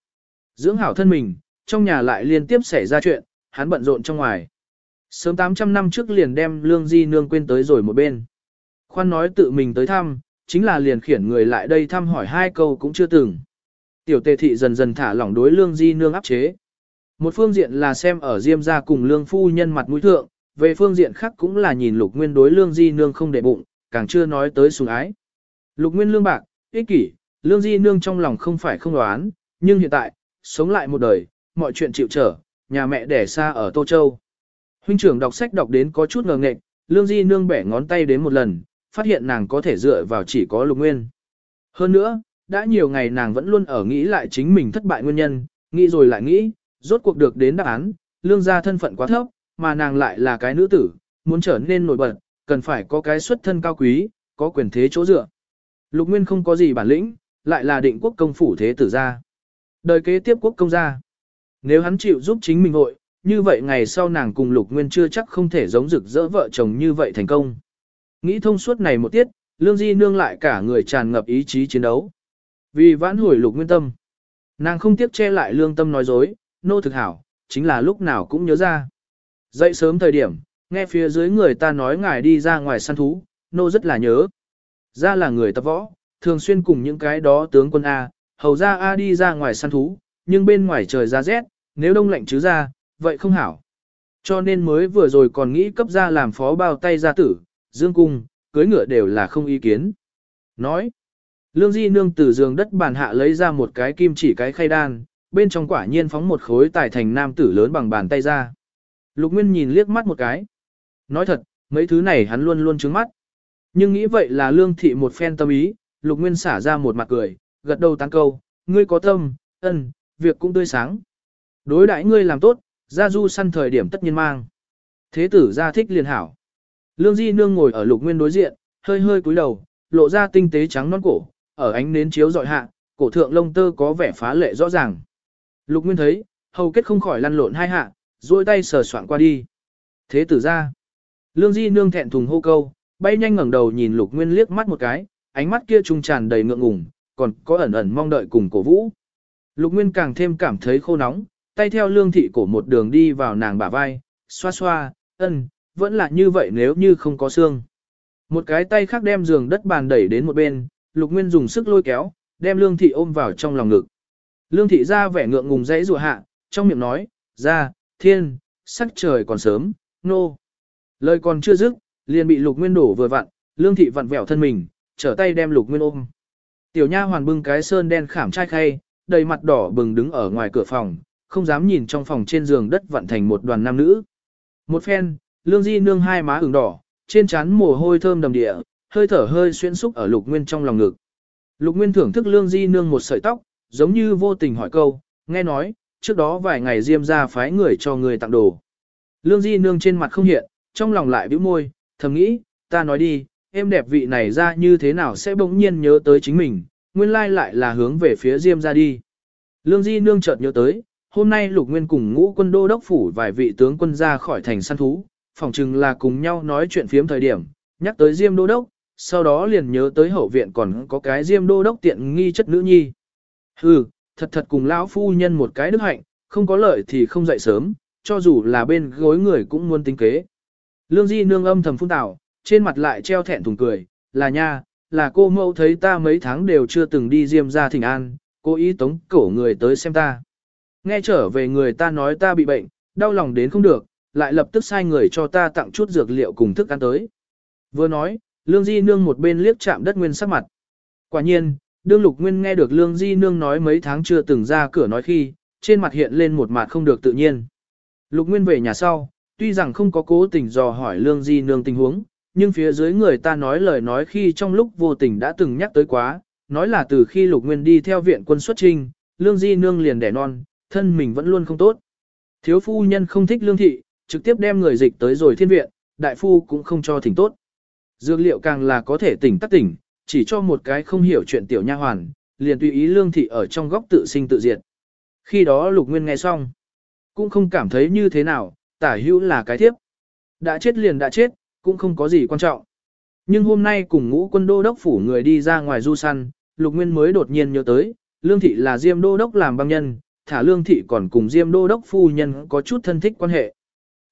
Dưỡng hảo thân mình, trong nhà lại liên tiếp xảy ra chuyện, hắn bận rộn trong ngoài. Sớm 800 năm trước liền đem lương di nương quên tới rồi một bên. Khoan nói tự mình tới thăm, chính là liền khiển người lại đây thăm hỏi hai câu cũng chưa từng. Tiểu tề thị dần dần thả lỏng đối lương di nương áp chế. Một phương diện là xem ở diêm gia cùng lương phu nhân mặt mũi thượng, về phương diện khác cũng là nhìn lục nguyên đối lương di nương không để bụng, càng chưa nói tới sùng ái. Lục nguyên lương bạc, ích kỷ, lương di nương trong lòng không phải không đoán, nhưng hiện tại, sống lại một đời, mọi chuyện chịu trở, nhà mẹ đẻ xa ở Tô Châu. Huynh trưởng đọc sách đọc đến có chút ngờ nghệch, lương di nương bẻ ngón tay đến một lần, phát hiện nàng có thể dựa vào chỉ có lục nguyên. Hơn nữa, đã nhiều ngày nàng vẫn luôn ở nghĩ lại chính mình thất bại nguyên nhân, nghĩ rồi lại nghĩ, rốt cuộc được đến đáp án, lương gia thân phận quá thấp, mà nàng lại là cái nữ tử, muốn trở nên nổi bật, cần phải có cái xuất thân cao quý, có quyền thế chỗ dựa. Lục Nguyên không có gì bản lĩnh, lại là định quốc công phủ thế tử gia. Đời kế tiếp quốc công gia. Nếu hắn chịu giúp chính mình hội, như vậy ngày sau nàng cùng Lục Nguyên chưa chắc không thể giống rực rỡ vợ chồng như vậy thành công. Nghĩ thông suốt này một tiết, Lương Di nương lại cả người tràn ngập ý chí chiến đấu. Vì vãn hồi Lục Nguyên tâm, nàng không tiếc che lại lương tâm nói dối, nô thực hảo, chính là lúc nào cũng nhớ ra. Dậy sớm thời điểm, nghe phía dưới người ta nói ngài đi ra ngoài săn thú, nô rất là nhớ. Ra là người tập võ, thường xuyên cùng những cái đó tướng quân A, hầu ra A đi ra ngoài săn thú, nhưng bên ngoài trời ra rét, nếu đông lạnh chứ ra, vậy không hảo. Cho nên mới vừa rồi còn nghĩ cấp ra làm phó bao tay gia tử, dương cung, cưới ngựa đều là không ý kiến. Nói, lương di nương từ giường đất bàn hạ lấy ra một cái kim chỉ cái khay đan, bên trong quả nhiên phóng một khối tài thành nam tử lớn bằng bàn tay ra. Lục Nguyên nhìn liếc mắt một cái. Nói thật, mấy thứ này hắn luôn luôn trứng mắt. Nhưng nghĩ vậy là lương thị một phen tâm ý, Lục Nguyên xả ra một mặt cười, gật đầu tán câu, ngươi có tâm, ân, việc cũng tươi sáng. Đối đãi ngươi làm tốt, gia du săn thời điểm tất nhiên mang. Thế tử gia thích liền hảo. Lương Di Nương ngồi ở Lục Nguyên đối diện, hơi hơi cúi đầu, lộ ra tinh tế trắng non cổ, ở ánh nến chiếu dọi hạ, cổ thượng lông tơ có vẻ phá lệ rõ ràng. Lục Nguyên thấy, hầu kết không khỏi lăn lộn hai hạ, duỗi tay sờ soạn qua đi. Thế tử ra. Lương Di nương thẹn thùng hô câu, bay nhanh ngẩng đầu nhìn Lục Nguyên liếc mắt một cái, ánh mắt kia trung tràn đầy ngượng ngùng, còn có ẩn ẩn mong đợi cùng cổ vũ. Lục Nguyên càng thêm cảm thấy khô nóng, tay theo lương thị cổ một đường đi vào nàng bả vai, xoa xoa, ân, vẫn là như vậy nếu như không có xương. Một cái tay khác đem giường đất bàn đẩy đến một bên, Lục Nguyên dùng sức lôi kéo, đem lương thị ôm vào trong lòng ngực. Lương thị ra vẻ ngượng ngùng dãy rùa hạ, trong miệng nói, ra, thiên, sắc trời còn sớm, nô. No. Lời còn chưa dứt, liền bị lục nguyên đổ vừa vặn, lương thị vặn vẹo thân mình, trở tay đem lục nguyên ôm. Tiểu nha hoàn bưng cái sơn đen khảm trai khay, đầy mặt đỏ bừng đứng ở ngoài cửa phòng, không dám nhìn trong phòng trên giường đất vặn thành một đoàn nam nữ. Một phen, lương di nương hai má ửng đỏ, trên trán mồ hôi thơm đầm địa, hơi thở hơi xuyên xúc ở lục nguyên trong lòng ngực. Lục nguyên thưởng thức lương di nương một sợi tóc, giống như vô tình hỏi câu, nghe nói, trước đó vài ngày Diêm ra phái người cho người tặng đồ. Lương Di Nương trên mặt không hiện, trong lòng lại bĩu môi, thầm nghĩ, ta nói đi, em đẹp vị này ra như thế nào sẽ bỗng nhiên nhớ tới chính mình, nguyên lai lại là hướng về phía Diêm ra đi. Lương Di Nương chợt nhớ tới, hôm nay Lục Nguyên cùng ngũ quân đô đốc phủ vài vị tướng quân ra khỏi thành săn thú, phòng chừng là cùng nhau nói chuyện phiếm thời điểm, nhắc tới Diêm đô đốc, sau đó liền nhớ tới hậu viện còn có cái Diêm đô đốc tiện nghi chất nữ nhi. Hừ, thật thật cùng lão phu nhân một cái đức hạnh, không có lợi thì không dậy sớm, cho dù là bên gối người cũng muốn tính kế. Lương Di nương âm thầm phun tảo, trên mặt lại treo thẹn thùng cười, là nha, là cô mẫu thấy ta mấy tháng đều chưa từng đi diêm ra thỉnh an, cô ý tống cổ người tới xem ta. Nghe trở về người ta nói ta bị bệnh, đau lòng đến không được, lại lập tức sai người cho ta tặng chút dược liệu cùng thức ăn tới. Vừa nói, Lương Di nương một bên liếc chạm đất nguyên sắc mặt. Quả nhiên, đương Lục Nguyên nghe được Lương Di Nương nói mấy tháng chưa từng ra cửa nói khi, trên mặt hiện lên một mặt không được tự nhiên. Lục Nguyên về nhà sau, tuy rằng không có cố tình dò hỏi Lương Di Nương tình huống, nhưng phía dưới người ta nói lời nói khi trong lúc vô tình đã từng nhắc tới quá, nói là từ khi Lục Nguyên đi theo viện quân xuất trinh, Lương Di Nương liền đẻ non, thân mình vẫn luôn không tốt. Thiếu phu nhân không thích Lương Thị, trực tiếp đem người dịch tới rồi thiên viện, đại phu cũng không cho thỉnh tốt. Dược liệu càng là có thể tỉnh tắc tỉnh, chỉ cho một cái không hiểu chuyện tiểu nha hoàn, liền tùy ý lương thị ở trong góc tự sinh tự diệt. Khi đó lục nguyên nghe xong, cũng không cảm thấy như thế nào, tả hữu là cái thiếp. Đã chết liền đã chết, cũng không có gì quan trọng. Nhưng hôm nay cùng ngũ quân đô đốc phủ người đi ra ngoài du săn, lục nguyên mới đột nhiên nhớ tới, lương thị là diêm đô đốc làm băng nhân, thả lương thị còn cùng diêm đô đốc phu nhân có chút thân thích quan hệ.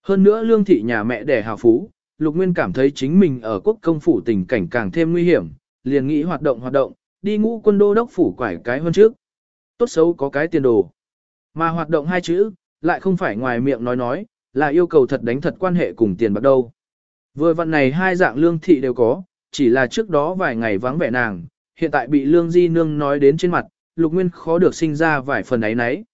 Hơn nữa lương thị nhà mẹ đẻ hào phú, lục nguyên cảm thấy chính mình ở quốc công phủ tình cảnh càng thêm nguy hiểm, liền nghĩ hoạt động hoạt động, đi ngũ quân đô đốc phủ quải cái hơn trước. Tốt xấu có cái tiền đồ. Mà hoạt động hai chữ, lại không phải ngoài miệng nói nói, là yêu cầu thật đánh thật quan hệ cùng tiền bạc đâu. Vừa vận này hai dạng lương thị đều có, chỉ là trước đó vài ngày vắng vẻ nàng, hiện tại bị lương di nương nói đến trên mặt, lục nguyên khó được sinh ra vài phần ấy nấy.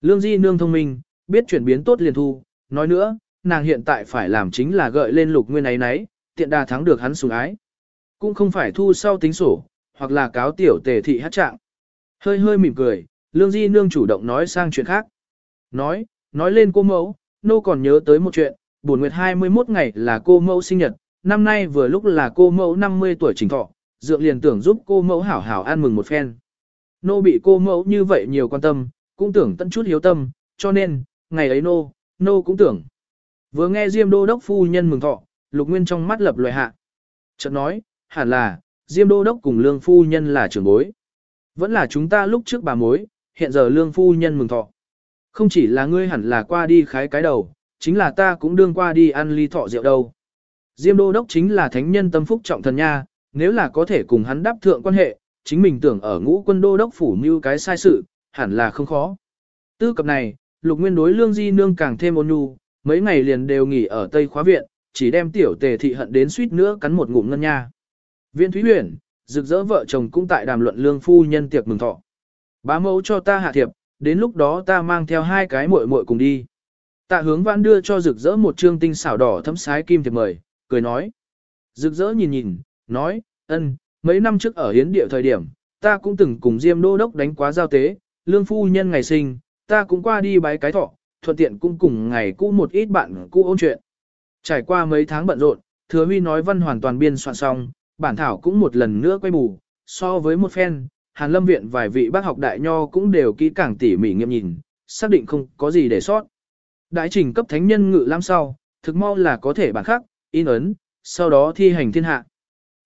Lương di nương thông minh, biết chuyển biến tốt liền thu, nói nữa, nàng hiện tại phải làm chính là gợi lên lục nguyên ấy nấy, tiện đà thắng được hắn sủng ái. Cũng không phải thu sau tính sổ, hoặc là cáo tiểu tề thị hát trạng. Hơi hơi mỉm cười, lương di nương chủ động nói sang chuyện khác. Nói, nói lên cô mẫu, nô còn nhớ tới một chuyện, buồn nguyệt 21 ngày là cô mẫu sinh nhật, năm nay vừa lúc là cô mẫu 50 tuổi trình thọ, dượng liền tưởng giúp cô mẫu hảo hảo ăn mừng một phen. Nô bị cô mẫu như vậy nhiều quan tâm, cũng tưởng tận chút hiếu tâm, cho nên, ngày ấy nô, nô cũng tưởng. Vừa nghe Diêm Đô Đốc Phu Nhân mừng thọ, Lục Nguyên trong mắt lập loài hạ. Chợt nói, hẳn là, Diêm Đô Đốc cùng Lương Phu Nhân là trưởng bối. Vẫn là chúng ta lúc trước bà mối, hiện giờ Lương Phu Nhân mừng thọ. Không chỉ là ngươi hẳn là qua đi khái cái đầu, chính là ta cũng đương qua đi ăn ly thọ rượu đâu. Diêm Đô Đốc chính là thánh nhân tâm phúc trọng thần nha, nếu là có thể cùng hắn đáp thượng quan hệ, chính mình tưởng ở ngũ quân Đô Đốc phủ mưu cái sai sự, hẳn là không khó. Tư cập này, lục nguyên đối lương di nương càng thêm ôn nhu, Mấy ngày liền đều nghỉ ở Tây Khóa Viện, chỉ đem tiểu tề thị hận đến suýt nữa cắn một ngụm ngân nha. Viên Thúy Huyền, rực rỡ vợ chồng cũng tại đàm luận lương phu nhân tiệc mừng thọ. Bá mẫu cho ta hạ thiệp, đến lúc đó ta mang theo hai cái muội muội cùng đi. Tạ hướng vãn đưa cho rực rỡ một trương tinh xảo đỏ thấm sái kim thiệp mời, cười nói. Rực rỡ nhìn nhìn, nói, ân, mấy năm trước ở hiến địa thời điểm, ta cũng từng cùng Diêm Đô Đốc đánh quá giao tế, lương phu nhân ngày sinh, ta cũng qua đi bái cái thọ, thuận tiện cũng cùng ngày cũ một ít bạn cũ ôn chuyện. Trải qua mấy tháng bận rộn, thừa huy nói văn hoàn toàn biên soạn xong, bản thảo cũng một lần nữa quay bù, so với một phen, Hàn Lâm Viện vài vị bác học đại nho cũng đều kỹ càng tỉ mỉ nghiêm nhìn, xác định không có gì để sót. Đại trình cấp thánh nhân ngự lam sau, thực mau là có thể bản khắc, in ấn, sau đó thi hành thiên hạ.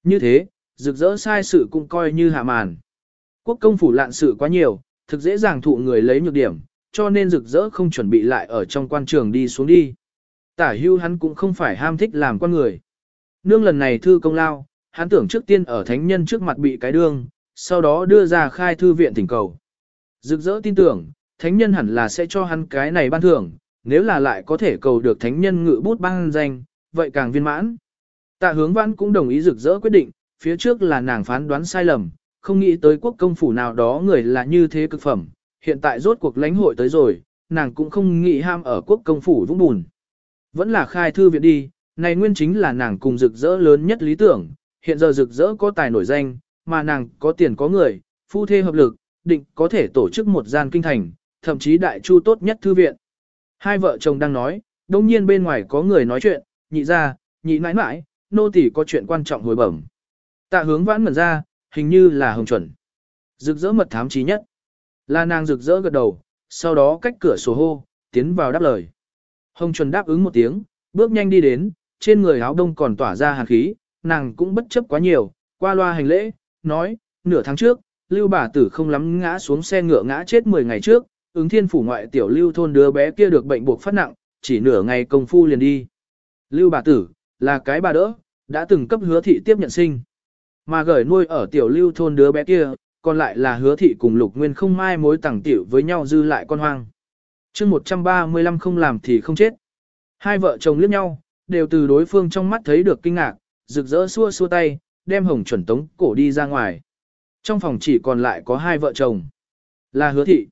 Như thế, rực rỡ sai sự cũng coi như hạ màn. Quốc công phủ lạn sự quá nhiều, thực dễ dàng thụ người lấy nhược điểm, cho nên rực rỡ không chuẩn bị lại ở trong quan trường đi xuống đi. Tả hưu hắn cũng không phải ham thích làm quan người. Nương lần này thư công lao, hắn tưởng trước tiên ở thánh nhân trước mặt bị cái đương, sau đó đưa ra khai thư viện thỉnh cầu. Rực rỡ tin tưởng, thánh nhân hẳn là sẽ cho hắn cái này ban thưởng, nếu là lại có thể cầu được thánh nhân ngự bút ban danh, vậy càng viên mãn. Tạ hướng văn cũng đồng ý rực rỡ quyết định, phía trước là nàng phán đoán sai lầm, không nghĩ tới quốc công phủ nào đó người là như thế cực phẩm, hiện tại rốt cuộc lãnh hội tới rồi, nàng cũng không nghĩ ham ở quốc công phủ vũng bùn. Vẫn là khai thư viện đi, này nguyên chính là nàng cùng rực rỡ lớn nhất lý tưởng, hiện giờ rực rỡ có tài nổi danh, mà nàng có tiền có người, phu thê hợp lực, định có thể tổ chức một gian kinh thành, thậm chí đại chu tốt nhất thư viện. Hai vợ chồng đang nói, đông nhiên bên ngoài có người nói chuyện, nhị ra, nhị nãi nãi, nô tỳ có chuyện quan trọng hồi bẩm. Tạ hướng vãn mẩn ra, hình như là hồng chuẩn. Rực rỡ mật thám trí nhất. Là nàng rực rỡ gật đầu, sau đó cách cửa sổ hô, tiến vào đáp lời. Hồng chuẩn đáp ứng một tiếng, bước nhanh đi đến, trên người áo đông còn tỏa ra hàn khí, nàng cũng bất chấp quá nhiều, qua loa hành lễ, nói, nửa tháng trước, lưu bà tử không lắm ngã xuống xe ngựa ngã chết 10 ngày trước, ứng thiên phủ ngoại tiểu lưu thôn đứa bé kia được bệnh buộc phát nặng, chỉ nửa ngày công phu liền đi. Lưu bà tử, là cái bà đỡ, đã từng cấp hứa thị tiếp nhận sinh. Mà gửi nuôi ở tiểu lưu thôn đứa bé kia, còn lại là hứa thị cùng lục nguyên không mai mối tẳng tiểu với nhau dư lại con hoang. chương 135 không làm thì không chết. Hai vợ chồng liếc nhau, đều từ đối phương trong mắt thấy được kinh ngạc, rực rỡ xua xua tay, đem hồng chuẩn tống cổ đi ra ngoài. Trong phòng chỉ còn lại có hai vợ chồng. Là hứa thị.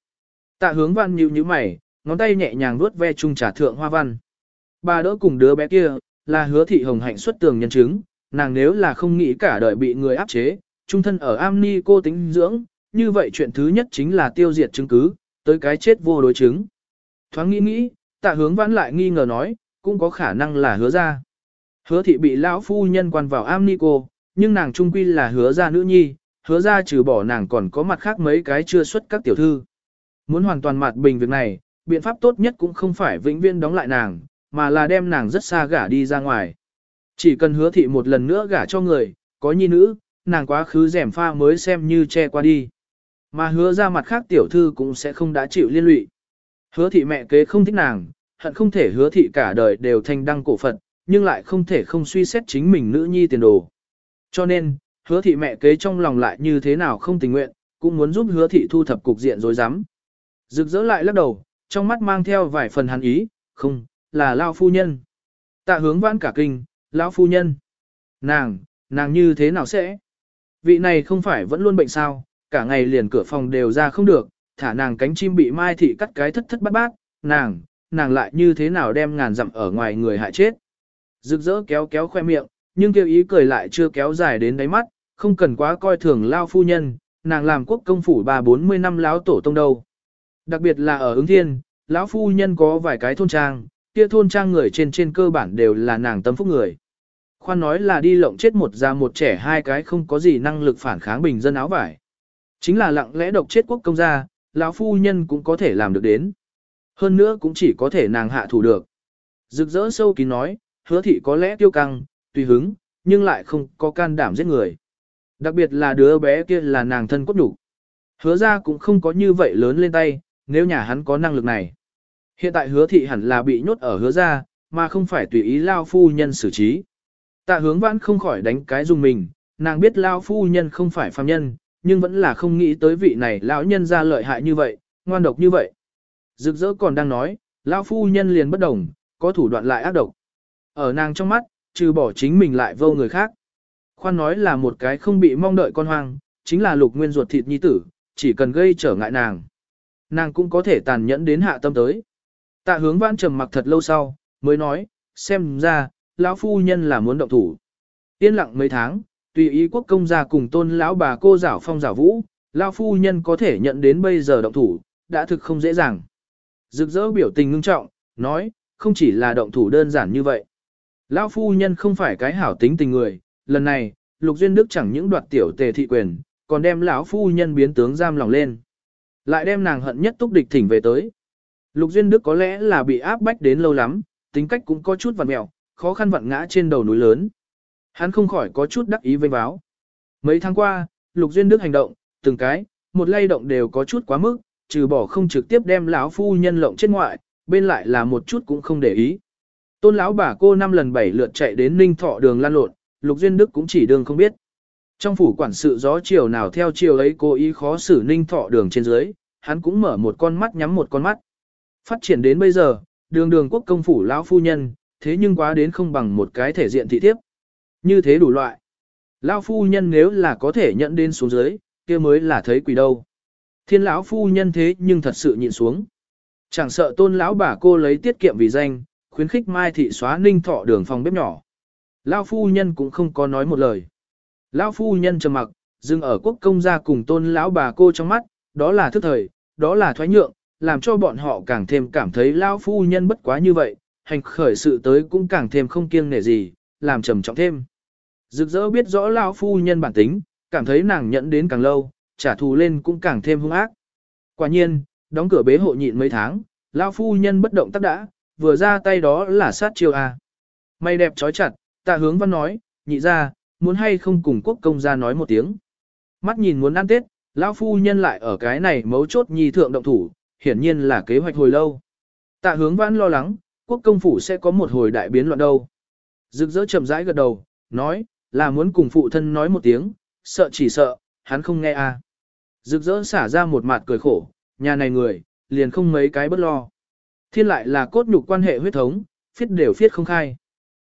Tạ hướng văn nhíu nhíu mày, ngón tay nhẹ nhàng vuốt ve chung trà thượng hoa văn. Bà đỡ cùng đứa bé kia, là hứa thị hồng hạnh xuất tường nhân chứng, nàng nếu là không nghĩ cả đời bị người áp chế, trung thân ở am ni cô tính dưỡng, như vậy chuyện thứ nhất chính là tiêu diệt chứng cứ, tới cái chết vô đối chứng. Thoáng nghĩ nghĩ, tạ hướng vãn lại nghi ngờ nói, cũng có khả năng là hứa ra. Hứa thị bị lão phu nhân quan vào am ni cô, nhưng nàng trung quy là hứa ra nữ nhi, hứa ra trừ bỏ nàng còn có mặt khác mấy cái chưa xuất các tiểu thư. Muốn hoàn toàn mặt bình việc này, biện pháp tốt nhất cũng không phải vĩnh viễn đóng lại nàng, mà là đem nàng rất xa gả đi ra ngoài. Chỉ cần hứa thị một lần nữa gả cho người, có nhi nữ, nàng quá khứ rèm pha mới xem như che qua đi. Mà hứa ra mặt khác tiểu thư cũng sẽ không đã chịu liên lụy. Hứa thị mẹ kế không thích nàng, hận không thể hứa thị cả đời đều thành đăng cổ phận, nhưng lại không thể không suy xét chính mình nữ nhi tiền đồ. Cho nên, hứa thị mẹ kế trong lòng lại như thế nào không tình nguyện, cũng muốn giúp hứa thị thu thập cục diện rồi rắm. Rực rỡ lại lắc đầu, trong mắt mang theo vài phần hắn ý, không, là lao phu nhân. Tạ hướng vãn cả kinh, lão phu nhân. Nàng, nàng như thế nào sẽ? Vị này không phải vẫn luôn bệnh sao, cả ngày liền cửa phòng đều ra không được, thả nàng cánh chim bị mai thị cắt cái thất thất bát bát, nàng, nàng lại như thế nào đem ngàn dặm ở ngoài người hại chết. Rực rỡ kéo kéo khoe miệng, nhưng kêu ý cười lại chưa kéo dài đến đáy mắt, không cần quá coi thường lao phu nhân, nàng làm quốc công phủ ba bốn mươi năm láo tổ tông đâu. Đặc biệt là ở ứng thiên, lão phu nhân có vài cái thôn trang, kia thôn trang người trên trên cơ bản đều là nàng tâm phúc người. Khoan nói là đi lộng chết một già một trẻ hai cái không có gì năng lực phản kháng bình dân áo vải. Chính là lặng lẽ độc chết quốc công gia, lão phu nhân cũng có thể làm được đến. Hơn nữa cũng chỉ có thể nàng hạ thủ được. Rực rỡ sâu kín nói, hứa thị có lẽ tiêu căng, tùy hứng, nhưng lại không có can đảm giết người. Đặc biệt là đứa bé kia là nàng thân cốt đủ. Hứa ra cũng không có như vậy lớn lên tay, nếu nhà hắn có năng lực này. Hiện tại hứa thị hẳn là bị nhốt ở hứa ra, mà không phải tùy ý lao phu nhân xử trí. Tạ hướng vãn không khỏi đánh cái dùng mình, nàng biết lao phu nhân không phải phàm nhân, nhưng vẫn là không nghĩ tới vị này lão nhân ra lợi hại như vậy, ngoan độc như vậy. Rực rỡ còn đang nói, lão phu nhân liền bất đồng, có thủ đoạn lại ác độc. Ở nàng trong mắt, trừ bỏ chính mình lại vô người khác. Khoan nói là một cái không bị mong đợi con hoang, chính là lục nguyên ruột thịt nhi tử, chỉ cần gây trở ngại nàng. Nàng cũng có thể tàn nhẫn đến hạ tâm tới. Tạ hướng vãn trầm mặc thật lâu sau, mới nói, xem ra, lão phu nhân là muốn động thủ. Yên lặng mấy tháng, tùy ý quốc công gia cùng tôn lão bà cô giảo phong giảo vũ, lão phu nhân có thể nhận đến bây giờ động thủ, đã thực không dễ dàng. Rực rỡ biểu tình ngưng trọng, nói, không chỉ là động thủ đơn giản như vậy. Lão phu nhân không phải cái hảo tính tình người, lần này, Lục Duyên Đức chẳng những đoạt tiểu tề thị quyền, còn đem lão phu nhân biến tướng giam lòng lên. Lại đem nàng hận nhất túc địch thỉnh về tới. Lục Duyên Đức có lẽ là bị áp bách đến lâu lắm, tính cách cũng có chút vằn mẹo, khó khăn vặn ngã trên đầu núi lớn. Hắn không khỏi có chút đắc ý vênh báo. Mấy tháng qua, Lục Duyên Đức hành động, từng cái, một lay động đều có chút quá mức, trừ bỏ không trực tiếp đem lão phu nhân lộng chết ngoại, bên lại là một chút cũng không để ý. Tôn lão bà cô năm lần bảy lượt chạy đến Ninh Thọ đường lan lộn, Lục Duyên Đức cũng chỉ đường không biết. Trong phủ quản sự gió chiều nào theo chiều ấy cố ý khó xử Ninh Thọ đường trên dưới, hắn cũng mở một con mắt nhắm một con mắt. Phát triển đến bây giờ, đường đường quốc công phủ lão phu nhân, thế nhưng quá đến không bằng một cái thể diện thị thiếp. Như thế đủ loại. Lão phu nhân nếu là có thể nhận đến xuống dưới, kia mới là thấy quỷ đâu. Thiên lão phu nhân thế nhưng thật sự nhịn xuống. Chẳng sợ tôn lão bà cô lấy tiết kiệm vì danh, khuyến khích Mai thị xóa ninh thọ đường phòng bếp nhỏ. Lão phu nhân cũng không có nói một lời. Lão phu nhân trầm mặc, dừng ở quốc công gia cùng tôn lão bà cô trong mắt, đó là thức thời, đó là thoái nhượng, làm cho bọn họ càng thêm cảm thấy lão phu nhân bất quá như vậy, hành khởi sự tới cũng càng thêm không kiêng nể gì, làm trầm trọng thêm. Rực rỡ biết rõ lão phu nhân bản tính, cảm thấy nàng nhẫn đến càng lâu, trả thù lên cũng càng thêm hung ác. Quả nhiên, đóng cửa bế hộ nhịn mấy tháng, lão phu nhân bất động tác đã, vừa ra tay đó là sát chiêu a. Mày đẹp trói chặt, tạ hướng văn nói, nhị ra, muốn hay không cùng quốc công gia nói một tiếng. Mắt nhìn muốn ăn tết, lão phu nhân lại ở cái này mấu chốt nhi thượng động thủ, hiển nhiên là kế hoạch hồi lâu. Tạ hướng văn lo lắng, quốc công phủ sẽ có một hồi đại biến loạn đâu. Rực rỡ chậm rãi gật đầu, nói, là muốn cùng phụ thân nói một tiếng, sợ chỉ sợ, hắn không nghe à? Rực rỡ xả ra một mặt cười khổ, nhà này người, liền không mấy cái bất lo. Thiên lại là cốt nhục quan hệ huyết thống, phiết đều phiết không khai.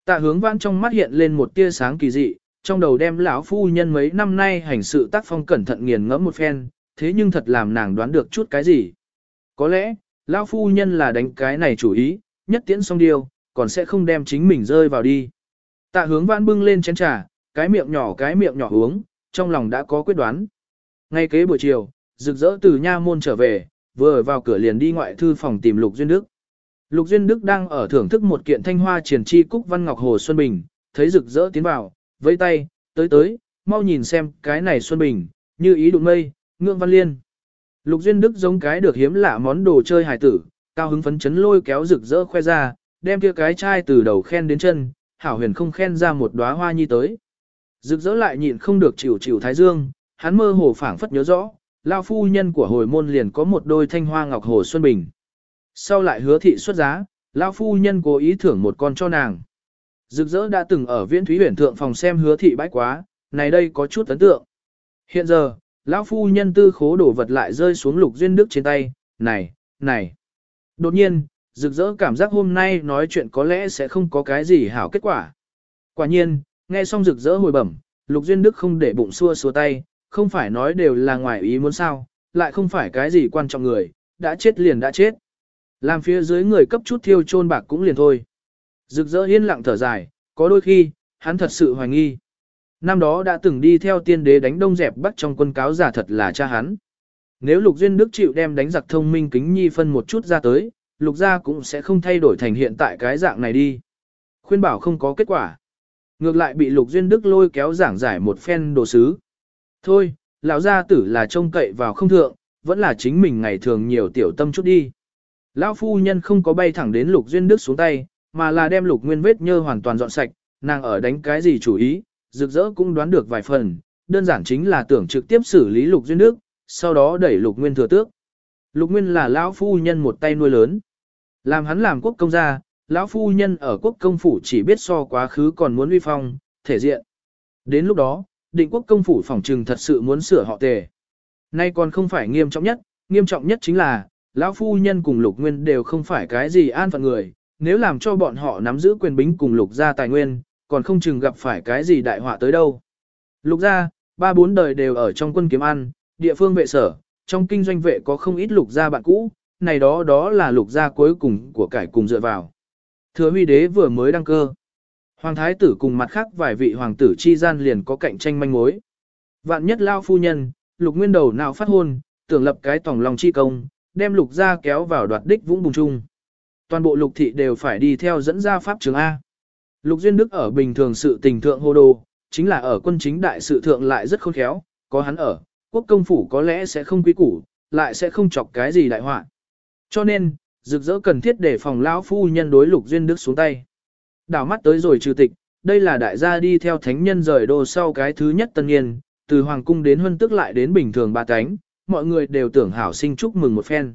Tạ hướng vãn trong mắt hiện lên một tia sáng kỳ dị, trong đầu đem lão phu nhân mấy năm nay hành sự tác phong cẩn thận nghiền ngẫm một phen, thế nhưng thật làm nàng đoán được chút cái gì. Có lẽ, lão phu nhân là đánh cái này chủ ý, nhất tiễn xong điều, còn sẽ không đem chính mình rơi vào đi. Tạ hướng vãn bưng lên chén trà, cái miệng nhỏ cái miệng nhỏ uống, trong lòng đã có quyết đoán. Ngay kế buổi chiều, rực rỡ từ nha môn trở về, vừa vào cửa liền đi ngoại thư phòng tìm Lục Duyên Đức. Lục Duyên Đức đang ở thưởng thức một kiện thanh hoa triển chi cúc văn ngọc hồ Xuân Bình, thấy rực rỡ tiến vào, vẫy tay, tới tới, mau nhìn xem cái này Xuân Bình, như ý đụng mây, ngưỡng văn liên. Lục Duyên Đức giống cái được hiếm lạ món đồ chơi hài tử, cao hứng phấn chấn lôi kéo rực rỡ khoe ra, đem kia cái chai từ đầu khen đến chân, hảo huyền không khen ra một đóa hoa nhi tới. Rực rỡ lại nhịn không được chịu chịu thái dương, hắn mơ hồ phảng phất nhớ rõ, lao phu nhân của hồi môn liền có một đôi thanh hoa ngọc hồ xuân bình. Sau lại hứa thị xuất giá, lao phu nhân cố ý thưởng một con cho nàng. Rực rỡ đã từng ở viễn thúy huyền thượng phòng xem hứa thị bãi quá, này đây có chút ấn tượng. Hiện giờ, lão phu nhân tư khố đổ vật lại rơi xuống lục duyên đức trên tay, này, này. Đột nhiên, rực rỡ cảm giác hôm nay nói chuyện có lẽ sẽ không có cái gì hảo kết quả. Quả nhiên, nghe xong rực rỡ hồi bẩm, lục duyên đức không để bụng xua xua tay, không phải nói đều là ngoài ý muốn sao, lại không phải cái gì quan trọng người, đã chết liền đã chết. Làm phía dưới người cấp chút thiêu chôn bạc cũng liền thôi. Rực rỡ yên lặng thở dài, có đôi khi, hắn thật sự hoài nghi. Năm đó đã từng đi theo tiên đế đánh đông dẹp bắt trong quân cáo giả thật là cha hắn. Nếu Lục Duyên Đức chịu đem đánh giặc thông minh kính nhi phân một chút ra tới, Lục gia cũng sẽ không thay đổi thành hiện tại cái dạng này đi. Khuyên bảo không có kết quả. Ngược lại bị Lục Duyên Đức lôi kéo giảng giải một phen đồ sứ. Thôi, lão gia tử là trông cậy vào không thượng, vẫn là chính mình ngày thường nhiều tiểu tâm chút đi. Lão phu nhân không có bay thẳng đến Lục Duyên Đức xuống tay, mà là đem Lục Nguyên vết nhơ hoàn toàn dọn sạch, nàng ở đánh cái gì chủ ý, rực rỡ cũng đoán được vài phần, đơn giản chính là tưởng trực tiếp xử lý Lục Duyên Đức, sau đó đẩy Lục Nguyên thừa tước. Lục Nguyên là lão phu nhân một tay nuôi lớn. Làm hắn làm quốc công gia, lão phu nhân ở quốc công phủ chỉ biết so quá khứ còn muốn uy phong, thể diện. Đến lúc đó, định quốc công phủ phòng trừng thật sự muốn sửa họ tề. Nay còn không phải nghiêm trọng nhất, nghiêm trọng nhất chính là, lão phu nhân cùng lục nguyên đều không phải cái gì an phận người, nếu làm cho bọn họ nắm giữ quyền bính cùng lục gia tài nguyên, còn không chừng gặp phải cái gì đại họa tới đâu. Lục gia, ba bốn đời đều ở trong quân kiếm ăn, địa phương vệ sở, trong kinh doanh vệ có không ít lục gia bạn cũ, này đó đó là lục gia cuối cùng của cải cùng dựa vào. Thừa huy đế vừa mới đăng cơ. Hoàng thái tử cùng mặt khác vài vị hoàng tử chi gian liền có cạnh tranh manh mối. Vạn nhất lao phu nhân, lục nguyên đầu nào phát hôn, tưởng lập cái tổng lòng chi công, đem lục gia kéo vào đoạt đích vũng bùng chung. Toàn bộ lục thị đều phải đi theo dẫn ra pháp trường A. Lục Duyên Đức ở bình thường sự tình thượng hô đồ, chính là ở quân chính đại sự thượng lại rất khôn khéo, có hắn ở, quốc công phủ có lẽ sẽ không quý củ, lại sẽ không chọc cái gì đại họa. Cho nên, rực rỡ cần thiết để phòng lão phu nhân đối Lục Duyên Đức xuống tay. Đảo mắt tới rồi trừ tịch, đây là đại gia đi theo thánh nhân rời đô sau cái thứ nhất tân niên, từ hoàng cung đến huân tức lại đến bình thường ba cánh, mọi người đều tưởng hảo sinh chúc mừng một phen.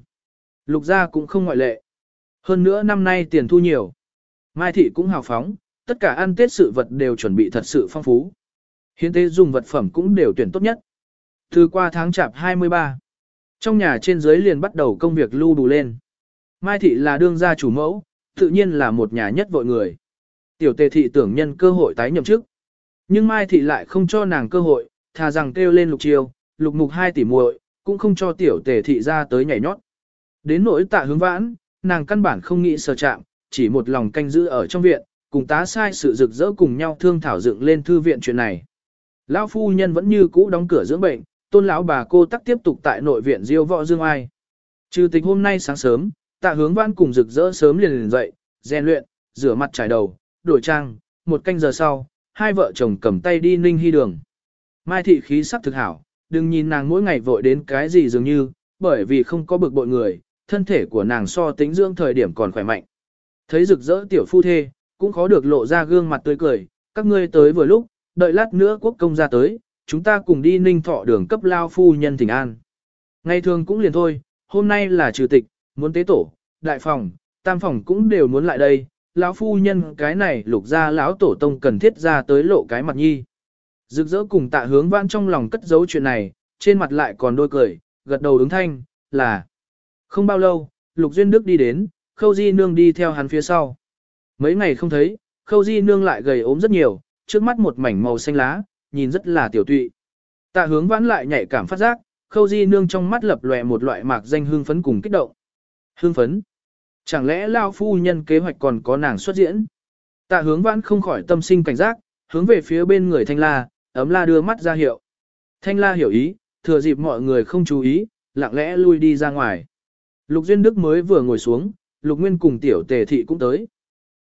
Lục gia cũng không ngoại lệ. Hơn nữa năm nay tiền thu nhiều. Mai thị cũng hào phóng, tất cả ăn tết sự vật đều chuẩn bị thật sự phong phú. Hiến tế dùng vật phẩm cũng đều tuyển tốt nhất. Từ qua tháng chạp 23, trong nhà trên dưới liền bắt đầu công việc lưu đủ lên. Mai thị là đương gia chủ mẫu, tự nhiên là một nhà nhất vội người. Tiểu tề thị tưởng nhân cơ hội tái nhậm chức. Nhưng Mai thị lại không cho nàng cơ hội, thà rằng kêu lên lục chiêu, lục mục hai tỷ muội, cũng không cho tiểu tề thị ra tới nhảy nhót. Đến nỗi tạ hướng vãn, nàng căn bản không nghĩ sờ chạm, chỉ một lòng canh giữ ở trong viện, cùng tá sai sự rực rỡ cùng nhau thương thảo dựng lên thư viện chuyện này. Lão phu nhân vẫn như cũ đóng cửa dưỡng bệnh, tôn lão bà cô tắc tiếp tục tại nội viện diêu võ dương ai. Trừ tịch hôm nay sáng sớm, tạ hướng văn cùng rực rỡ sớm liền liền dậy, rèn luyện, rửa mặt trải đầu, đổi trang, một canh giờ sau, hai vợ chồng cầm tay đi ninh hy đường. Mai thị khí sắc thực hảo, đừng nhìn nàng mỗi ngày vội đến cái gì dường như, bởi vì không có bực bội người, thân thể của nàng so tính dưỡng thời điểm còn khỏe mạnh. Thấy rực rỡ tiểu phu thê, cũng khó được lộ ra gương mặt tươi cười, các ngươi tới vừa lúc, đợi lát nữa quốc công ra tới, chúng ta cùng đi ninh thọ đường cấp lao phu nhân thỉnh an. Ngày thường cũng liền thôi, hôm nay là trừ tịch, muốn tế tổ, đại phòng, tam phòng cũng đều muốn lại đây, lão phu nhân cái này lục ra lão tổ tông cần thiết ra tới lộ cái mặt nhi. Rực rỡ cùng tạ hướng vãn trong lòng cất giấu chuyện này, trên mặt lại còn đôi cười, gật đầu ứng thanh, là. Không bao lâu, Lục Duyên Đức đi đến, Khâu Di Nương đi theo hắn phía sau. Mấy ngày không thấy, Khâu Di Nương lại gầy ốm rất nhiều, trước mắt một mảnh màu xanh lá, nhìn rất là tiểu tụy. Tạ hướng vãn lại nhạy cảm phát giác, Khâu Di Nương trong mắt lập lòe một loại mạc danh hương phấn cùng kích động. Hương phấn? Chẳng lẽ Lao Phu Nhân kế hoạch còn có nàng xuất diễn? Tạ hướng vãn không khỏi tâm sinh cảnh giác, hướng về phía bên người Thanh La, ấm La đưa mắt ra hiệu. Thanh La hiểu ý, thừa dịp mọi người không chú ý, lặng lẽ lui đi ra ngoài. Lục Duyên Đức mới vừa ngồi xuống, Lục Nguyên cùng tiểu tề thị cũng tới.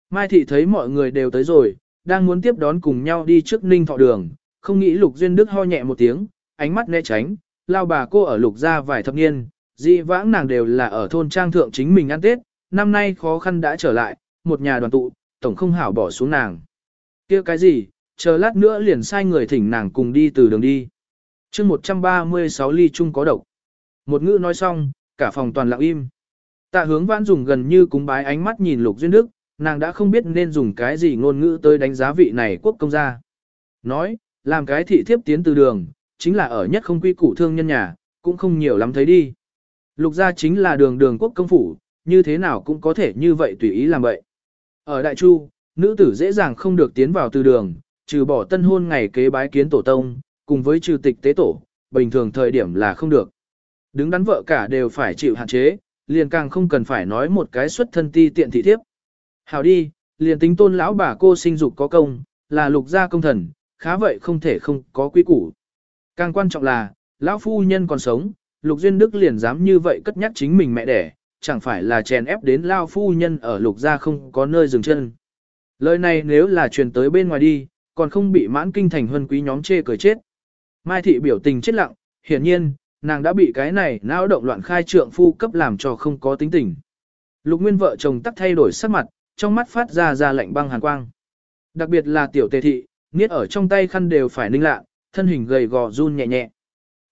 Mai thị thấy mọi người đều tới rồi, đang muốn tiếp đón cùng nhau đi trước ninh thọ đường, không nghĩ Lục Duyên Đức ho nhẹ một tiếng, ánh mắt né tránh, lao bà cô ở Lục gia vài thập niên, dị vãng nàng đều là ở thôn trang thượng chính mình ăn Tết, năm nay khó khăn đã trở lại, một nhà đoàn tụ, tổng không hảo bỏ xuống nàng. kia cái gì, chờ lát nữa liền sai người thỉnh nàng cùng đi từ đường đi. chương 136 ly chung có độc. Một ngữ nói xong, cả phòng toàn lặng im. Tạ hướng vãn dùng gần như cúng bái ánh mắt nhìn lục duyên đức, nàng đã không biết nên dùng cái gì ngôn ngữ tới đánh giá vị này quốc công gia. Nói, làm cái thị thiếp tiến từ đường, chính là ở nhất không quy củ thương nhân nhà, cũng không nhiều lắm thấy đi. Lục gia chính là đường đường quốc công phủ, như thế nào cũng có thể như vậy tùy ý làm vậy. Ở Đại Chu, nữ tử dễ dàng không được tiến vào từ đường, trừ bỏ tân hôn ngày kế bái kiến tổ tông, cùng với trừ tịch tế tổ, bình thường thời điểm là không được. Đứng đắn vợ cả đều phải chịu hạn chế, liền càng không cần phải nói một cái xuất thân ti tiện thị thiếp. Hảo đi, liền tính tôn lão bà cô sinh dục có công, là lục gia công thần, khá vậy không thể không có quy củ. Càng quan trọng là, lão phu nhân còn sống, lục duyên đức liền dám như vậy cất nhắc chính mình mẹ đẻ, chẳng phải là chèn ép đến lão phu nhân ở lục gia không có nơi dừng chân. Lời này nếu là truyền tới bên ngoài đi, còn không bị mãn kinh thành huân quý nhóm chê cười chết. Mai thị biểu tình chết lặng, hiển nhiên, nàng đã bị cái này não động loạn khai trượng phu cấp làm cho không có tính tình. Lục Nguyên vợ chồng tắc thay đổi sắc mặt, trong mắt phát ra ra lạnh băng hàn quang. Đặc biệt là tiểu tề thị, niết ở trong tay khăn đều phải ninh lạ, thân hình gầy gò run nhẹ nhẹ.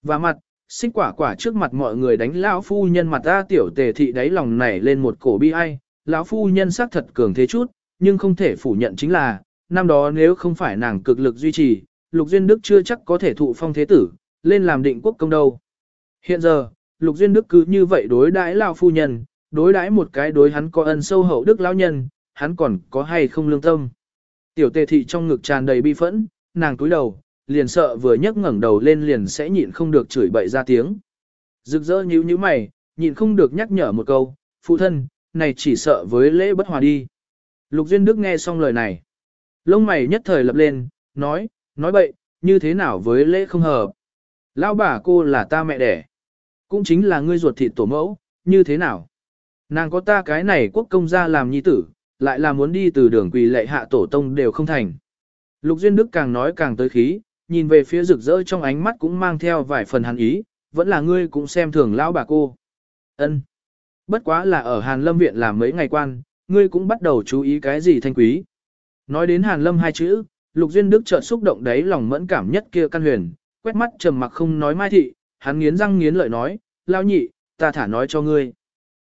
Và mặt, xích quả quả trước mặt mọi người đánh lão phu nhân mặt ra tiểu tề thị đáy lòng nảy lên một cổ bi ai, lão phu nhân sắc thật cường thế chút, nhưng không thể phủ nhận chính là, năm đó nếu không phải nàng cực lực duy trì, Lục Duyên Đức chưa chắc có thể thụ phong thế tử, lên làm định quốc công đâu. Hiện giờ, Lục Duyên Đức cứ như vậy đối đãi lão phu nhân, đối đãi một cái đối hắn có ân sâu hậu đức lão nhân, hắn còn có hay không lương tâm. Tiểu tề thị trong ngực tràn đầy bi phẫn, nàng túi đầu, liền sợ vừa nhấc ngẩng đầu lên liền sẽ nhịn không được chửi bậy ra tiếng. Rực rỡ nhíu nhíu mày, nhịn không được nhắc nhở một câu, phụ thân, này chỉ sợ với lễ bất hòa đi. Lục Duyên Đức nghe xong lời này. Lông mày nhất thời lập lên, nói, nói bậy, như thế nào với lễ không hợp. Lão bà cô là ta mẹ đẻ. Cũng chính là ngươi ruột thịt tổ mẫu, như thế nào. Nàng có ta cái này quốc công gia làm nhi tử, lại là muốn đi từ đường quỳ lệ hạ tổ tông đều không thành. Lục Duyên Đức càng nói càng tới khí, nhìn về phía rực rỡ trong ánh mắt cũng mang theo vài phần hắn ý, vẫn là ngươi cũng xem thường lão bà cô. Ân. Bất quá là ở Hàn Lâm viện làm mấy ngày quan, ngươi cũng bắt đầu chú ý cái gì thanh quý. Nói đến Hàn Lâm hai chữ, Lục Duyên Đức chợt xúc động đấy lòng mẫn cảm nhất kia căn huyền, quét mắt trầm mặc không nói mai thị, hắn nghiến răng nghiến lợi nói, lao nhị, ta thả nói cho ngươi.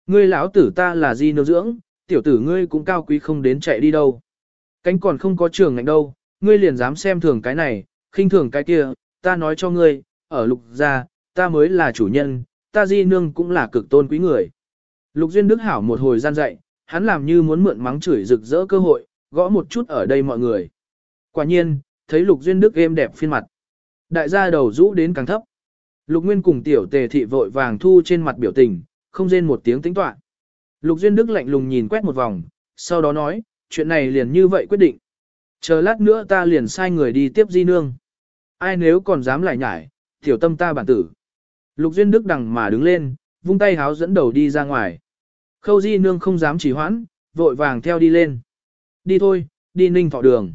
Ngươi lão tử ta là gì nô dưỡng, tiểu tử ngươi cũng cao quý không đến chạy đi đâu. Cánh còn không có trường ngạnh đâu, ngươi liền dám xem thường cái này, khinh thường cái kia, ta nói cho ngươi, ở lục gia, ta mới là chủ nhân, ta di nương cũng là cực tôn quý người. Lục Duyên Đức hảo một hồi gian dạy, hắn làm như muốn mượn mắng chửi rực rỡ cơ hội, gõ một chút ở đây mọi người. Quả nhiên, thấy Lục Duyên Đức êm đẹp phiên mặt. Đại gia đầu rũ đến càng thấp. Lục Nguyên cùng tiểu tề thị vội vàng thu trên mặt biểu tình, không rên một tiếng tính toán. Lục Duyên Đức lạnh lùng nhìn quét một vòng, sau đó nói, chuyện này liền như vậy quyết định. Chờ lát nữa ta liền sai người đi tiếp di nương. Ai nếu còn dám lại nhải, tiểu tâm ta bản tử. Lục Duyên Đức đằng mà đứng lên, vung tay háo dẫn đầu đi ra ngoài. Khâu di nương không dám trì hoãn, vội vàng theo đi lên. Đi thôi, đi ninh thọ đường.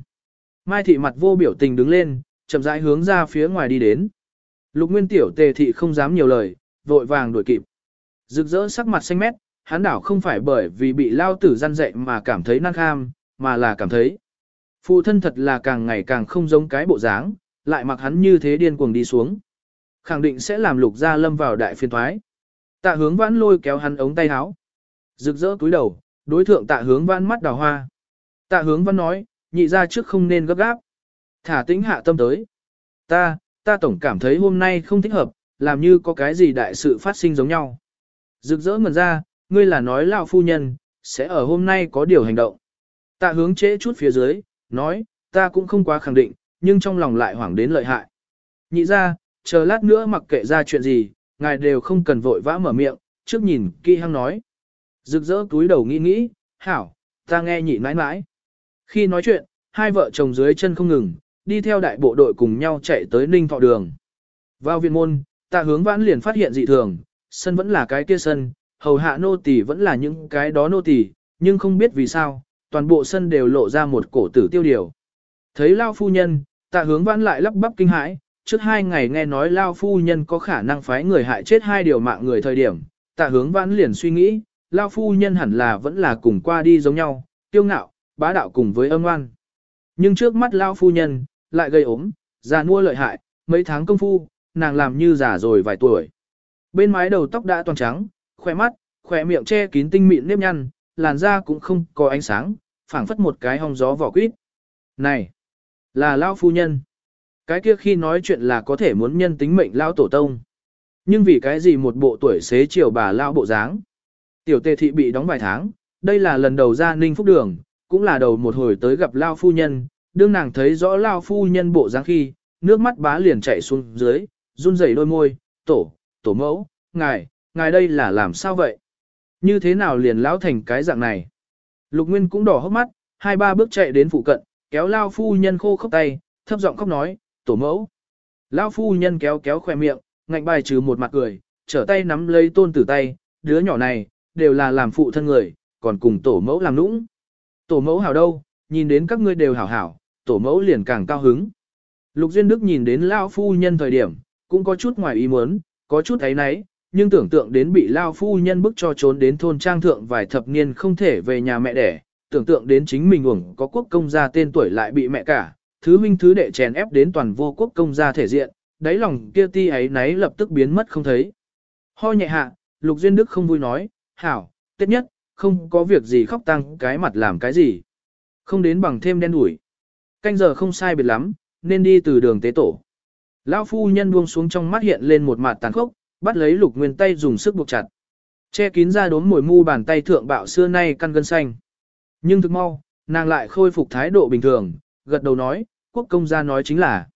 Mai thị mặt vô biểu tình đứng lên, chậm rãi hướng ra phía ngoài đi đến. Lục Nguyên tiểu tề thị không dám nhiều lời, vội vàng đuổi kịp. Rực rỡ sắc mặt xanh mét, hắn đảo không phải bởi vì bị lao tử gian dạy mà cảm thấy năng kham, mà là cảm thấy. Phụ thân thật là càng ngày càng không giống cái bộ dáng, lại mặc hắn như thế điên cuồng đi xuống. Khẳng định sẽ làm lục gia lâm vào đại phiên thoái. Tạ hướng vãn lôi kéo hắn ống tay áo. Rực rỡ cúi đầu, đối thượng tạ hướng vãn mắt đào hoa. Tạ hướng vãn nói, nhị ra trước không nên gấp gáp. Thả tĩnh hạ tâm tới. Ta, ta tổng cảm thấy hôm nay không thích hợp, làm như có cái gì đại sự phát sinh giống nhau. Rực rỡ ngần ra, ngươi là nói lão phu nhân, sẽ ở hôm nay có điều hành động. Tạ hướng trễ chút phía dưới, nói, ta cũng không quá khẳng định, nhưng trong lòng lại hoảng đến lợi hại. Nhị ra, chờ lát nữa mặc kệ ra chuyện gì, ngài đều không cần vội vã mở miệng, trước nhìn kỳ hăng nói. Rực rỡ túi đầu nghĩ nghĩ, hảo, ta nghe nhị mãi mãi. Khi nói chuyện, hai vợ chồng dưới chân không ngừng, đi theo đại bộ đội cùng nhau chạy tới ninh thọ đường. Vào viện môn, tạ hướng vãn liền phát hiện dị thường, sân vẫn là cái kia sân, hầu hạ nô tỳ vẫn là những cái đó nô tỳ, nhưng không biết vì sao, toàn bộ sân đều lộ ra một cổ tử tiêu điều. Thấy Lao phu nhân, tạ hướng vãn lại lắp bắp kinh hãi, trước hai ngày nghe nói Lao phu nhân có khả năng phái người hại chết hai điều mạng người thời điểm, tạ hướng vãn liền suy nghĩ, Lao phu nhân hẳn là vẫn là cùng qua đi giống nhau, tiêu ngạo, bá đạo cùng với âm oan. Nhưng trước mắt Lao phu nhân, lại gây ốm, già nua lợi hại, mấy tháng công phu, nàng làm như già rồi vài tuổi. Bên mái đầu tóc đã toàn trắng, khỏe mắt, khỏe miệng che kín tinh mịn nếp nhăn, làn da cũng không có ánh sáng, phảng phất một cái hong gió vỏ quýt. Này, là Lão phu nhân. Cái kia khi nói chuyện là có thể muốn nhân tính mệnh Lão tổ tông. Nhưng vì cái gì một bộ tuổi xế chiều bà Lão bộ dáng. Tiểu tề thị bị đóng vài tháng, đây là lần đầu ra ninh phúc đường, cũng là đầu một hồi tới gặp Lão phu nhân, đương nàng thấy rõ Lão phu nhân bộ dáng khi, nước mắt bá liền chảy xuống dưới, run rẩy đôi môi, tổ, tổ mẫu, ngài, ngài đây là làm sao vậy? Như thế nào liền lão thành cái dạng này? Lục Nguyên cũng đỏ hốc mắt, hai ba bước chạy đến phụ cận, kéo Lao phu nhân khô khốc tay, thấp giọng khóc nói, tổ mẫu. Lao phu nhân kéo kéo khỏe miệng, ngạnh bài trừ một mặt cười, trở tay nắm lấy tôn tử tay, đứa nhỏ này, đều là làm phụ thân người, còn cùng tổ mẫu làm nũng. Tổ mẫu hảo đâu, nhìn đến các ngươi đều hảo hảo, tổ mẫu liền càng cao hứng. Lục Duyên Đức nhìn đến Lao phu nhân thời điểm, cũng có chút ngoài ý muốn, có chút ấy nấy, nhưng tưởng tượng đến bị Lao phu nhân bức cho trốn đến thôn trang thượng vài thập niên không thể về nhà mẹ đẻ, tưởng tượng đến chính mình uổng có quốc công gia tên tuổi lại bị mẹ cả, thứ minh thứ đệ chèn ép đến toàn vô quốc công gia thể diện, đáy lòng kia ti ấy nấy lập tức biến mất không thấy. Ho nhẹ hạ, Lục Duyên Đức không vui nói, hảo, tết nhất, không có việc gì khóc tăng cái mặt làm cái gì. Không đến bằng thêm đen đủi. Canh giờ không sai biệt lắm, nên đi từ đường tế tổ. Lão phu nhân buông xuống trong mắt hiện lên một mặt tàn khốc, bắt lấy lục nguyên tay dùng sức buộc chặt. Che kín ra đốm mồi mu bàn tay thượng bạo xưa nay căn gân xanh. Nhưng thực mau, nàng lại khôi phục thái độ bình thường, gật đầu nói, quốc công gia nói chính là,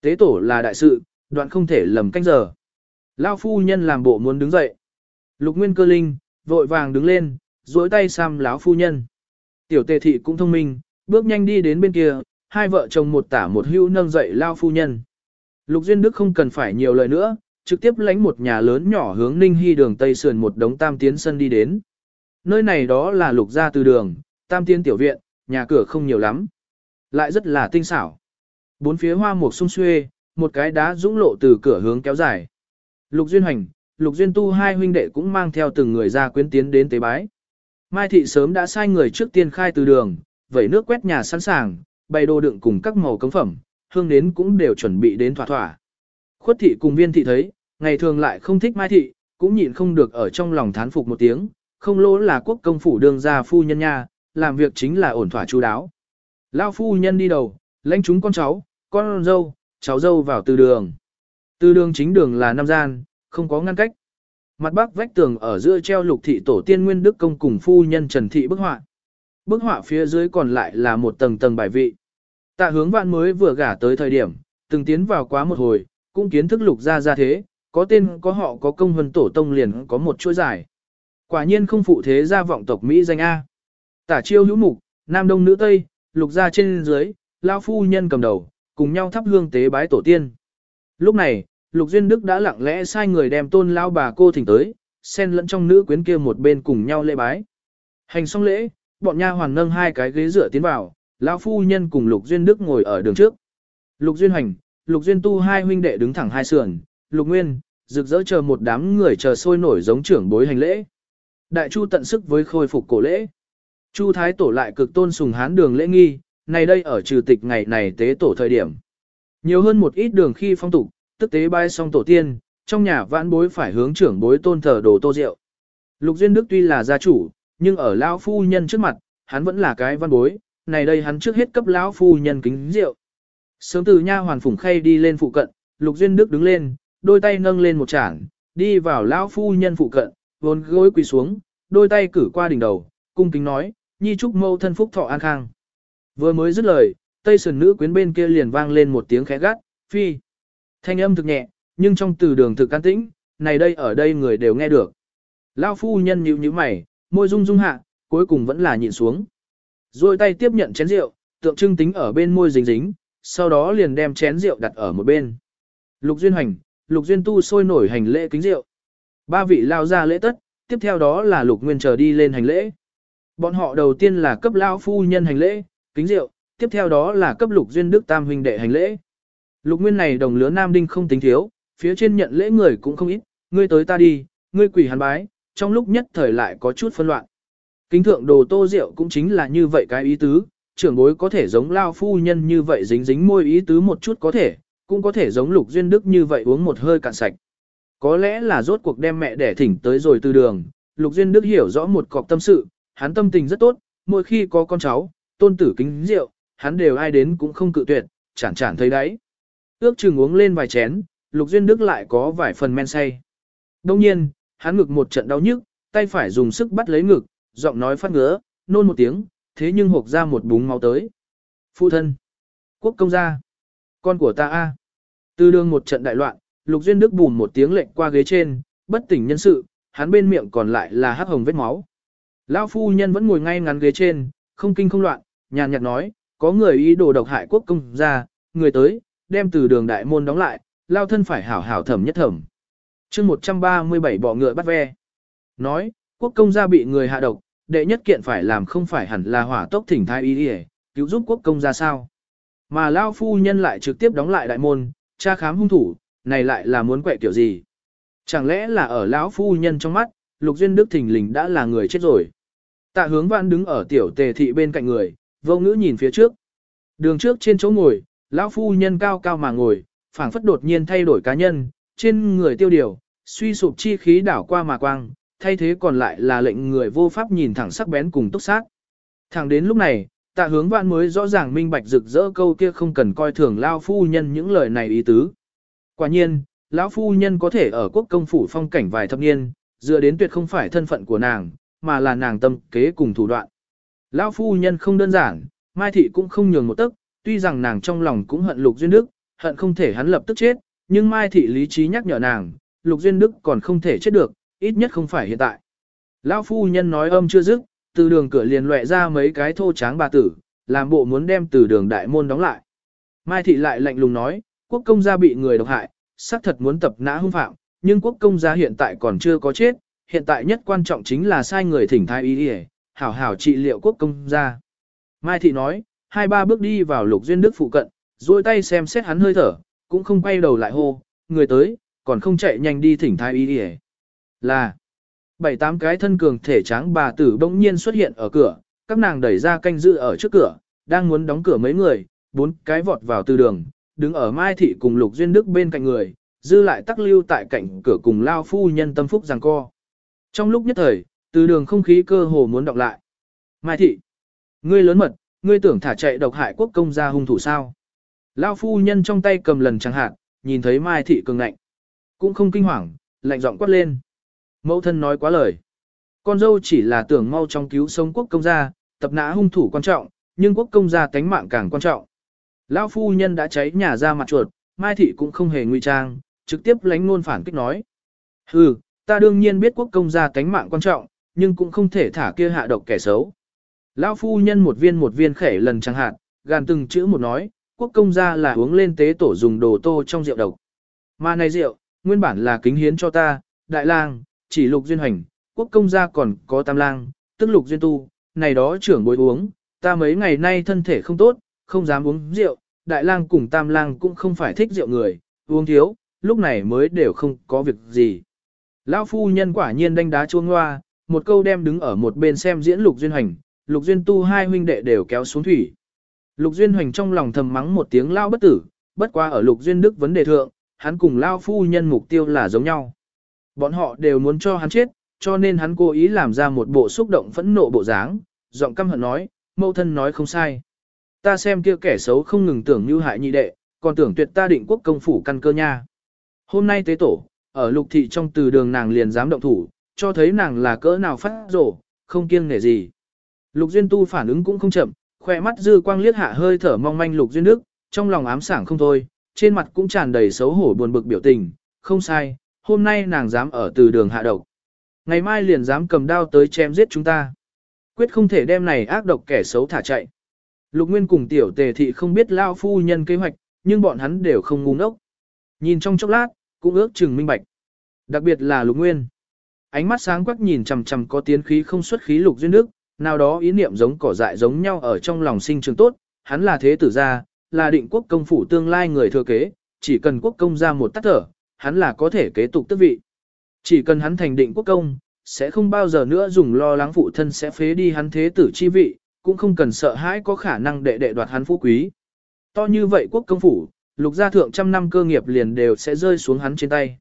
tế tổ là đại sự, đoạn không thể lầm canh giờ. Lao phu nhân làm bộ muốn đứng dậy. Lục nguyên cơ linh, vội vàng đứng lên, duỗi tay xăm lão phu nhân. Tiểu tề thị cũng thông minh, bước nhanh đi đến bên kia, hai vợ chồng một tả một hữu nâng dậy lao phu nhân. Lục Duyên Đức không cần phải nhiều lời nữa, trực tiếp lánh một nhà lớn nhỏ hướng Ninh Hy đường Tây Sườn một đống tam tiến sân đi đến. Nơi này đó là lục gia từ đường, tam tiến tiểu viện, nhà cửa không nhiều lắm. Lại rất là tinh xảo. Bốn phía hoa mục sung xuê, một cái đá dũng lộ từ cửa hướng kéo dài. Lục Duyên Hành, Lục Duyên Tu hai huynh đệ cũng mang theo từng người ra quyến tiến đến tế bái. Mai thị sớm đã sai người trước tiên khai từ đường, vẩy nước quét nhà sẵn sàng, bày đồ đựng cùng các màu cấm phẩm, hương đến cũng đều chuẩn bị đến thỏa thỏa. Khuất thị cùng viên thị thấy, ngày thường lại không thích mai thị, cũng nhịn không được ở trong lòng thán phục một tiếng, không lỗ là quốc công phủ đương gia phu nhân nha, làm việc chính là ổn thỏa chú đáo. Lao phu nhân đi đầu, lãnh chúng con cháu, con dâu, cháu dâu vào từ đường. Từ đường chính đường là Nam gian, không có ngăn cách. Mặt bắc vách tường ở giữa treo lục thị tổ tiên nguyên đức công cùng phu nhân Trần Thị bức họa. Bức họa phía dưới còn lại là một tầng tầng bài vị. Tạ hướng vạn mới vừa gả tới thời điểm, từng tiến vào quá một hồi, cũng kiến thức lục ra ra thế, có tên có họ có công vân tổ tông liền có một chuỗi giải. Quả nhiên không phụ thế gia vọng tộc Mỹ danh A. Tả chiêu hữu mục, nam đông nữ tây, lục ra trên dưới, lao phu nhân cầm đầu, cùng nhau thắp hương tế bái tổ tiên. Lúc này, lục duyên đức đã lặng lẽ sai người đem tôn lao bà cô thỉnh tới, xen lẫn trong nữ quyến kia một bên cùng nhau lễ bái. Hành xong lễ, bọn nha hoàn nâng hai cái ghế dựa tiến vào, lão phu nhân cùng Lục Duyên Đức ngồi ở đường trước. Lục Duyên Hành, Lục Duyên Tu hai huynh đệ đứng thẳng hai sườn, Lục Nguyên, rực rỡ chờ một đám người chờ sôi nổi giống trưởng bối hành lễ. Đại Chu tận sức với khôi phục cổ lễ. Chu Thái tổ lại cực tôn sùng hán đường lễ nghi, này đây ở trừ tịch ngày này tế tổ thời điểm. Nhiều hơn một ít đường khi phong tục, tức tế bay xong tổ tiên, trong nhà vãn bối phải hướng trưởng bối tôn thờ đồ tô rượu. Lục Duyên Đức tuy là gia chủ, nhưng ở lão phu nhân trước mặt, hắn vẫn là cái văn bối, này đây hắn trước hết cấp lão phu nhân kính rượu. Sớm từ nha hoàn phủng khay đi lên phụ cận, Lục Duyên Đức đứng lên, đôi tay nâng lên một chản, đi vào lão phu nhân phụ cận, vốn gối quỳ xuống, đôi tay cử qua đỉnh đầu, cung kính nói, nhi chúc mâu thân phúc thọ an khang. Vừa mới dứt lời, tây sườn nữ quyến bên kia liền vang lên một tiếng khẽ gắt, phi. Thanh âm thực nhẹ, nhưng trong từ đường thực can tĩnh, này đây ở đây người đều nghe được. Lão phu nhân nhíu nhíu mày, môi rung rung hạ, cuối cùng vẫn là nhịn xuống. Rồi tay tiếp nhận chén rượu, tượng trưng tính ở bên môi dính dính, sau đó liền đem chén rượu đặt ở một bên. Lục Duyên Hành, Lục Duyên Tu sôi nổi hành lễ kính rượu. Ba vị lao ra lễ tất, tiếp theo đó là Lục Nguyên chờ đi lên hành lễ. Bọn họ đầu tiên là cấp lao phu nhân hành lễ, kính rượu, tiếp theo đó là cấp Lục Duyên Đức Tam huynh đệ hành lễ. Lục Nguyên này đồng lứa Nam Đinh không tính thiếu, phía trên nhận lễ người cũng không ít, ngươi tới ta đi, ngươi quỷ hàn bái, trong lúc nhất thời lại có chút phân loạn. Kính thượng đồ tô rượu cũng chính là như vậy cái ý tứ, trưởng bối có thể giống lao phu nhân như vậy dính dính môi ý tứ một chút có thể, cũng có thể giống lục duyên đức như vậy uống một hơi cạn sạch. Có lẽ là rốt cuộc đem mẹ đẻ thỉnh tới rồi từ đường, lục duyên đức hiểu rõ một cọc tâm sự, hắn tâm tình rất tốt, mỗi khi có con cháu, tôn tử kính rượu, hắn đều ai đến cũng không cự tuyệt, chản chản thấy đấy. Ước chừng uống lên vài chén, lục duyên đức lại có vài phần men say. Đông nhiên, hắn ngực một trận đau nhức, tay phải dùng sức bắt lấy ngực, giọng nói phát ngứa, nôn một tiếng, thế nhưng hộp ra một búng máu tới. Phụ thân, quốc công gia, con của ta a. Từ đường một trận đại loạn, Lục Duyên Đức bùm một tiếng lệnh qua ghế trên, bất tỉnh nhân sự, hắn bên miệng còn lại là hắc hồng vết máu. Lão phu nhân vẫn ngồi ngay ngắn ghế trên, không kinh không loạn, nhàn nhạt nói, có người ý đồ độc hại quốc công gia, người tới, đem từ đường đại môn đóng lại, lao thân phải hảo hảo thẩm nhất thẩm. chương 137 bỏ ngựa bắt ve. Nói, quốc công gia bị người hạ độc, đệ nhất kiện phải làm không phải hẳn là hỏa tốc thỉnh thái y đi cứu giúp quốc công ra sao. Mà lao phu nhân lại trực tiếp đóng lại đại môn, tra khám hung thủ, này lại là muốn quẹ kiểu gì. Chẳng lẽ là ở lão phu nhân trong mắt, lục duyên đức thình lình đã là người chết rồi. Tạ hướng văn đứng ở tiểu tề thị bên cạnh người, vô ngữ nhìn phía trước. Đường trước trên chỗ ngồi, lão phu nhân cao cao mà ngồi, phảng phất đột nhiên thay đổi cá nhân, trên người tiêu điều, suy sụp chi khí đảo qua mà quang, thay thế còn lại là lệnh người vô pháp nhìn thẳng sắc bén cùng túc sát. Thẳng đến lúc này, tạ hướng vạn mới rõ ràng minh bạch rực rỡ câu kia không cần coi thường lao phu nhân những lời này ý tứ. Quả nhiên, lão phu nhân có thể ở quốc công phủ phong cảnh vài thập niên, dựa đến tuyệt không phải thân phận của nàng, mà là nàng tâm kế cùng thủ đoạn. Lão phu nhân không đơn giản, Mai Thị cũng không nhường một tấc, tuy rằng nàng trong lòng cũng hận Lục Duyên Đức, hận không thể hắn lập tức chết, nhưng Mai Thị lý trí nhắc nhở nàng, Lục Duyên Đức còn không thể chết được, ít nhất không phải hiện tại. Lão phu nhân nói âm chưa dứt, từ đường cửa liền loẹ ra mấy cái thô tráng bà tử, làm bộ muốn đem từ đường đại môn đóng lại. Mai Thị lại lạnh lùng nói, quốc công gia bị người độc hại, xác thật muốn tập nã hung phạm, nhưng quốc công gia hiện tại còn chưa có chết, hiện tại nhất quan trọng chính là sai người thỉnh thái y đi hảo hảo trị liệu quốc công gia. Mai Thị nói, hai ba bước đi vào lục duyên đức phụ cận, duỗi tay xem xét hắn hơi thở, cũng không quay đầu lại hô, người tới, còn không chạy nhanh đi thỉnh thái y đi là, bảy tám cái thân cường thể tráng bà tử bỗng nhiên xuất hiện ở cửa, các nàng đẩy ra canh giữ ở trước cửa, đang muốn đóng cửa mấy người, bốn cái vọt vào từ đường, đứng ở Mai Thị cùng Lục Duyên Đức bên cạnh người, dư lại tắc lưu tại cạnh cửa cùng Lao Phu Nhân tâm phúc giằng co. Trong lúc nhất thời, từ đường không khí cơ hồ muốn đọc lại. Mai Thị, ngươi lớn mật, ngươi tưởng thả chạy độc hại quốc công gia hung thủ sao? Lao Phu Nhân trong tay cầm lần chẳng hạn, nhìn thấy Mai Thị cường lạnh. Cũng không kinh hoàng, lạnh giọng quát lên. Mẫu thân nói quá lời. Con dâu chỉ là tưởng mau trong cứu sống quốc công gia, tập nã hung thủ quan trọng, nhưng quốc công gia tánh mạng càng quan trọng. Lão phu nhân đã cháy nhà ra mặt chuột, Mai Thị cũng không hề nguy trang, trực tiếp lánh ngôn phản kích nói. Hừ, ta đương nhiên biết quốc công gia tánh mạng quan trọng, nhưng cũng không thể thả kia hạ độc kẻ xấu. Lão phu nhân một viên một viên khẻ lần chẳng hạn, gàn từng chữ một nói, quốc công gia là uống lên tế tổ dùng đồ tô trong rượu độc. Mà này rượu, nguyên bản là kính hiến cho ta, đại lang, chỉ lục duyên hành, quốc công gia còn có tam lang, tức lục duyên tu, này đó trưởng bối uống, ta mấy ngày nay thân thể không tốt, không dám uống rượu, đại lang cùng tam lang cũng không phải thích rượu người, uống thiếu, lúc này mới đều không có việc gì. Lão phu nhân quả nhiên đánh đá chuông hoa, một câu đem đứng ở một bên xem diễn lục duyên hành, lục duyên tu hai huynh đệ đều kéo xuống thủy. Lục duyên hành trong lòng thầm mắng một tiếng lao bất tử, bất qua ở lục duyên đức vấn đề thượng, hắn cùng lao phu nhân mục tiêu là giống nhau. Bọn họ đều muốn cho hắn chết, cho nên hắn cố ý làm ra một bộ xúc động phẫn nộ bộ dáng, giọng căm hận nói, mâu thân nói không sai. Ta xem kia kẻ xấu không ngừng tưởng như hại nhị đệ, còn tưởng tuyệt ta định quốc công phủ căn cơ nha. Hôm nay tế tổ, ở lục thị trong từ đường nàng liền dám động thủ, cho thấy nàng là cỡ nào phát rổ, không kiêng nể gì. Lục Duyên Tu phản ứng cũng không chậm, khỏe mắt dư quang liếc hạ hơi thở mong manh Lục Duyên Đức, trong lòng ám sảng không thôi, trên mặt cũng tràn đầy xấu hổ buồn bực biểu tình, không sai, hôm nay nàng dám ở từ đường hạ độc. Ngày mai liền dám cầm đao tới chém giết chúng ta. Quyết không thể đem này ác độc kẻ xấu thả chạy. Lục Nguyên cùng tiểu tề thị không biết lao phu nhân kế hoạch, nhưng bọn hắn đều không ngu ngốc. Nhìn trong chốc lát, cũng ước chừng minh bạch. Đặc biệt là Lục Nguyên. Ánh mắt sáng quắc nhìn chằm chằm có tiến khí không xuất khí Lục Duyên Đức, nào đó ý niệm giống cỏ dại giống nhau ở trong lòng sinh trường tốt, hắn là thế tử gia, là định quốc công phủ tương lai người thừa kế, chỉ cần quốc công ra một tắt thở, hắn là có thể kế tục tước vị. Chỉ cần hắn thành định quốc công, sẽ không bao giờ nữa dùng lo lắng phụ thân sẽ phế đi hắn thế tử chi vị, cũng không cần sợ hãi có khả năng đệ đệ đoạt hắn phú quý. To như vậy quốc công phủ, lục gia thượng trăm năm cơ nghiệp liền đều sẽ rơi xuống hắn trên tay.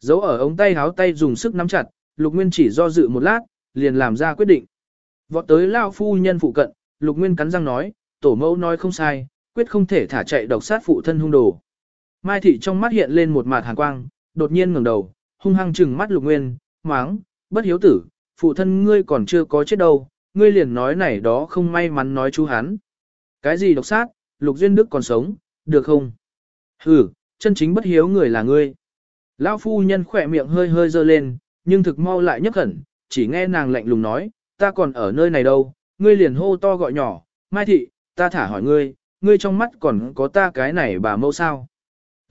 Giấu ở ống tay háo tay dùng sức nắm chặt, lục nguyên chỉ do dự một lát, liền làm ra quyết định. Vọt tới lao phu nhân phụ cận, lục nguyên cắn răng nói, tổ mẫu nói không sai, quyết không thể thả chạy độc sát phụ thân hung đồ. Mai thị trong mắt hiện lên một mạt hàn quang, đột nhiên ngẩng đầu, hung hăng trừng mắt lục nguyên, máng, bất hiếu tử, phụ thân ngươi còn chưa có chết đâu, ngươi liền nói này đó không may mắn nói chú hắn. Cái gì độc sát, lục duyên đức còn sống, được không? Hừ, chân chính bất hiếu người là ngươi. Lão phu nhân khỏe miệng hơi hơi dơ lên, nhưng thực mau lại nhấc khẩn, chỉ nghe nàng lạnh lùng nói, ta còn ở nơi này đâu, ngươi liền hô to gọi nhỏ, mai thị, ta thả hỏi ngươi, ngươi trong mắt còn có ta cái này bà mẫu sao?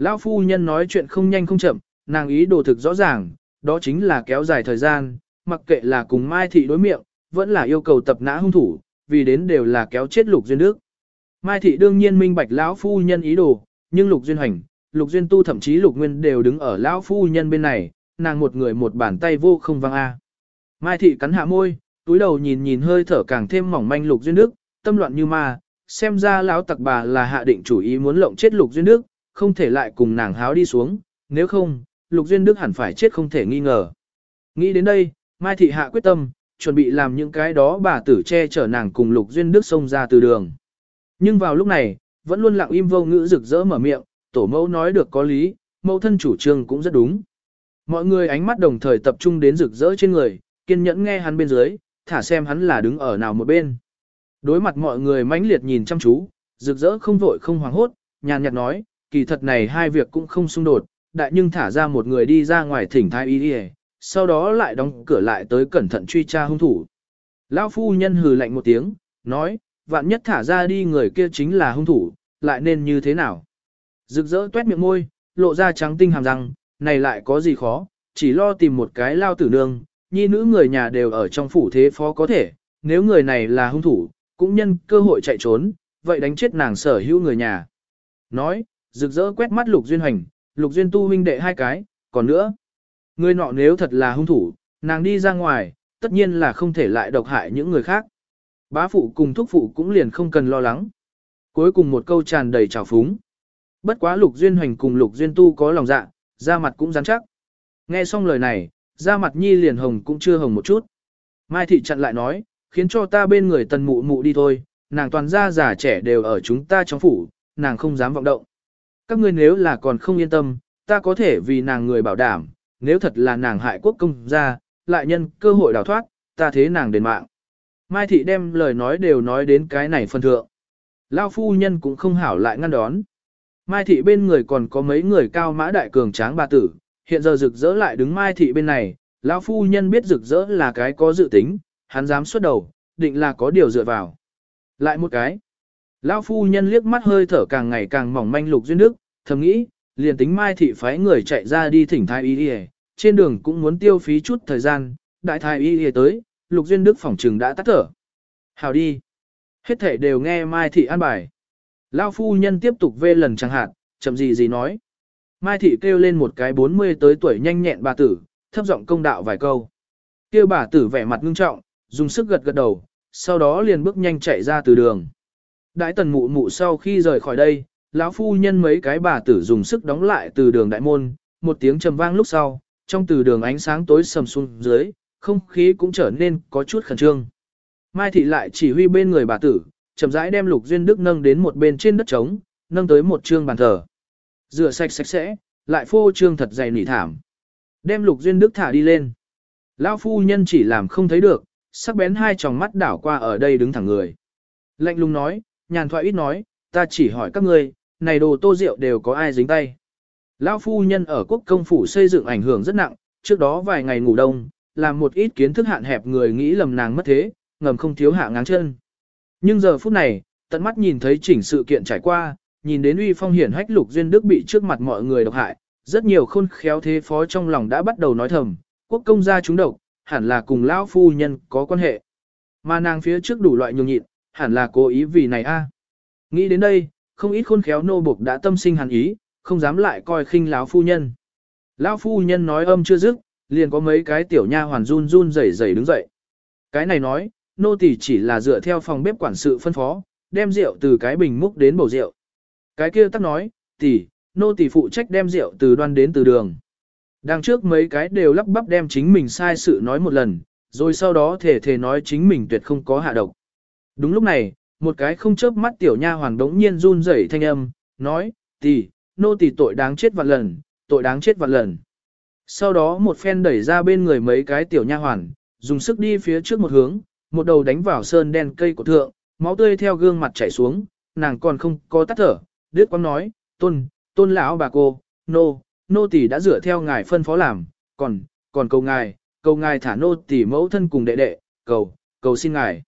Lão phu nhân nói chuyện không nhanh không chậm, nàng ý đồ thực rõ ràng, đó chính là kéo dài thời gian, mặc kệ là cùng Mai Thị đối miệng, vẫn là yêu cầu tập nã hung thủ, vì đến đều là kéo chết Lục Duyên Đức. Mai Thị đương nhiên minh bạch lão phu nhân ý đồ, nhưng Lục Duyên Hành, Lục Duyên Tu thậm chí Lục Nguyên đều đứng ở lão phu nhân bên này, nàng một người một bàn tay vô không văng a. Mai Thị cắn hạ môi, túi đầu nhìn nhìn hơi thở càng thêm mỏng manh Lục Duyên Đức, tâm loạn như ma, xem ra lão tặc bà là hạ định chủ ý muốn lộng chết Lục Duyên Đức, không thể lại cùng nàng háo đi xuống, nếu không, Lục Duyên Đức hẳn phải chết không thể nghi ngờ. Nghĩ đến đây, Mai Thị Hạ quyết tâm, chuẩn bị làm những cái đó bà tử che chở nàng cùng Lục Duyên Đức xông ra từ đường. Nhưng vào lúc này, vẫn luôn lặng im vô ngữ rực rỡ mở miệng, tổ mẫu nói được có lý, mẫu thân chủ trương cũng rất đúng. Mọi người ánh mắt đồng thời tập trung đến rực rỡ trên người, kiên nhẫn nghe hắn bên dưới, thả xem hắn là đứng ở nào một bên. Đối mặt mọi người mãnh liệt nhìn chăm chú, rực rỡ không vội không hoảng hốt, nhàn nhạt nói, kỳ thật này hai việc cũng không xung đột, đại nhưng thả ra một người đi ra ngoài thỉnh thái y đi sau đó lại đóng cửa lại tới cẩn thận truy tra hung thủ. Lão phu nhân hừ lạnh một tiếng, nói, vạn nhất thả ra đi người kia chính là hung thủ, lại nên như thế nào? Rực rỡ tuét miệng môi, lộ ra trắng tinh hàm răng, này lại có gì khó, chỉ lo tìm một cái lao tử nương, nhi nữ người nhà đều ở trong phủ thế phó có thể, nếu người này là hung thủ, cũng nhân cơ hội chạy trốn, vậy đánh chết nàng sở hữu người nhà. Nói, rực rỡ quét mắt Lục Duyên Hành, Lục Duyên Tu huynh đệ hai cái, còn nữa. Người nọ nếu thật là hung thủ, nàng đi ra ngoài, tất nhiên là không thể lại độc hại những người khác. Bá phụ cùng thúc phụ cũng liền không cần lo lắng. Cuối cùng một câu tràn đầy trào phúng. Bất quá Lục Duyên Hoành cùng Lục Duyên Tu có lòng dạ, da mặt cũng rắn chắc. Nghe xong lời này, da mặt nhi liền hồng cũng chưa hồng một chút. Mai thị chặn lại nói, khiến cho ta bên người tần mụ mụ đi thôi, nàng toàn gia già trẻ đều ở chúng ta trong phủ, nàng không dám vọng động. Các ngươi nếu là còn không yên tâm, ta có thể vì nàng người bảo đảm, nếu thật là nàng hại quốc công gia, lại nhân cơ hội đào thoát, ta thế nàng đền mạng. Mai thị đem lời nói đều nói đến cái này phân thượng. Lao phu nhân cũng không hảo lại ngăn đón. Mai thị bên người còn có mấy người cao mã đại cường tráng bà tử, hiện giờ rực rỡ lại đứng mai thị bên này, lão phu nhân biết rực rỡ là cái có dự tính, hắn dám xuất đầu, định là có điều dựa vào. Lại một cái. Lão phu nhân liếc mắt hơi thở càng ngày càng mỏng manh lục duyên đức, thầm nghĩ, liền tính mai thị phái người chạy ra đi thỉnh thái y đi trên đường cũng muốn tiêu phí chút thời gian, đại thái y đi tới, lục duyên đức phỏng trừng đã tắt thở. Hào đi. Hết thể đều nghe mai thị an bài. lao phu nhân tiếp tục vê lần chẳng hạn, chậm gì gì nói. Mai thị kêu lên một cái 40 tới tuổi nhanh nhẹn bà tử, thấp giọng công đạo vài câu. Kêu bà tử vẻ mặt ngưng trọng, dùng sức gật gật đầu, sau đó liền bước nhanh chạy ra từ đường. Đại tần mụ mụ sau khi rời khỏi đây, lão phu nhân mấy cái bà tử dùng sức đóng lại từ đường đại môn, một tiếng trầm vang lúc sau, trong từ đường ánh sáng tối sầm xuống dưới, không khí cũng trở nên có chút khẩn trương. Mai thị lại chỉ huy bên người bà tử, chậm rãi đem lục duyên đức nâng đến một bên trên đất trống, nâng tới một trương bàn thờ. Rửa sạch sạch sẽ, lại phô trương thật dày nỉ thảm. Đem lục duyên đức thả đi lên. Lão phu nhân chỉ làm không thấy được, sắc bén hai tròng mắt đảo qua ở đây đứng thẳng người. Lạnh lùng nói, nhàn thoại ít nói, ta chỉ hỏi các ngươi, này đồ tô rượu đều có ai dính tay. Lão phu nhân ở quốc công phủ xây dựng ảnh hưởng rất nặng, trước đó vài ngày ngủ đông, làm một ít kiến thức hạn hẹp người nghĩ lầm nàng mất thế, ngầm không thiếu hạ ngáng chân. Nhưng giờ phút này, tận mắt nhìn thấy chỉnh sự kiện trải qua, nhìn đến uy phong hiển hách lục duyên đức bị trước mặt mọi người độc hại, rất nhiều khôn khéo thế phó trong lòng đã bắt đầu nói thầm, quốc công gia chúng độc, hẳn là cùng lão phu nhân có quan hệ. Mà nàng phía trước đủ loại nhường nhịn, hẳn là cố ý vì này a. Nghĩ đến đây, không ít khôn khéo nô buộc đã tâm sinh hàn ý, không dám lại coi khinh lão phu nhân. Lão phu nhân nói âm chưa dứt, liền có mấy cái tiểu nha hoàn run run rẩy rẩy đứng dậy. Cái này nói, nô tỳ chỉ là dựa theo phòng bếp quản sự phân phó, đem rượu từ cái bình múc đến bầu rượu. Cái kia tắc nói, tỷ, nô tỳ phụ trách đem rượu từ đoan đến từ đường. Đằng trước mấy cái đều lắp bắp đem chính mình sai sự nói một lần, rồi sau đó thể thể nói chính mình tuyệt không có hạ độc. Đúng lúc này, một cái không chớp mắt tiểu nha hoàn đống nhiên run rẩy thanh âm, nói, tỷ, nô tỷ tội đáng chết vạn lần, tội đáng chết vạn lần. Sau đó một phen đẩy ra bên người mấy cái tiểu nha hoàn, dùng sức đi phía trước một hướng, một đầu đánh vào sơn đen cây của thượng, máu tươi theo gương mặt chảy xuống, nàng còn không có tắt thở, đứt quăng nói, tôn, tôn lão bà cô, nô, nô tỷ đã dựa theo ngài phân phó làm, còn, còn cầu ngài, cầu ngài thả nô tỷ mẫu thân cùng đệ đệ, cầu, cầu xin ngài.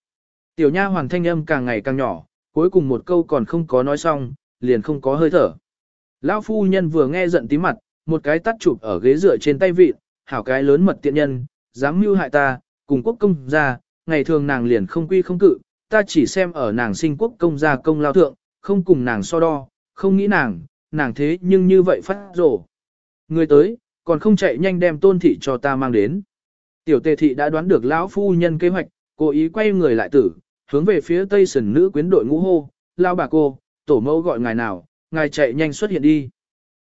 Tiểu nha hoàng thanh âm càng ngày càng nhỏ, cuối cùng một câu còn không có nói xong, liền không có hơi thở. Lão phu nhân vừa nghe giận tí mặt, một cái tắt chụp ở ghế dựa trên tay vịt, hảo cái lớn mật tiện nhân, dám mưu hại ta, cùng quốc công gia, ngày thường nàng liền không quy không cự, ta chỉ xem ở nàng sinh quốc công gia công lao thượng, không cùng nàng so đo, không nghĩ nàng, nàng thế nhưng như vậy phát rổ. Người tới, còn không chạy nhanh đem tôn thị cho ta mang đến. Tiểu tề thị đã đoán được lão phu nhân kế hoạch, cố ý quay người lại tử, hướng về phía tây sần nữ quyến đội ngũ hô, lao bà cô, tổ mẫu gọi ngài nào, ngài chạy nhanh xuất hiện đi.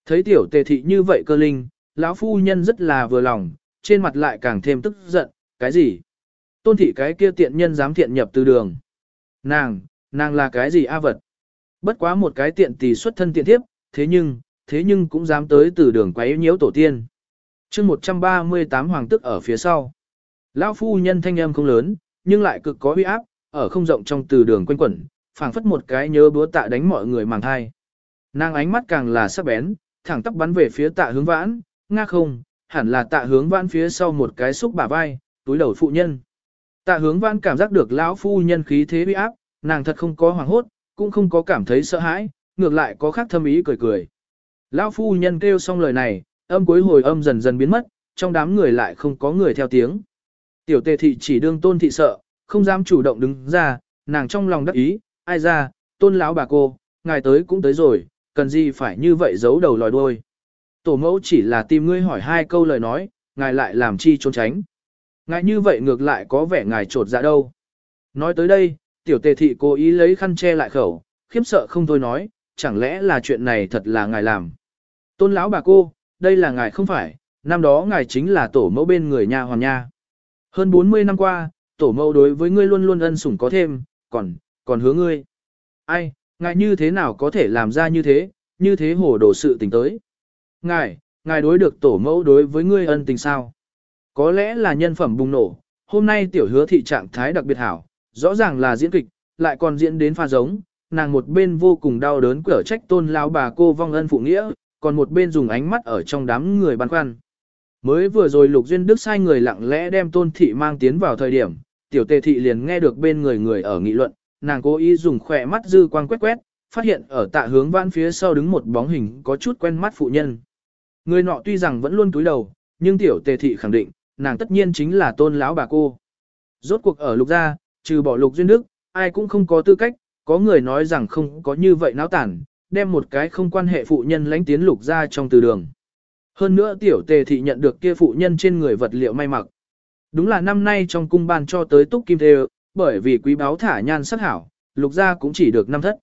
Thấy tiểu tề thị như vậy cơ linh, lão phu nhân rất là vừa lòng, trên mặt lại càng thêm tức giận, cái gì? Tôn thị cái kia tiện nhân dám thiện nhập từ đường. Nàng, nàng là cái gì a vật? Bất quá một cái tiện tỷ xuất thân tiện thiếp, thế nhưng, thế nhưng cũng dám tới từ đường quấy nhiễu tổ tiên. chương 138 hoàng tức ở phía sau. Lão phu nhân thanh âm không lớn, nhưng lại cực có uy áp, ở không rộng trong từ đường quanh quẩn, phảng phất một cái nhớ búa tạ đánh mọi người màng thai. Nàng ánh mắt càng là sắc bén, thẳng tắp bắn về phía tạ hướng vãn, nga không, hẳn là tạ hướng vãn phía sau một cái xúc bả vai, túi đầu phụ nhân. Tạ hướng vãn cảm giác được lão phu nhân khí thế uy áp, nàng thật không có hoảng hốt, cũng không có cảm thấy sợ hãi, ngược lại có khác thâm ý cười cười. Lão phu nhân kêu xong lời này, âm cuối hồi âm dần dần biến mất, trong đám người lại không có người theo tiếng. Tiểu tề thị chỉ đương tôn thị sợ, không dám chủ động đứng ra, nàng trong lòng đắc ý, ai ra, tôn lão bà cô, ngài tới cũng tới rồi, cần gì phải như vậy giấu đầu lòi đuôi. Tổ mẫu chỉ là tìm ngươi hỏi hai câu lời nói, ngài lại làm chi trốn tránh. Ngài như vậy ngược lại có vẻ ngài trột dạ đâu. Nói tới đây, tiểu tề thị cố ý lấy khăn che lại khẩu, khiếp sợ không thôi nói, chẳng lẽ là chuyện này thật là ngài làm. Tôn lão bà cô, đây là ngài không phải, năm đó ngài chính là tổ mẫu bên người nhà hoàn nha. Hơn 40 năm qua, tổ mẫu đối với ngươi luôn luôn ân sủng có thêm, còn, còn hứa ngươi. Ai, ngài như thế nào có thể làm ra như thế, như thế hồ đồ sự tình tới. Ngài, ngài đối được tổ mẫu đối với ngươi ân tình sao? Có lẽ là nhân phẩm bùng nổ, hôm nay tiểu hứa thị trạng thái đặc biệt hảo, rõ ràng là diễn kịch, lại còn diễn đến pha giống, nàng một bên vô cùng đau đớn cở trách tôn lao bà cô vong ân phụ nghĩa, còn một bên dùng ánh mắt ở trong đám người băn khoăn. Mới vừa rồi Lục Duyên Đức sai người lặng lẽ đem tôn thị mang tiến vào thời điểm, tiểu tề thị liền nghe được bên người người ở nghị luận, nàng cố ý dùng khỏe mắt dư quang quét quét, phát hiện ở tạ hướng vãn phía sau đứng một bóng hình có chút quen mắt phụ nhân. Người nọ tuy rằng vẫn luôn túi đầu, nhưng tiểu tề thị khẳng định, nàng tất nhiên chính là tôn lão bà cô. Rốt cuộc ở lục gia, trừ bỏ lục duyên đức, ai cũng không có tư cách, có người nói rằng không có như vậy náo tản, đem một cái không quan hệ phụ nhân lánh tiến lục gia trong từ đường. Hơn nữa tiểu tề thị nhận được kia phụ nhân trên người vật liệu may mặc. Đúng là năm nay trong cung ban cho tới túc kim thê bởi vì quý báo thả nhan sắc hảo, lục gia cũng chỉ được năm thất.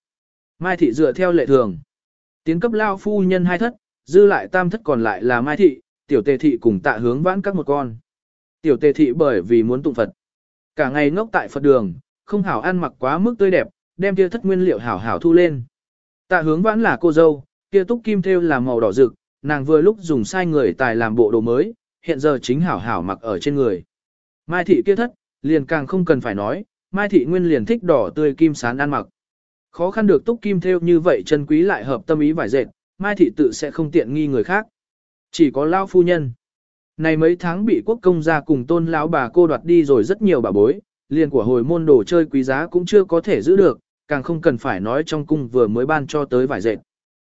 Mai thị dựa theo lệ thường. Tiến cấp lao phu nhân hai thất, dư lại tam thất còn lại là Mai thị, tiểu tề thị cùng tạ hướng vãn các một con. Tiểu tề thị bởi vì muốn tụng Phật. Cả ngày ngốc tại Phật đường, không hảo ăn mặc quá mức tươi đẹp, đem kia thất nguyên liệu hảo hảo thu lên. Tạ hướng vãn là cô dâu, kia túc kim thêu là màu đỏ rực, nàng vừa lúc dùng sai người tài làm bộ đồ mới, hiện giờ chính hảo hảo mặc ở trên người. Mai thị kia thất, liền càng không cần phải nói, Mai thị nguyên liền thích đỏ tươi kim sán ăn mặc. Khó khăn được túc kim theo như vậy chân quý lại hợp tâm ý vải dệt, Mai thị tự sẽ không tiện nghi người khác. Chỉ có lao phu nhân. Này mấy tháng bị quốc công gia cùng tôn lão bà cô đoạt đi rồi rất nhiều bà bối, liền của hồi môn đồ chơi quý giá cũng chưa có thể giữ được, càng không cần phải nói trong cung vừa mới ban cho tới vải dệt.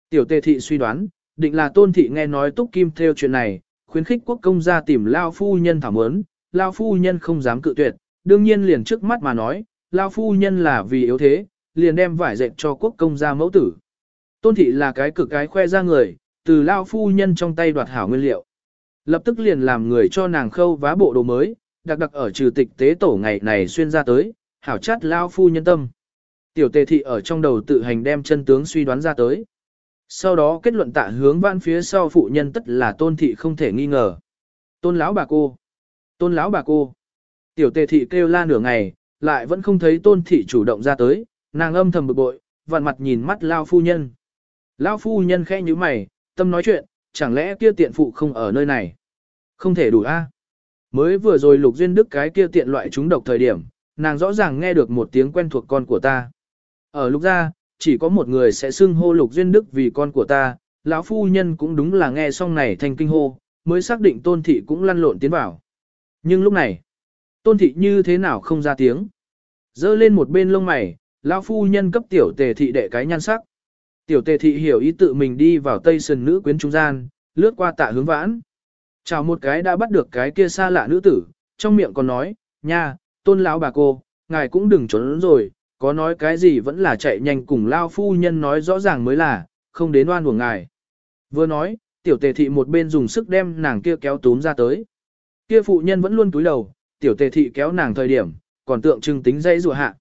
Tiểu tề thị suy đoán, định là tôn thị nghe nói túc kim theo chuyện này, khuyến khích quốc công gia tìm lao phu nhân thảo mớn, lao phu nhân không dám cự tuyệt, đương nhiên liền trước mắt mà nói, lao phu nhân là vì yếu thế, liền đem vải dệt cho quốc công gia mẫu tử. Tôn thị là cái cực cái khoe ra người, từ lao phu nhân trong tay đoạt hảo nguyên liệu. Lập tức liền làm người cho nàng khâu vá bộ đồ mới, đặc đặc ở trừ tịch tế tổ ngày này xuyên ra tới, hảo chát lao phu nhân tâm. Tiểu tề thị ở trong đầu tự hành đem chân tướng suy đoán ra tới. Sau đó kết luận tạ hướng vãn phía sau phụ nhân tất là tôn thị không thể nghi ngờ. Tôn lão bà cô. Tôn lão bà cô. Tiểu tề thị kêu la nửa ngày, lại vẫn không thấy tôn thị chủ động ra tới, nàng âm thầm bực bội, vặn mặt nhìn mắt lao phu nhân. Lao phu nhân khẽ như mày, tâm nói chuyện, chẳng lẽ kia tiện phụ không ở nơi này? Không thể đủ a. Mới vừa rồi lục duyên đức cái kia tiện loại chúng độc thời điểm, nàng rõ ràng nghe được một tiếng quen thuộc con của ta. Ở lúc ra chỉ có một người sẽ xưng hô lục duyên đức vì con của ta, lão phu nhân cũng đúng là nghe xong này thành kinh hô, mới xác định tôn thị cũng lăn lộn tiến vào. Nhưng lúc này, tôn thị như thế nào không ra tiếng. Dơ lên một bên lông mày, lão phu nhân cấp tiểu tề thị đệ cái nhan sắc. Tiểu tề thị hiểu ý tự mình đi vào tây sơn nữ quyến trung gian, lướt qua tạ hướng vãn. Chào một cái đã bắt được cái kia xa lạ nữ tử, trong miệng còn nói, nha, tôn lão bà cô, ngài cũng đừng trốn rồi, có nói cái gì vẫn là chạy nhanh cùng lao phu nhân nói rõ ràng mới là, không đến oan của ngài. Vừa nói, tiểu tề thị một bên dùng sức đem nàng kia kéo túm ra tới. Kia phụ nhân vẫn luôn túi đầu, tiểu tề thị kéo nàng thời điểm, còn tượng trưng tính dây rùa hạ.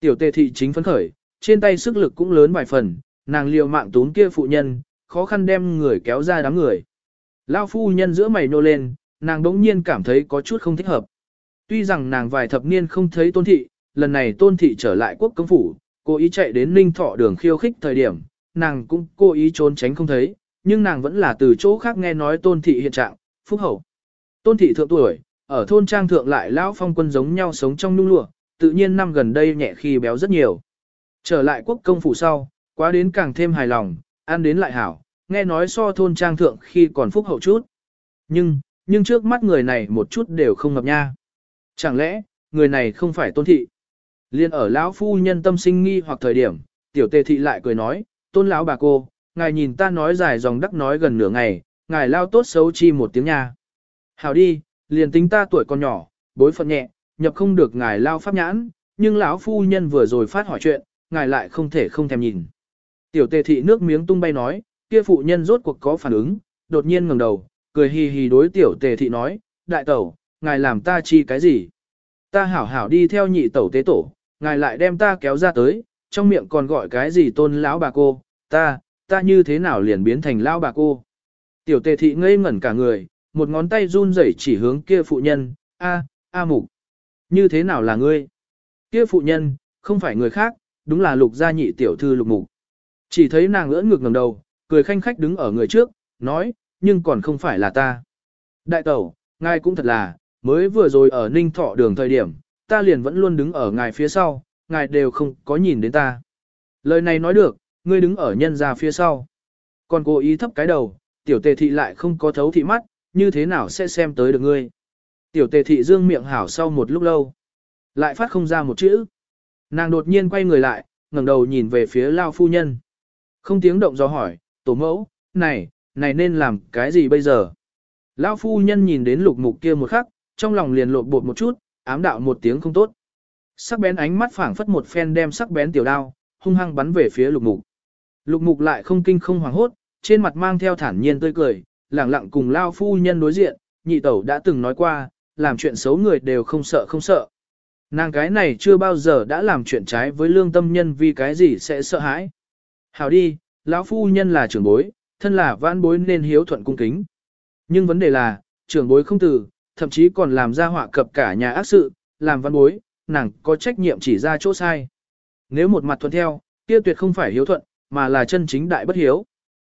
Tiểu tề thị chính phấn khởi, trên tay sức lực cũng lớn vài phần, nàng liều mạng túm kia phụ nhân, khó khăn đem người kéo ra đám người. Lao phu nhân giữa mày nô lên, nàng đống nhiên cảm thấy có chút không thích hợp. Tuy rằng nàng vài thập niên không thấy tôn thị, lần này tôn thị trở lại quốc công phủ, cố ý chạy đến ninh thọ đường khiêu khích thời điểm, nàng cũng cố ý trốn tránh không thấy, nhưng nàng vẫn là từ chỗ khác nghe nói tôn thị hiện trạng, phúc hậu. Tôn thị thượng tuổi, ở thôn trang thượng lại lão phong quân giống nhau sống trong nung lụa, tự nhiên năm gần đây nhẹ khi béo rất nhiều. Trở lại quốc công phủ sau, quá đến càng thêm hài lòng, ăn đến lại hảo, nghe nói so thôn trang thượng khi còn phúc hậu chút. Nhưng, nhưng trước mắt người này một chút đều không ngập nha. Chẳng lẽ, người này không phải tôn thị? Liên ở lão phu nhân tâm sinh nghi hoặc thời điểm, tiểu tề thị lại cười nói, tôn lão bà cô, ngài nhìn ta nói dài dòng đắc nói gần nửa ngày, ngài lao tốt xấu chi một tiếng nha. Hảo đi, liền tính ta tuổi còn nhỏ, bối phận nhẹ, nhập không được ngài lao pháp nhãn, nhưng lão phu nhân vừa rồi phát hỏi chuyện, ngài lại không thể không thèm nhìn. Tiểu tề thị nước miếng tung bay nói, kia phụ nhân rốt cuộc có phản ứng, đột nhiên ngẩng đầu, cười hì hì đối tiểu tề thị nói, đại tẩu, ngài làm ta chi cái gì? Ta hảo hảo đi theo nhị tẩu tế tổ, ngài lại đem ta kéo ra tới, trong miệng còn gọi cái gì tôn lão bà cô, ta, ta như thế nào liền biến thành lão bà cô? Tiểu tề thị ngây ngẩn cả người, một ngón tay run rẩy chỉ hướng kia phụ nhân, a, a mục. Như thế nào là ngươi? Kia phụ nhân, không phải người khác, đúng là lục gia nhị tiểu thư lục mục. Chỉ thấy nàng ưỡn ngược ngẩng đầu, cười khanh khách đứng ở người trước, nói, nhưng còn không phải là ta. Đại tẩu, ngài cũng thật là, mới vừa rồi ở ninh thọ đường thời điểm, ta liền vẫn luôn đứng ở ngài phía sau, ngài đều không có nhìn đến ta. Lời này nói được, ngươi đứng ở nhân ra phía sau. Còn cố ý thấp cái đầu, tiểu tề thị lại không có thấu thị mắt, như thế nào sẽ xem tới được ngươi. Tiểu tề thị dương miệng hảo sau một lúc lâu. Lại phát không ra một chữ. Nàng đột nhiên quay người lại, ngẩng đầu nhìn về phía lao phu nhân. Không tiếng động do hỏi, tổ mẫu, này, này nên làm cái gì bây giờ? Lao phu nhân nhìn đến lục mục kia một khắc, trong lòng liền lộn bột một chút, ám đạo một tiếng không tốt. Sắc bén ánh mắt phảng phất một phen đem sắc bén tiểu đao, hung hăng bắn về phía lục mục. Lục mục lại không kinh không hoảng hốt, trên mặt mang theo thản nhiên tươi cười, lẳng lặng cùng lao phu nhân đối diện, nhị tẩu đã từng nói qua, làm chuyện xấu người đều không sợ không sợ. Nàng cái này chưa bao giờ đã làm chuyện trái với lương tâm nhân vì cái gì sẽ sợ hãi. Hảo đi, lão phu nhân là trưởng bối, thân là vãn bối nên hiếu thuận cung kính. Nhưng vấn đề là, trưởng bối không từ, thậm chí còn làm ra họa cập cả nhà ác sự, làm văn bối, nàng có trách nhiệm chỉ ra chỗ sai. Nếu một mặt thuận theo, kia tuyệt không phải hiếu thuận, mà là chân chính đại bất hiếu.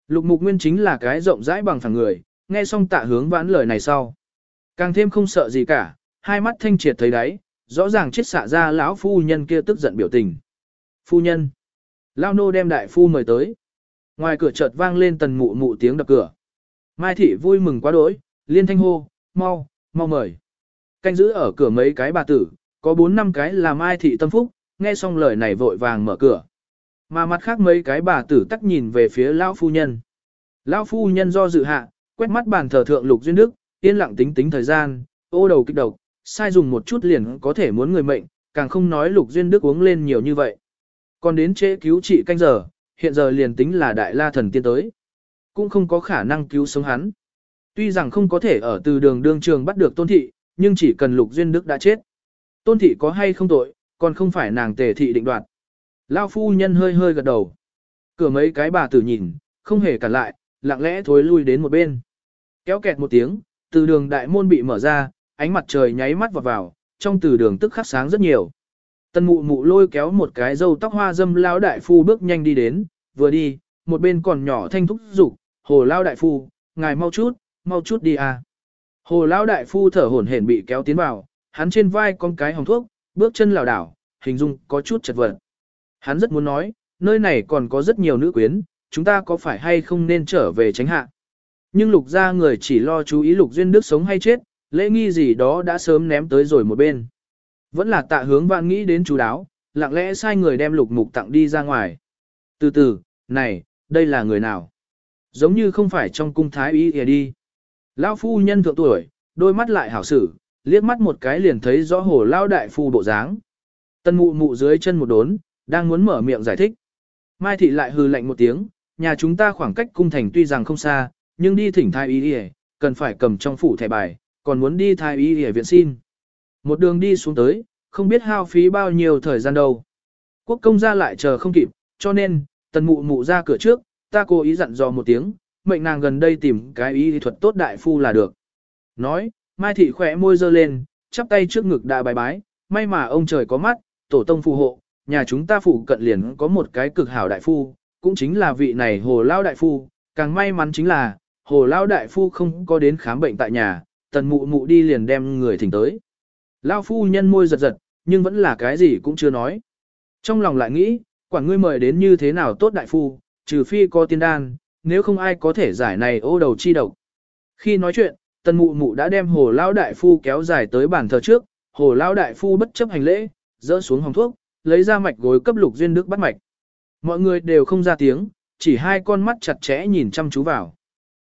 Lục mục nguyên chính là cái rộng rãi bằng phẳng người, nghe xong tạ hướng vãn lời này sau. Càng thêm không sợ gì cả, hai mắt thanh triệt thấy đấy, rõ ràng chết xạ ra lão phu nhân kia tức giận biểu tình. Phu nhân. Lao nô đem đại phu mời tới. Ngoài cửa chợt vang lên tần mụ mụ tiếng đập cửa. Mai thị vui mừng quá đỗi, liên thanh hô, mau, mau mời. Canh giữ ở cửa mấy cái bà tử, có bốn năm cái là Mai thị tâm phúc, nghe xong lời này vội vàng mở cửa. Mà mặt khác mấy cái bà tử tắc nhìn về phía lão phu nhân. Lão phu nhân do dự hạ, quét mắt bàn thờ thượng lục duyên đức, yên lặng tính tính thời gian, ô đầu kích độc, sai dùng một chút liền có thể muốn người mệnh, càng không nói lục duyên đức uống lên nhiều như vậy. Còn đến chế cứu trị canh giờ, hiện giờ liền tính là đại la thần tiên tới. Cũng không có khả năng cứu sống hắn. Tuy rằng không có thể ở từ đường đương trường bắt được tôn thị, nhưng chỉ cần lục duyên đức đã chết. Tôn thị có hay không tội, còn không phải nàng tề thị định đoạt. Lao phu nhân hơi hơi gật đầu. Cửa mấy cái bà tử nhìn, không hề cản lại, lặng lẽ thối lui đến một bên. Kéo kẹt một tiếng, từ đường đại môn bị mở ra, ánh mặt trời nháy mắt vào vào, trong từ đường tức khắc sáng rất nhiều. Tân mụ mụ lôi kéo một cái dâu tóc hoa dâm lao đại phu bước nhanh đi đến, vừa đi, một bên còn nhỏ thanh thúc dục hồ lao đại phu, ngài mau chút, mau chút đi à. Hồ Lão đại phu thở hổn hển bị kéo tiến vào, hắn trên vai con cái hồng thuốc, bước chân lảo đảo, hình dung có chút chật vật. Hắn rất muốn nói, nơi này còn có rất nhiều nữ quyến, chúng ta có phải hay không nên trở về tránh hạ. Nhưng lục gia người chỉ lo chú ý lục duyên đức sống hay chết, lễ nghi gì đó đã sớm ném tới rồi một bên. Vẫn là tạ hướng vạn nghĩ đến chú đáo, lặng lẽ sai người đem lục mục tặng đi ra ngoài. Từ từ, này, đây là người nào? Giống như không phải trong cung thái y kìa đi. Lão phu nhân thượng tuổi, đôi mắt lại hảo sử, liếc mắt một cái liền thấy rõ hồ lao đại phu bộ dáng. Tân mụ mụ dưới chân một đốn, đang muốn mở miệng giải thích. Mai thị lại hừ lạnh một tiếng, nhà chúng ta khoảng cách cung thành tuy rằng không xa, nhưng đi thỉnh thái y y, cần phải cầm trong phủ thẻ bài, còn muốn đi thái y y viện xin. Một đường đi xuống tới, không biết hao phí bao nhiêu thời gian đâu. Quốc công gia lại chờ không kịp, cho nên, tần mụ mụ ra cửa trước, ta cố ý dặn dò một tiếng, mệnh nàng gần đây tìm cái y thuật tốt đại phu là được. Nói, Mai thị khỏe môi dơ lên, chắp tay trước ngực đại bài bái, may mà ông trời có mắt, tổ tông phù hộ, nhà chúng ta phụ cận liền có một cái cực hảo đại phu, cũng chính là vị này hồ lao đại phu, càng may mắn chính là, hồ lao đại phu không có đến khám bệnh tại nhà, tần mụ mụ đi liền đem người thỉnh tới. Lao phu nhân môi giật giật, nhưng vẫn là cái gì cũng chưa nói. Trong lòng lại nghĩ, quản ngươi mời đến như thế nào tốt đại phu, trừ phi có tiên đan, nếu không ai có thể giải này ô đầu chi độc. Khi nói chuyện, tần mụ mụ đã đem hồ lão đại phu kéo dài tới bàn thờ trước, hồ lão đại phu bất chấp hành lễ, dỡ xuống hồng thuốc, lấy ra mạch gối cấp lục duyên đức bắt mạch. Mọi người đều không ra tiếng, chỉ hai con mắt chặt chẽ nhìn chăm chú vào.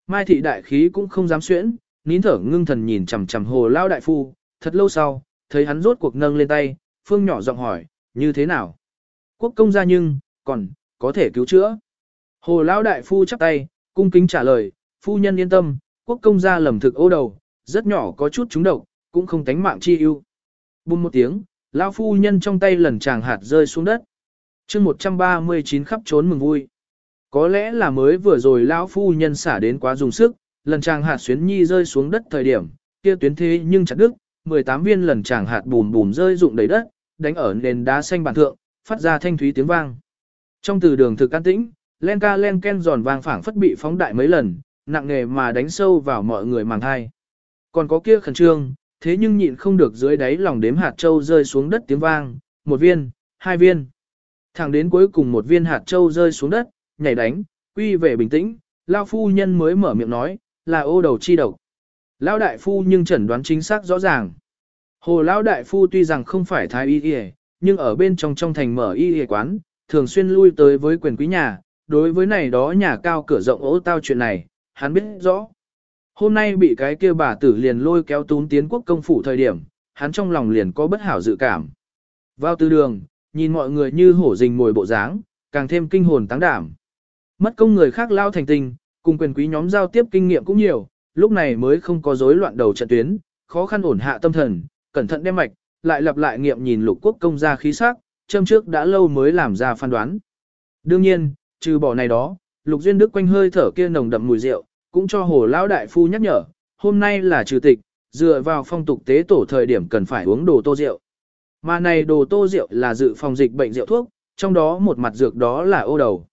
Mai thị đại khí cũng không dám xuyễn, nín thở ngưng thần nhìn chằm chằm hồ lao đại phu, thật lâu sau, thấy hắn rốt cuộc nâng lên tay, phương nhỏ giọng hỏi, như thế nào? Quốc công gia nhưng, còn, có thể cứu chữa. Hồ Lão đại phu chắp tay, cung kính trả lời, phu nhân yên tâm, quốc công gia lầm thực ô đầu, rất nhỏ có chút trúng độc, cũng không tánh mạng chi ưu. Bùm một tiếng, lão phu nhân trong tay lần chàng hạt rơi xuống đất. chương 139 khắp trốn mừng vui. Có lẽ là mới vừa rồi lão phu nhân xả đến quá dùng sức, lần chàng hạt xuyến nhi rơi xuống đất thời điểm, kia tuyến thế nhưng chặt đứt, 18 viên lần chàng hạt bùm bùm rơi rụng đầy đất, đánh ở nền đá xanh bản thượng, phát ra thanh thúy tiếng vang. Trong từ đường thực an tĩnh, len ca len ken giòn vang phảng phất bị phóng đại mấy lần, nặng nghề mà đánh sâu vào mọi người màng thai. Còn có kia khẩn trương, thế nhưng nhịn không được dưới đáy lòng đếm hạt châu rơi xuống đất tiếng vang, một viên, hai viên. Thẳng đến cuối cùng một viên hạt châu rơi xuống đất, nhảy đánh, quy về bình tĩnh, Lao phu nhân mới mở miệng nói, là ô đầu chi độc. Lao đại phu nhưng chẩn đoán chính xác rõ ràng. Hồ Lão đại phu tuy rằng không phải thái y y, nhưng ở bên trong trong thành mở y y quán, thường xuyên lui tới với quyền quý nhà, đối với này đó nhà cao cửa rộng ố tao chuyện này, hắn biết rõ. Hôm nay bị cái kia bà tử liền lôi kéo tún tiến quốc công phủ thời điểm, hắn trong lòng liền có bất hảo dự cảm. Vào từ đường, nhìn mọi người như hổ rình ngồi bộ dáng, càng thêm kinh hồn táng đảm. Mất công người khác lao thành tình, cùng quyền quý nhóm giao tiếp kinh nghiệm cũng nhiều, lúc này mới không có rối loạn đầu trận tuyến, khó khăn ổn hạ tâm thần, cẩn thận đem mạch, lại lặp lại nghiệm nhìn lục quốc công gia khí sắc, châm trước đã lâu mới làm ra phán đoán. Đương nhiên, trừ bỏ này đó, lục duyên đức quanh hơi thở kia nồng đậm mùi rượu, cũng cho hồ lão đại phu nhắc nhở, hôm nay là trừ tịch, dựa vào phong tục tế tổ thời điểm cần phải uống đồ tô rượu. Mà này đồ tô rượu là dự phòng dịch bệnh rượu thuốc, trong đó một mặt dược đó là ô đầu.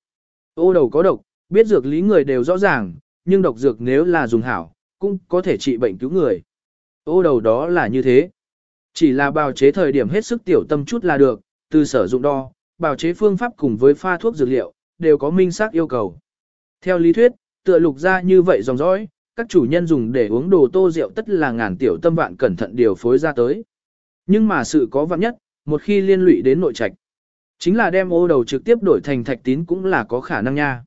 Ô đầu có độc, biết dược lý người đều rõ ràng, nhưng độc dược nếu là dùng hảo, cũng có thể trị bệnh cứu người. Ô đầu đó là như thế. Chỉ là bào chế thời điểm hết sức tiểu tâm chút là được, từ sở dụng đo, bào chế phương pháp cùng với pha thuốc dược liệu, đều có minh xác yêu cầu. Theo lý thuyết, tựa lục ra như vậy dòng dõi, các chủ nhân dùng để uống đồ tô rượu tất là ngàn tiểu tâm vạn cẩn thận điều phối ra tới. Nhưng mà sự có vạn nhất, một khi liên lụy đến nội trạch, chính là đem ô đầu trực tiếp đổi thành thạch tín cũng là có khả năng nha.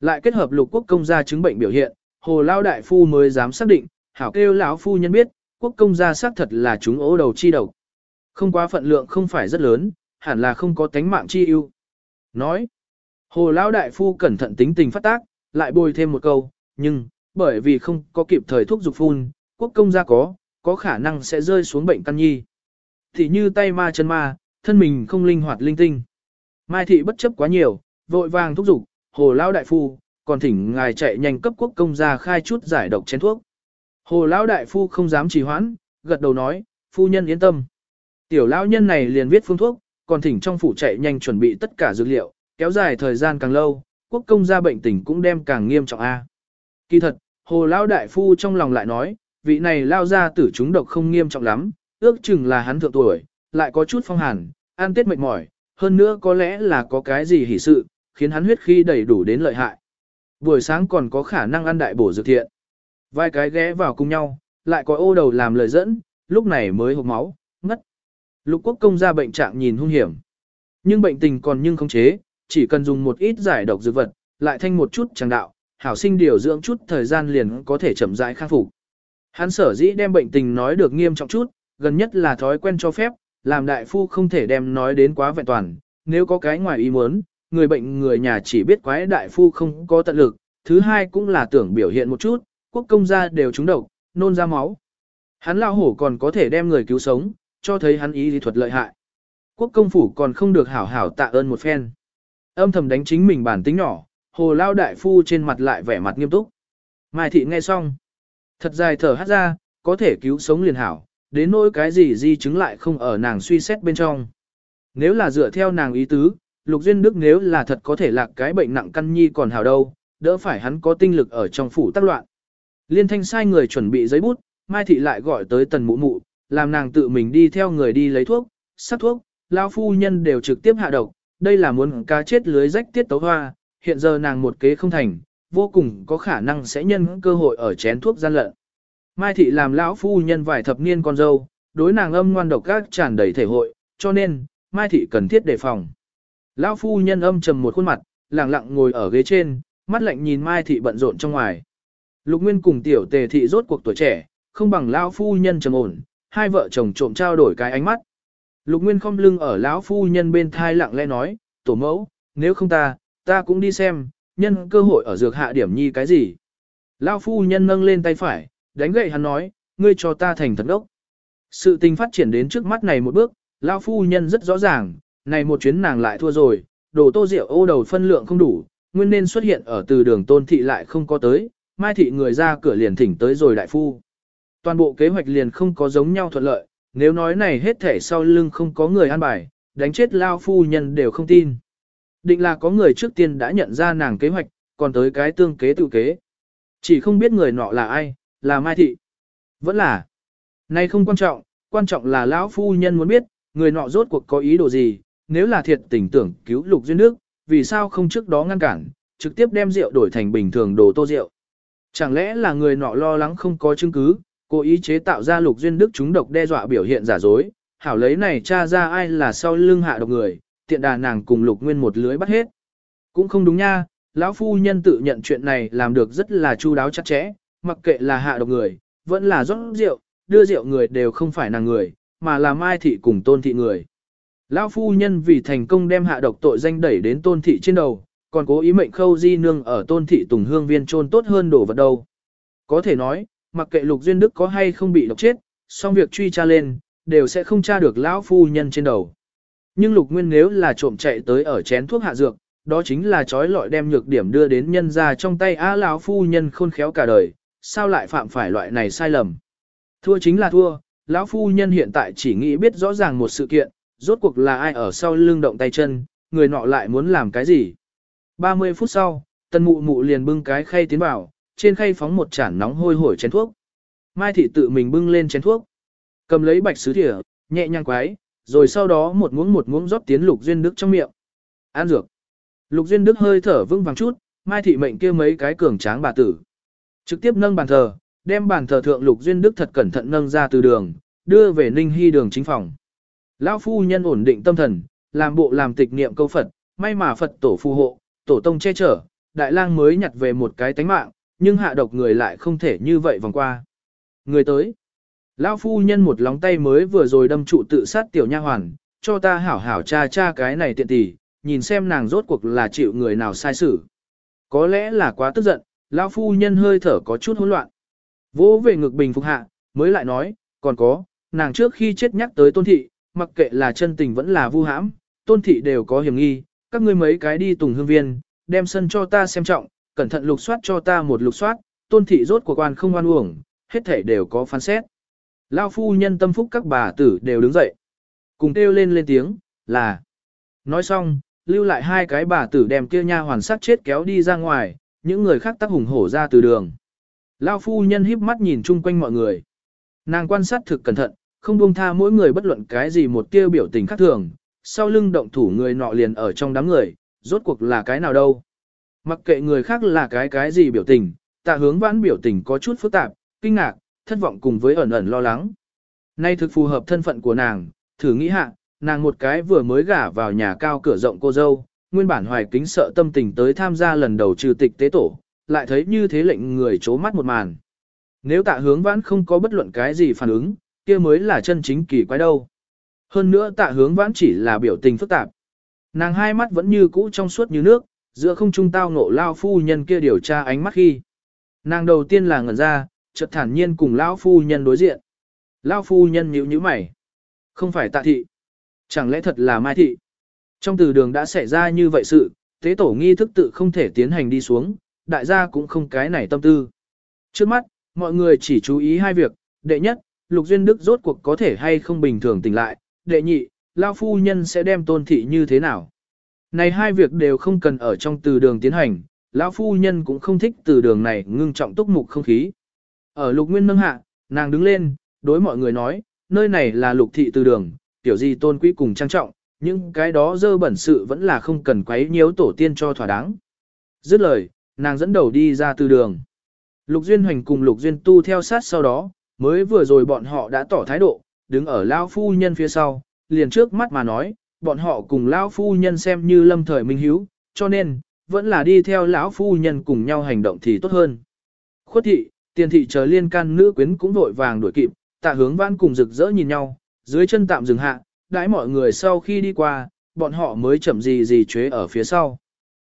Lại kết hợp lục quốc công gia chứng bệnh biểu hiện, hồ lao đại phu mới dám xác định, hảo kêu lão phu nhân biết, quốc công gia xác thật là chúng ô đầu chi độc. Không quá phận lượng không phải rất lớn, hẳn là không có tánh mạng chi ưu. Nói, hồ Lão đại phu cẩn thận tính tình phát tác, lại bồi thêm một câu, nhưng, bởi vì không có kịp thời thuốc dục phun, quốc công gia có, có khả năng sẽ rơi xuống bệnh căn nhi. Thì như tay ma chân ma, thân mình không linh hoạt linh tinh. Mai thị bất chấp quá nhiều, vội vàng thúc giục, hồ Lão đại phu, còn thỉnh ngài chạy nhanh cấp quốc công gia khai chút giải độc chén thuốc. Hồ lão đại phu không dám trì hoãn, gật đầu nói, phu nhân yên tâm. Tiểu lão nhân này liền viết phương thuốc, còn thỉnh trong phủ chạy nhanh chuẩn bị tất cả dược liệu, kéo dài thời gian càng lâu, quốc công gia bệnh tình cũng đem càng nghiêm trọng a. Kỳ thật, hồ lão đại phu trong lòng lại nói, vị này lao ra tử chúng độc không nghiêm trọng lắm, ước chừng là hắn thượng tuổi, lại có chút phong hàn, ăn tết mệt mỏi, hơn nữa có lẽ là có cái gì hỉ sự, khiến hắn huyết khi đầy đủ đến lợi hại. Buổi sáng còn có khả năng ăn đại bổ dược thiện. Vài cái ghé vào cùng nhau, lại có ô đầu làm lời dẫn, lúc này mới hộp máu, ngất. Lục quốc công ra bệnh trạng nhìn hung hiểm. Nhưng bệnh tình còn nhưng không chế, chỉ cần dùng một ít giải độc dược vật, lại thanh một chút chẳng đạo, hảo sinh điều dưỡng chút thời gian liền có thể chậm rãi khắc phục. Hắn sở dĩ đem bệnh tình nói được nghiêm trọng chút, gần nhất là thói quen cho phép, làm đại phu không thể đem nói đến quá vẹn toàn, nếu có cái ngoài ý muốn, người bệnh người nhà chỉ biết quái đại phu không có tận lực, thứ hai cũng là tưởng biểu hiện một chút, quốc công gia đều trúng độc, nôn ra máu. Hắn lao hổ còn có thể đem người cứu sống, cho thấy hắn ý lý thuật lợi hại. Quốc công phủ còn không được hảo hảo tạ ơn một phen. Âm thầm đánh chính mình bản tính nhỏ, hồ lao đại phu trên mặt lại vẻ mặt nghiêm túc. Mai thị nghe xong. Thật dài thở hát ra, có thể cứu sống liền hảo, đến nỗi cái gì di chứng lại không ở nàng suy xét bên trong. Nếu là dựa theo nàng ý tứ, Lục Duyên Đức nếu là thật có thể lạc cái bệnh nặng căn nhi còn hảo đâu, đỡ phải hắn có tinh lực ở trong phủ tác loạn. Liên thanh sai người chuẩn bị giấy bút, Mai Thị lại gọi tới tần mụ mụ, làm nàng tự mình đi theo người đi lấy thuốc, sắc thuốc, lao phu nhân đều trực tiếp hạ độc, đây là muốn cá chết lưới rách tiết tấu hoa, hiện giờ nàng một kế không thành, vô cùng có khả năng sẽ nhân cơ hội ở chén thuốc gian lận. Mai thị làm lão phu nhân vài thập niên con dâu, đối nàng âm ngoan độc các tràn đầy thể hội, cho nên, Mai thị cần thiết đề phòng. Lão phu nhân âm trầm một khuôn mặt, lặng lặng ngồi ở ghế trên, mắt lạnh nhìn Mai thị bận rộn trong ngoài. Lục Nguyên cùng tiểu tề thị rốt cuộc tuổi trẻ, không bằng lão phu nhân trầm ổn, hai vợ chồng trộm trao đổi cái ánh mắt. Lục Nguyên không lưng ở lão phu nhân bên thai lặng lẽ nói, tổ mẫu, nếu không ta, ta cũng đi xem, nhân cơ hội ở dược hạ điểm nhi cái gì. Lão phu nhân nâng lên tay phải, đánh gậy hắn nói, ngươi cho ta thành thật đốc. Sự tình phát triển đến trước mắt này một bước, lão phu nhân rất rõ ràng, này một chuyến nàng lại thua rồi, đồ tô rượu ô đầu phân lượng không đủ, nguyên nên xuất hiện ở từ đường tôn thị lại không có tới, mai thị người ra cửa liền thỉnh tới rồi đại phu. Toàn bộ kế hoạch liền không có giống nhau thuận lợi, nếu nói này hết thể sau lưng không có người an bài, đánh chết lao phu nhân đều không tin. Định là có người trước tiên đã nhận ra nàng kế hoạch, còn tới cái tương kế tự kế. Chỉ không biết người nọ là ai, là Mai Thị. Vẫn là. Nay không quan trọng, quan trọng là lão phu nhân muốn biết, người nọ rốt cuộc có ý đồ gì, nếu là thiệt tình tưởng cứu lục duyên nước, vì sao không trước đó ngăn cản, trực tiếp đem rượu đổi thành bình thường đồ tô rượu. Chẳng lẽ là người nọ lo lắng không có chứng cứ, cố ý chế tạo ra lục duyên đức chúng độc đe dọa biểu hiện giả dối, hảo lấy này tra ra ai là sau lưng hạ độc người, tiện đà nàng cùng lục nguyên một lưới bắt hết. Cũng không đúng nha, lão phu nhân tự nhận chuyện này làm được rất là chu đáo chặt chẽ, mặc kệ là hạ độc người, vẫn là rót rượu, đưa rượu người đều không phải nàng người, mà là mai thị cùng tôn thị người. Lão phu nhân vì thành công đem hạ độc tội danh đẩy đến tôn thị trên đầu, còn cố ý mệnh khâu di nương ở tôn thị tùng hương viên trôn tốt hơn đổ vật đâu. Có thể nói, mặc kệ lục duyên đức có hay không bị độc chết, song việc truy tra lên, đều sẽ không tra được lão phu nhân trên đầu. Nhưng lục nguyên nếu là trộm chạy tới ở chén thuốc hạ dược, đó chính là trói lọi đem nhược điểm đưa đến nhân ra trong tay á lão phu nhân khôn khéo cả đời, sao lại phạm phải loại này sai lầm. Thua chính là thua, lão phu nhân hiện tại chỉ nghĩ biết rõ ràng một sự kiện, rốt cuộc là ai ở sau lưng động tay chân, người nọ lại muốn làm cái gì. 30 phút sau, tân mụ mụ liền bưng cái khay tiến vào, trên khay phóng một chản nóng hôi hổi chén thuốc. Mai thị tự mình bưng lên chén thuốc, cầm lấy bạch sứ thìa, nhẹ nhàng quái, rồi sau đó một muỗng một muỗng rót tiến Lục Duyên Đức trong miệng. An dược. Lục Duyên Đức hơi thở vững vàng chút, Mai thị mệnh kia mấy cái cường tráng bà tử. Trực tiếp nâng bàn thờ, đem bàn thờ thượng Lục Duyên Đức thật cẩn thận nâng ra từ đường, đưa về Ninh Hy đường chính phòng. Lão phu nhân ổn định tâm thần, làm bộ làm tịch niệm câu Phật, may mà Phật tổ phù hộ, tổ tông che chở, đại lang mới nhặt về một cái tánh mạng, nhưng hạ độc người lại không thể như vậy vòng qua. Người tới. Lão phu nhân một lóng tay mới vừa rồi đâm trụ tự sát tiểu nha hoàn, cho ta hảo hảo cha cha cái này tiện tỷ, nhìn xem nàng rốt cuộc là chịu người nào sai xử. Có lẽ là quá tức giận, lão phu nhân hơi thở có chút hỗn loạn. Vỗ về ngực bình phục hạ, mới lại nói, còn có, nàng trước khi chết nhắc tới tôn thị, mặc kệ là chân tình vẫn là vu hãm, tôn thị đều có hiểm nghi, các ngươi mấy cái đi tùng hương viên, đem sân cho ta xem trọng, cẩn thận lục soát cho ta một lục soát, tôn thị rốt của quan không oan uổng, hết thể đều có phán xét. Lao phu nhân tâm phúc các bà tử đều đứng dậy. Cùng kêu lên lên tiếng, là. Nói xong, lưu lại hai cái bà tử đem kia nha hoàn sát chết kéo đi ra ngoài, những người khác tác hùng hổ ra từ đường. Lao phu nhân híp mắt nhìn chung quanh mọi người. Nàng quan sát thực cẩn thận, không buông tha mỗi người bất luận cái gì một tiêu biểu tình khác thường, sau lưng động thủ người nọ liền ở trong đám người, rốt cuộc là cái nào đâu. Mặc kệ người khác là cái cái gì biểu tình, tạ hướng vãn biểu tình có chút phức tạp, kinh ngạc, thất vọng cùng với ẩn ẩn lo lắng. Nay thực phù hợp thân phận của nàng, thử nghĩ hạ, nàng một cái vừa mới gả vào nhà cao cửa rộng cô dâu, nguyên bản hoài kính sợ tâm tình tới tham gia lần đầu trừ tịch tế tổ, lại thấy như thế lệnh người chố mắt một màn. Nếu tạ hướng vãn không có bất luận cái gì phản ứng, kia mới là chân chính kỳ quái đâu. Hơn nữa tạ hướng vãn chỉ là biểu tình phức tạp. Nàng hai mắt vẫn như cũ trong suốt như nước, giữa không trung tao ngộ lao phu nhân kia điều tra ánh mắt khi. Nàng đầu tiên là ngẩn ra, chợt thản nhiên cùng lão phu nhân đối diện. Lão phu nhân nhíu nhíu mày. Không phải tạ thị. Chẳng lẽ thật là mai thị? Trong từ đường đã xảy ra như vậy sự, tế tổ nghi thức tự không thể tiến hành đi xuống, đại gia cũng không cái này tâm tư. Trước mắt, mọi người chỉ chú ý hai việc, đệ nhất, Lục Duyên Đức rốt cuộc có thể hay không bình thường tỉnh lại, đệ nhị, Lao Phu Nhân sẽ đem tôn thị như thế nào. Này hai việc đều không cần ở trong từ đường tiến hành, lão Phu Nhân cũng không thích từ đường này ngưng trọng túc mục không khí. Ở Lục Nguyên nâng hạ, nàng đứng lên, đối mọi người nói, nơi này là Lục Thị từ đường, tiểu gì tôn quý cùng trang trọng, những cái đó dơ bẩn sự vẫn là không cần quấy nhiễu tổ tiên cho thỏa đáng. Dứt lời, nàng dẫn đầu đi ra từ đường. Lục Duyên Hoành cùng Lục Duyên Tu theo sát sau đó, mới vừa rồi bọn họ đã tỏ thái độ, đứng ở Lao Phu Nhân phía sau, liền trước mắt mà nói, bọn họ cùng lão Phu Nhân xem như lâm thời minh hiếu, cho nên, vẫn là đi theo lão Phu Nhân cùng nhau hành động thì tốt hơn. Khuất thị, tiền thị chờ liên can nữ quyến cũng vội vàng đuổi kịp, tạ hướng văn cùng rực rỡ nhìn nhau, dưới chân tạm dừng hạ, đãi mọi người sau khi đi qua, bọn họ mới chậm gì gì chế ở phía sau.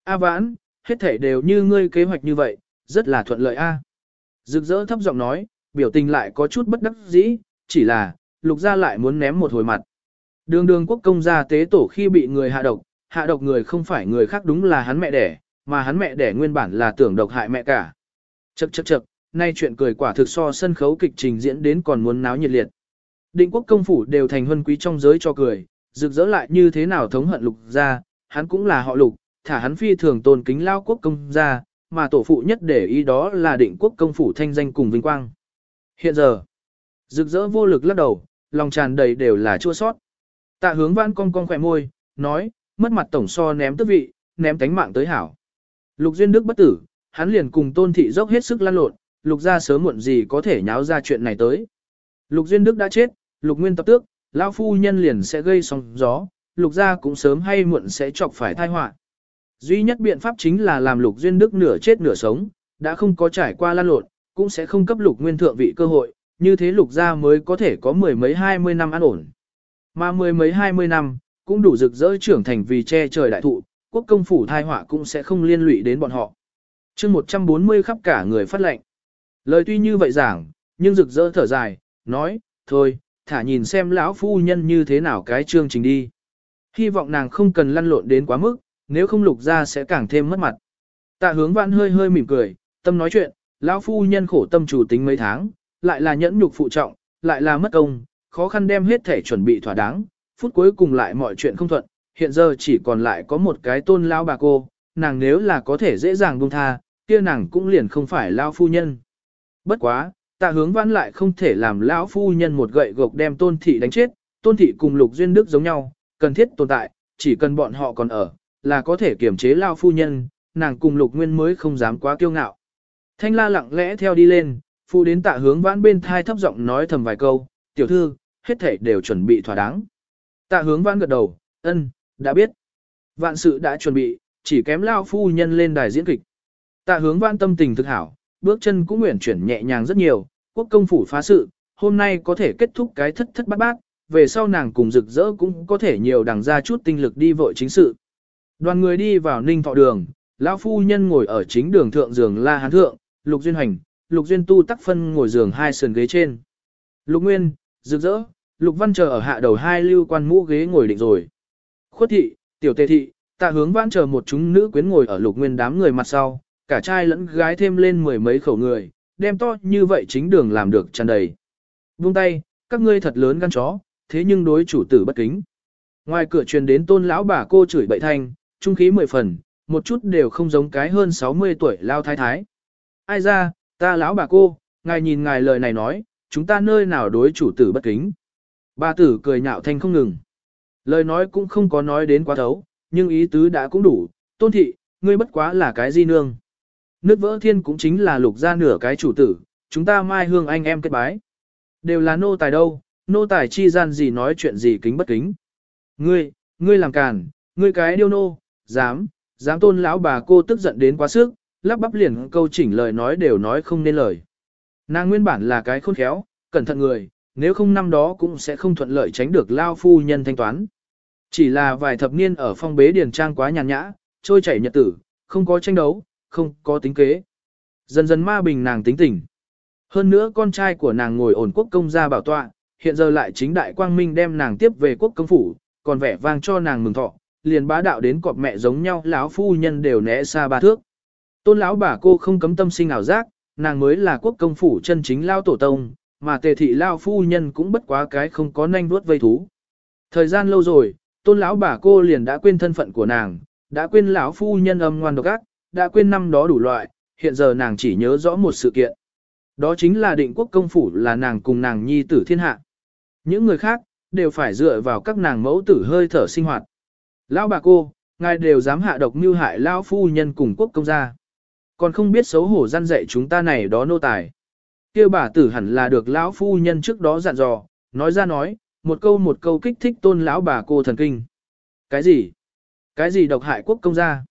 A vãn, hết thể đều như ngươi kế hoạch như vậy, rất là thuận lợi a. Rực rỡ thấp giọng nói, biểu tình lại có chút bất đắc dĩ, chỉ là, lục gia lại muốn ném một hồi mặt. Đường đường quốc công gia tế tổ khi bị người hạ độc, hạ độc người không phải người khác đúng là hắn mẹ đẻ, mà hắn mẹ đẻ nguyên bản là tưởng độc hại mẹ cả. Chậc chậc chậc, nay chuyện cười quả thực so sân khấu kịch trình diễn đến còn muốn náo nhiệt liệt. Định quốc công phủ đều thành huân quý trong giới cho cười, rực rỡ lại như thế nào thống hận lục gia, hắn cũng là họ lục, thả hắn phi thường tôn kính lao quốc công gia, mà tổ phụ nhất để ý đó là định quốc công phủ thanh danh cùng vinh quang. Hiện giờ, rực rỡ vô lực lắc đầu, lòng tràn đầy đều là chua sót. Tạ hướng văn cong cong khỏe môi, nói, mất mặt tổng so ném tước vị, ném tánh mạng tới hảo. Lục duyên đức bất tử, hắn liền cùng tôn thị dốc hết sức lan lộn, lục ra sớm muộn gì có thể nháo ra chuyện này tới. Lục duyên đức đã chết, lục nguyên tập tước, lão phu nhân liền sẽ gây sóng gió, lục gia cũng sớm hay muộn sẽ chọc phải tai họa. Duy nhất biện pháp chính là làm lục duyên đức nửa chết nửa sống, đã không có trải qua lan lộn, cũng sẽ không cấp lục nguyên thượng vị cơ hội, như thế lục gia mới có thể có mười mấy hai mươi năm an ổn. Mà mười mấy hai mươi năm, cũng đủ rực rỡ trưởng thành vì che trời đại thụ, quốc công phủ thai họa cũng sẽ không liên lụy đến bọn họ. chương 140 khắp cả người phát lệnh. Lời tuy như vậy giảng, nhưng rực rỡ thở dài, nói, thôi, thả nhìn xem lão phu nhân như thế nào cái chương trình đi. Hy vọng nàng không cần lăn lộn đến quá mức, nếu không lục ra sẽ càng thêm mất mặt. Tạ hướng vạn hơi hơi mỉm cười, tâm nói chuyện, lão phu nhân khổ tâm chủ tính mấy tháng, lại là nhẫn nhục phụ trọng, lại là mất công, khó khăn đem hết thể chuẩn bị thỏa đáng, phút cuối cùng lại mọi chuyện không thuận, hiện giờ chỉ còn lại có một cái tôn lão bà cô, nàng nếu là có thể dễ dàng buông tha, kia nàng cũng liền không phải lão phu nhân. Bất quá, tạ hướng vãn lại không thể làm lão phu nhân một gậy gộc đem tôn thị đánh chết, tôn thị cùng lục duyên đức giống nhau, cần thiết tồn tại, chỉ cần bọn họ còn ở, là có thể kiểm chế lao phu nhân, nàng cùng lục nguyên mới không dám quá kiêu ngạo. Thanh la lặng lẽ theo đi lên, phu đến tạ hướng vãn bên thai thấp giọng nói thầm vài câu, tiểu thư, hết thể đều chuẩn bị thỏa đáng. Tạ hướng vãn gật đầu, ân, đã biết. Vạn sự đã chuẩn bị, chỉ kém lao phu nhân lên đài diễn kịch. Tạ hướng vãn tâm tình thực hảo, bước chân cũng nguyện chuyển nhẹ nhàng rất nhiều, quốc công phủ phá sự, hôm nay có thể kết thúc cái thất thất bát bát, về sau nàng cùng rực rỡ cũng có thể nhiều đằng ra chút tinh lực đi vội chính sự. Đoàn người đi vào ninh thọ đường, lão phu nhân ngồi ở chính đường thượng giường la hán thượng, lục duyên hành, lục duyên tu tắc phân ngồi giường hai sườn ghế trên. Lục nguyên, rực rỡ, lục văn chờ ở hạ đầu hai lưu quan mũ ghế ngồi định rồi. Khuất thị, tiểu tề thị, tạ hướng vãn chờ một chúng nữ quyến ngồi ở lục nguyên đám người mặt sau, cả trai lẫn gái thêm lên mười mấy khẩu người, đem to như vậy chính đường làm được tràn đầy. Buông tay, các ngươi thật lớn gan chó, thế nhưng đối chủ tử bất kính. Ngoài cửa truyền đến tôn lão bà cô chửi bậy thanh, trung khí mười phần, một chút đều không giống cái hơn 60 tuổi lao thái thái. Ai ra, ta lão bà cô, ngài nhìn ngài lời này nói, chúng ta nơi nào đối chủ tử bất kính. Bà tử cười nhạo thanh không ngừng. Lời nói cũng không có nói đến quá thấu, nhưng ý tứ đã cũng đủ, tôn thị, ngươi bất quá là cái di nương. Nước vỡ thiên cũng chính là lục ra nửa cái chủ tử, chúng ta mai hương anh em kết bái. Đều là nô tài đâu, nô tài chi gian gì nói chuyện gì kính bất kính. Ngươi, ngươi làm càn, ngươi cái điêu nô, dám, dám tôn lão bà cô tức giận đến quá sức, lắp bắp liền câu chỉnh lời nói đều nói không nên lời. Nàng nguyên bản là cái khôn khéo, cẩn thận người, nếu không năm đó cũng sẽ không thuận lợi tránh được lao phu nhân thanh toán. Chỉ là vài thập niên ở phong bế điền trang quá nhàn nhã, trôi chảy nhật tử, không có tranh đấu, không có tính kế. Dần dần ma bình nàng tính tình. Hơn nữa con trai của nàng ngồi ổn quốc công gia bảo tọa, hiện giờ lại chính đại quang minh đem nàng tiếp về quốc công phủ, còn vẻ vang cho nàng mừng thọ, liền bá đạo đến cọp mẹ giống nhau, lão phu nhân đều né xa ba thước. Tôn lão bà cô không cấm tâm sinh ảo giác, nàng mới là quốc công phủ chân chính lao tổ tông, mà tề thị lao phu nhân cũng bất quá cái không có nanh vuốt vây thú. Thời gian lâu rồi, tôn lão bà cô liền đã quên thân phận của nàng, đã quên lão phu nhân âm ngoan độc ác, đã quên năm đó đủ loại, hiện giờ nàng chỉ nhớ rõ một sự kiện. Đó chính là định quốc công phủ là nàng cùng nàng nhi tử thiên hạ. Những người khác, đều phải dựa vào các nàng mẫu tử hơi thở sinh hoạt. Lão bà cô, ngài đều dám hạ độc mưu hại lão phu nhân cùng quốc công gia. Còn không biết xấu hổ gian dạy chúng ta này đó nô tài. Kêu bà tử hẳn là được lão phu nhân trước đó dặn dò, nói ra nói, một câu một câu kích thích tôn lão bà cô thần kinh. Cái gì? Cái gì độc hại quốc công gia?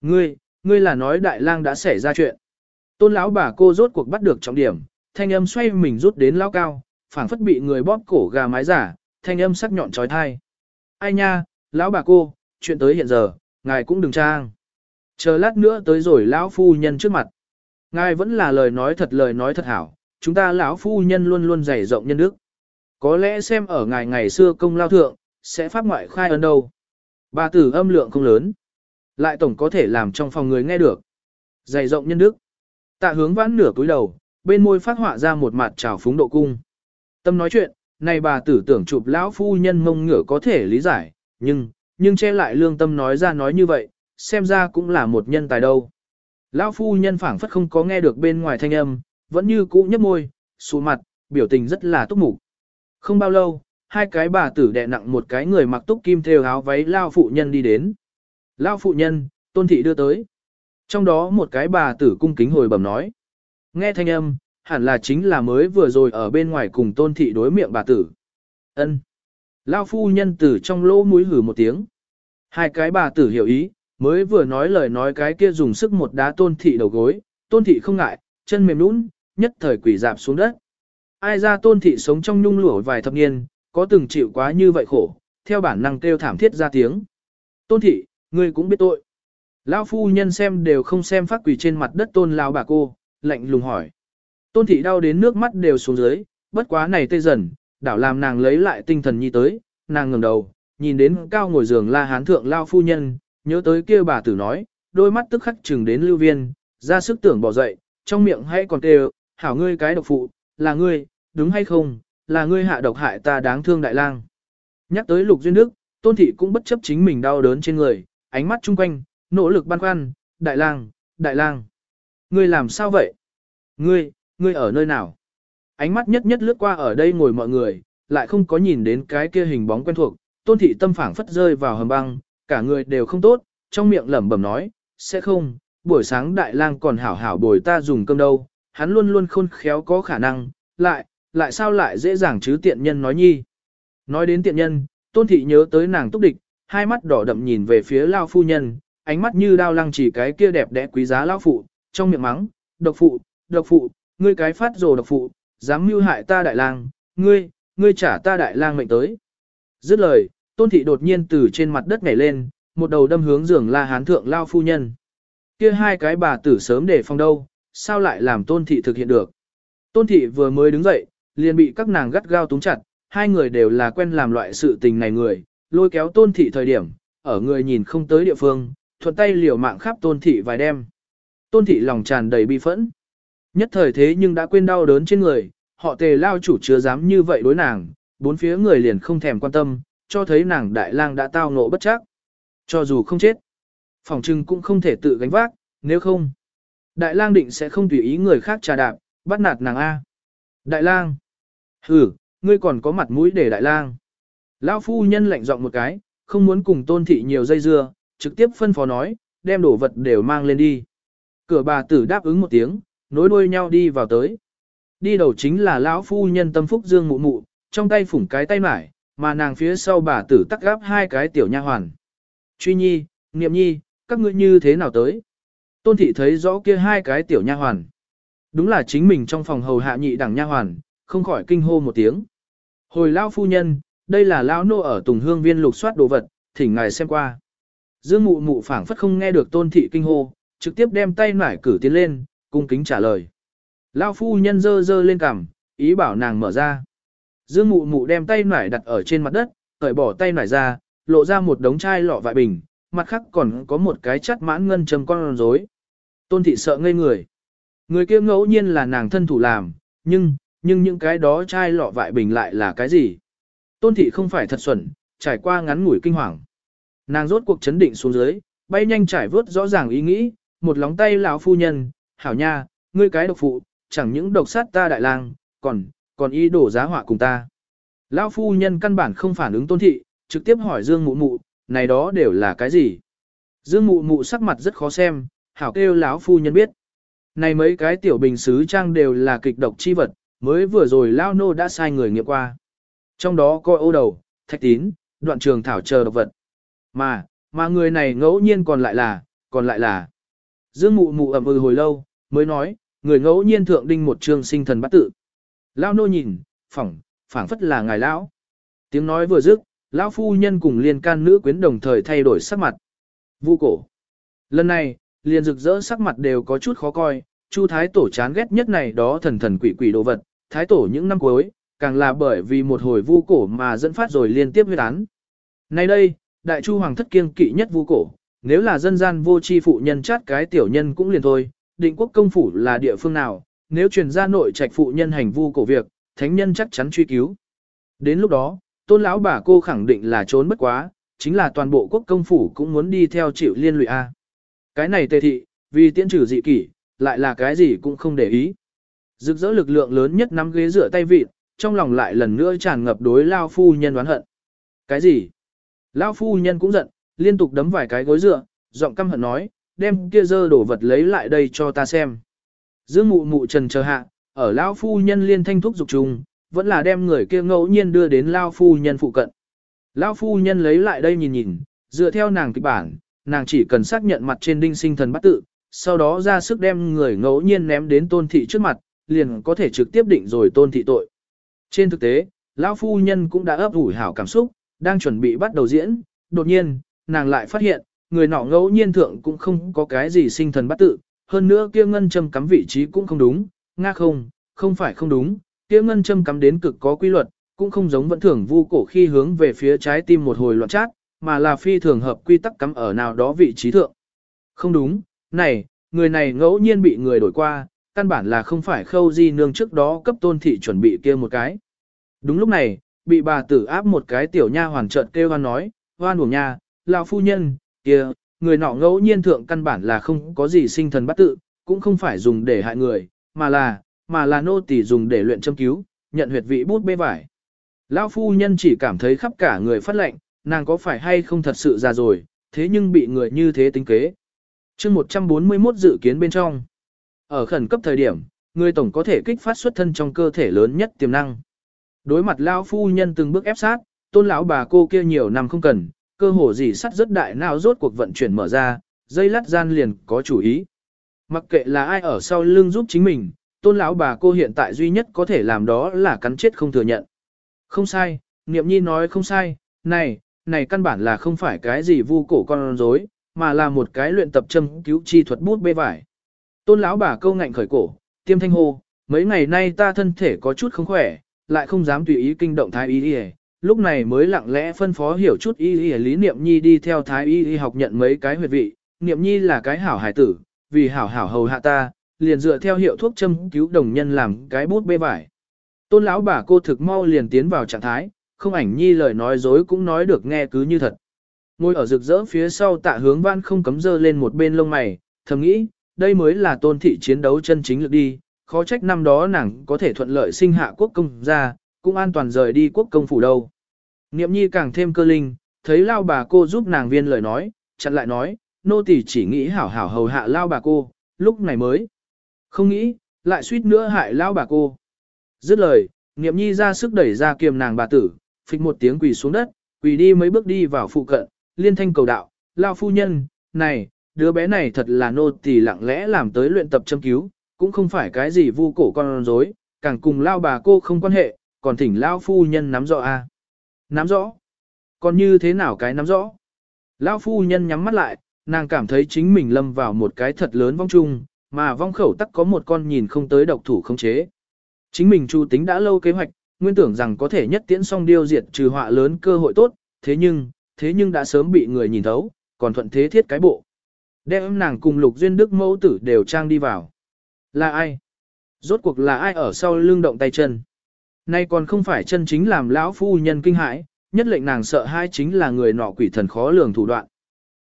Ngươi, ngươi là nói đại lang đã xảy ra chuyện. Tôn lão bà cô rốt cuộc bắt được trọng điểm, thanh âm xoay mình rút đến lão cao, phảng phất bị người bóp cổ gà mái giả, thanh âm sắc nhọn trói thai. Ai nha, lão bà cô, chuyện tới hiện giờ, ngài cũng đừng trang. Chờ lát nữa tới rồi lão phu nhân trước mặt. Ngài vẫn là lời nói thật lời nói thật hảo, chúng ta lão phu nhân luôn luôn dày rộng nhân đức. Có lẽ xem ở ngài ngày xưa công lao thượng, sẽ pháp ngoại khai ơn đâu. Bà tử âm lượng không lớn, lại tổng có thể làm trong phòng người nghe được. Dày rộng nhân đức. Tạ hướng vãn nửa cúi đầu, bên môi phát họa ra một mặt trào phúng độ cung. Tâm nói chuyện, này bà tử tưởng chụp lão phu nhân mông ngửa có thể lý giải, nhưng, nhưng che lại lương tâm nói ra nói như vậy, xem ra cũng là một nhân tài đâu. Lão phu nhân phảng phất không có nghe được bên ngoài thanh âm, vẫn như cũ nhấp môi, xuống mặt, biểu tình rất là túc mục. Không bao lâu, hai cái bà tử đè nặng một cái người mặc túc kim thêu áo váy lao phụ nhân đi đến. Lao phụ nhân, tôn thị đưa tới. Trong đó một cái bà tử cung kính hồi bẩm nói. Nghe thanh âm, hẳn là chính là mới vừa rồi ở bên ngoài cùng tôn thị đối miệng bà tử. ân Lao phu nhân tử trong lỗ mũi hử một tiếng. Hai cái bà tử hiểu ý, mới vừa nói lời nói cái kia dùng sức một đá tôn thị đầu gối, tôn thị không ngại, chân mềm nũng, nhất thời quỷ dạp xuống đất. Ai ra tôn thị sống trong nhung lụa vài thập niên, có từng chịu quá như vậy khổ, theo bản năng kêu thảm thiết ra tiếng. Tôn thị, ngươi cũng biết tội. Lão phu nhân xem đều không xem phát quỷ trên mặt đất tôn lao bà cô, lạnh lùng hỏi. Tôn thị đau đến nước mắt đều xuống dưới, bất quá này tê dần, đảo làm nàng lấy lại tinh thần nhi tới, nàng ngẩng đầu, nhìn đến cao ngồi giường la hán thượng lao phu nhân, nhớ tới kia bà tử nói, đôi mắt tức khắc chừng đến lưu viên, ra sức tưởng bỏ dậy, trong miệng hay còn kêu, hảo ngươi cái độc phụ, là ngươi, đúng hay không, là ngươi hạ độc hại ta đáng thương đại lang. Nhắc tới lục duyên đức, tôn thị cũng bất chấp chính mình đau đớn trên người, ánh mắt chung quanh, nỗ lực băn khoăn, đại lang, đại lang. Ngươi làm sao vậy? Ngươi, ngươi ở nơi nào? Ánh mắt nhất nhất lướt qua ở đây ngồi mọi người, lại không có nhìn đến cái kia hình bóng quen thuộc, tôn thị tâm phảng phất rơi vào hầm băng, cả người đều không tốt, trong miệng lẩm bẩm nói, sẽ không, buổi sáng đại lang còn hảo hảo bồi ta dùng cơm đâu, hắn luôn luôn khôn khéo có khả năng, lại, lại sao lại dễ dàng chứ tiện nhân nói nhi. Nói đến tiện nhân, tôn thị nhớ tới nàng túc địch, hai mắt đỏ đậm nhìn về phía lao phu nhân, ánh mắt như đao lăng chỉ cái kia đẹp đẽ quý giá lao phụ, trong miệng mắng, độc phụ, độc phụ, ngươi cái phát rồ độc phụ, dám mưu hại ta đại lang, ngươi, ngươi trả ta đại lang mệnh tới. Dứt lời, tôn thị đột nhiên từ trên mặt đất nhảy lên, một đầu đâm hướng giường la hán thượng lao phu nhân. Kia hai cái bà tử sớm để phòng đâu, sao lại làm tôn thị thực hiện được. Tôn thị vừa mới đứng dậy, liền bị các nàng gắt gao túng chặt, hai người đều là quen làm loại sự tình này người, lôi kéo tôn thị thời điểm, ở người nhìn không tới địa phương, thuận tay liều mạng khắp tôn thị vài đêm. Tôn thị lòng tràn đầy bi phẫn. Nhất thời thế nhưng đã quên đau đớn trên người, họ tề lao chủ chưa dám như vậy đối nàng, bốn phía người liền không thèm quan tâm, cho thấy nàng đại lang đã tao ngộ bất chắc. Cho dù không chết, phòng trưng cũng không thể tự gánh vác, nếu không. Đại lang định sẽ không tùy ý người khác trà đạp, bắt nạt nàng A. Đại lang. Ừ, ngươi còn có mặt mũi để đại lang. Lão phu nhân lạnh giọng một cái, không muốn cùng tôn thị nhiều dây dưa, trực tiếp phân phó nói, đem đồ vật đều mang lên đi. Cửa bà tử đáp ứng một tiếng, nối đuôi nhau đi vào tới. Đi đầu chính là lão phu nhân tâm phúc dương mụ mụ, trong tay phủng cái tay mải, mà nàng phía sau bà tử tắc gáp hai cái tiểu nha hoàn. Truy nhi, niệm nhi, các ngươi như thế nào tới? Tôn thị thấy rõ kia hai cái tiểu nha hoàn. Đúng là chính mình trong phòng hầu hạ nhị đẳng nha hoàn, không khỏi kinh hô một tiếng. Hồi lão phu nhân, đây là lão nô ở Tùng Hương Viên lục soát đồ vật, thỉnh ngài xem qua. Dương mụ mụ phảng phất không nghe được tôn thị kinh hô, trực tiếp đem tay nải cử tiến lên, cung kính trả lời. Lão phu nhân dơ dơ lên cằm, ý bảo nàng mở ra. Dương mụ mụ đem tay nải đặt ở trên mặt đất, cởi bỏ tay nải ra, lộ ra một đống chai lọ vại bình, mặt khác còn có một cái chắt mãn ngân châm con rối. Tôn thị sợ ngây người. Người kia ngẫu nhiên là nàng thân thủ làm, nhưng, nhưng những cái đó chai lọ vại bình lại là cái gì? Tôn thị không phải thật xuẩn, trải qua ngắn ngủi kinh hoàng. Nàng rốt cuộc chấn định xuống dưới, bay nhanh trải vớt rõ ràng ý nghĩ, một lóng tay lão phu nhân, hảo nha, ngươi cái độc phụ, chẳng những độc sát ta đại lang, còn, còn ý đổ giá họa cùng ta. Lão phu nhân căn bản không phản ứng tôn thị, trực tiếp hỏi Dương mụ mụ, này đó đều là cái gì? Dương mụ mụ sắc mặt rất khó xem, hảo kêu lão phu nhân biết. Này mấy cái tiểu bình sứ trang đều là kịch độc chi vật, mới vừa rồi Lao Nô đã sai người nghiệm qua. Trong đó có ô đầu, thạch tín, đoạn trường thảo chờ độc vật. Mà, mà người này ngẫu nhiên còn lại là, còn lại là. Dương mụ mụ ẩm ừ hồi lâu, mới nói, người ngẫu nhiên thượng đinh một trường sinh thần bắt tự. Lao Nô nhìn, phỏng, phảng phất là ngài lão. Tiếng nói vừa dứt, lão phu nhân cùng liên can nữ quyến đồng thời thay đổi sắc mặt. Vu cổ. Lần này, liền rực rỡ sắc mặt đều có chút khó coi, Chu Thái Tổ chán ghét nhất này đó thần thần quỷ quỷ đồ vật, Thái Tổ những năm cuối, càng là bởi vì một hồi vu cổ mà dẫn phát rồi liên tiếp huyết án. Nay đây, Đại Chu Hoàng thất kiêng kỵ nhất vu cổ, nếu là dân gian vô chi phụ nhân chát cái tiểu nhân cũng liền thôi, định quốc công phủ là địa phương nào, nếu truyền ra nội trạch phụ nhân hành vu cổ việc, thánh nhân chắc chắn truy cứu. Đến lúc đó, tôn lão bà cô khẳng định là trốn bất quá, chính là toàn bộ quốc công phủ cũng muốn đi theo chịu liên lụy A. Cái này tề thị, vì tiễn trừ dị kỷ, lại là cái gì cũng không để ý. Rực rỡ lực lượng lớn nhất nắm ghế rửa tay vịt, trong lòng lại lần nữa tràn ngập đối lao phu nhân đoán hận. Cái gì? Lao phu nhân cũng giận, liên tục đấm vài cái gối dựa, giọng căm hận nói, đem kia dơ đổ vật lấy lại đây cho ta xem. Dương mụ mụ trần chờ hạ, ở Lão phu nhân liên thanh thúc dục trùng, vẫn là đem người kia ngẫu nhiên đưa đến lao phu nhân phụ cận. Lão phu nhân lấy lại đây nhìn nhìn, dựa theo nàng kịch bản, nàng chỉ cần xác nhận mặt trên đinh sinh thần bắt tự, sau đó ra sức đem người ngẫu nhiên ném đến tôn thị trước mặt, liền có thể trực tiếp định rồi tôn thị tội. Trên thực tế, lão phu nhân cũng đã ấp ủ hảo cảm xúc, đang chuẩn bị bắt đầu diễn, đột nhiên, nàng lại phát hiện, người nọ ngẫu nhiên thượng cũng không có cái gì sinh thần bắt tự, hơn nữa kia ngân châm cắm vị trí cũng không đúng, nga không, không phải không đúng, kia ngân châm cắm đến cực có quy luật, cũng không giống vẫn thường vu cổ khi hướng về phía trái tim một hồi loạn chát, mà là phi thường hợp quy tắc cắm ở nào đó vị trí thượng. Không đúng, này, người này ngẫu nhiên bị người đổi qua, căn bản là không phải khâu di nương trước đó cấp tôn thị chuẩn bị kia một cái. Đúng lúc này, bị bà tử áp một cái tiểu nha hoàn trợn kêu hoan nói, hoan uổng nha, lão phu nhân, kia, người nọ ngẫu nhiên thượng căn bản là không có gì sinh thần bắt tự, cũng không phải dùng để hại người, mà là, mà là nô tỳ dùng để luyện châm cứu, nhận huyệt vị bút bê vải. Lão phu nhân chỉ cảm thấy khắp cả người phát lệnh, nàng có phải hay không thật sự già rồi, thế nhưng bị người như thế tính kế. chương 141 dự kiến bên trong. Ở khẩn cấp thời điểm, người tổng có thể kích phát xuất thân trong cơ thể lớn nhất tiềm năng. Đối mặt lão phu nhân từng bước ép sát, tôn lão bà cô kia nhiều năm không cần, cơ hồ gì sắt rất đại nào rốt cuộc vận chuyển mở ra, dây lát gian liền có chủ ý. Mặc kệ là ai ở sau lưng giúp chính mình, tôn lão bà cô hiện tại duy nhất có thể làm đó là cắn chết không thừa nhận. Không sai, Niệm Nhi nói không sai, này, này căn bản là không phải cái gì vu cổ con rối, mà là một cái luyện tập châm cứu chi thuật bút bê vải. Tôn lão bà câu ngạnh khởi cổ, tiêm thanh hô, mấy ngày nay ta thân thể có chút không khỏe, lại không dám tùy ý kinh động thái ý đi lúc này mới lặng lẽ phân phó hiểu chút y y lý niệm nhi đi theo thái y y học nhận mấy cái huyệt vị, niệm nhi là cái hảo hải tử, vì hảo hảo hầu hạ ta, liền dựa theo hiệu thuốc châm cứu đồng nhân làm cái bút bê vải. Tôn lão bà cô thực mau liền tiến vào trạng thái, không ảnh nhi lời nói dối cũng nói được nghe cứ như thật. Ngồi ở rực rỡ phía sau tạ hướng văn không cấm dơ lên một bên lông mày, thầm nghĩ, đây mới là tôn thị chiến đấu chân chính lực đi, khó trách năm đó nàng có thể thuận lợi sinh hạ quốc công ra, cũng an toàn rời đi quốc công phủ đâu. Niệm nhi càng thêm cơ linh, thấy lao bà cô giúp nàng viên lời nói, chặn lại nói, nô tỳ chỉ nghĩ hảo hảo hầu hạ lao bà cô, lúc này mới. Không nghĩ, lại suýt nữa hại lao bà cô. Dứt lời, niệm nhi ra sức đẩy ra kiềm nàng bà tử, phịch một tiếng quỳ xuống đất, quỳ đi mấy bước đi vào phụ cận, liên thanh cầu đạo, lao phu nhân, này, đứa bé này thật là nô tỳ lặng lẽ làm tới luyện tập châm cứu, cũng không phải cái gì vu cổ con rối, càng cùng lao bà cô không quan hệ, còn thỉnh lao phu nhân nắm rõ a. À? Nắm rõ? Còn như thế nào cái nắm rõ? Lao phu nhân nhắm mắt lại, nàng cảm thấy chính mình lâm vào một cái thật lớn vong chung, mà vong khẩu tắc có một con nhìn không tới độc thủ không chế. Chính mình chu tính đã lâu kế hoạch, nguyên tưởng rằng có thể nhất tiễn xong điêu diệt trừ họa lớn cơ hội tốt, thế nhưng, thế nhưng đã sớm bị người nhìn thấu, còn thuận thế thiết cái bộ. Đem nàng cùng lục duyên đức mẫu tử đều trang đi vào. Là ai? Rốt cuộc là ai ở sau lưng động tay chân? Nay còn không phải chân chính làm lão phu nhân kinh hãi, nhất lệnh nàng sợ hai chính là người nọ quỷ thần khó lường thủ đoạn.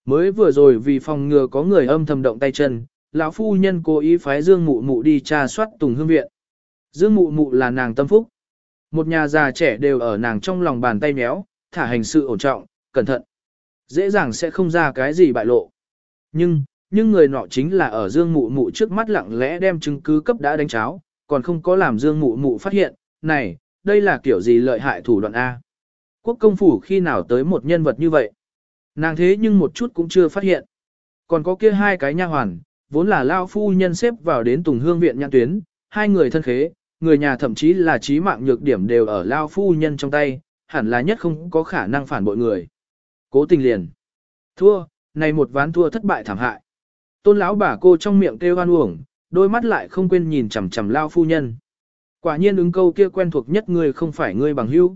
Mới vừa rồi vì phòng ngừa có người âm thầm động tay chân, lão phu nhân cố ý phái Dương Mụ Mụ đi tra soát Tùng Hương viện. Dương Mụ Mụ là nàng tâm phúc. Một nhà già trẻ đều ở nàng trong lòng bàn tay méo, thả hành sự ổn trọng, cẩn thận. Dễ dàng sẽ không ra cái gì bại lộ. Nhưng, nhưng người nọ chính là ở Dương Mụ Mụ trước mắt lặng lẽ đem chứng cứ cấp đã đánh cháo, còn không có làm Dương Mụ Mụ phát hiện, này, đây là kiểu gì lợi hại thủ đoạn A. Quốc công phủ khi nào tới một nhân vật như vậy? Nàng thế nhưng một chút cũng chưa phát hiện. Còn có kia hai cái nha hoàn, vốn là lao phu nhân xếp vào đến Tùng Hương viện nhãn tuyến, hai người thân khế, người nhà thậm chí là trí mạng nhược điểm đều ở lao phu nhân trong tay, hẳn là nhất không có khả năng phản bội người. Cố tình liền. Thua, này một ván thua thất bại thảm hại. Tôn lão bà cô trong miệng kêu oan uổng, đôi mắt lại không quên nhìn chằm chằm lao phu nhân. Quả nhiên ứng câu kia quen thuộc nhất ngươi không phải ngươi bằng hữu,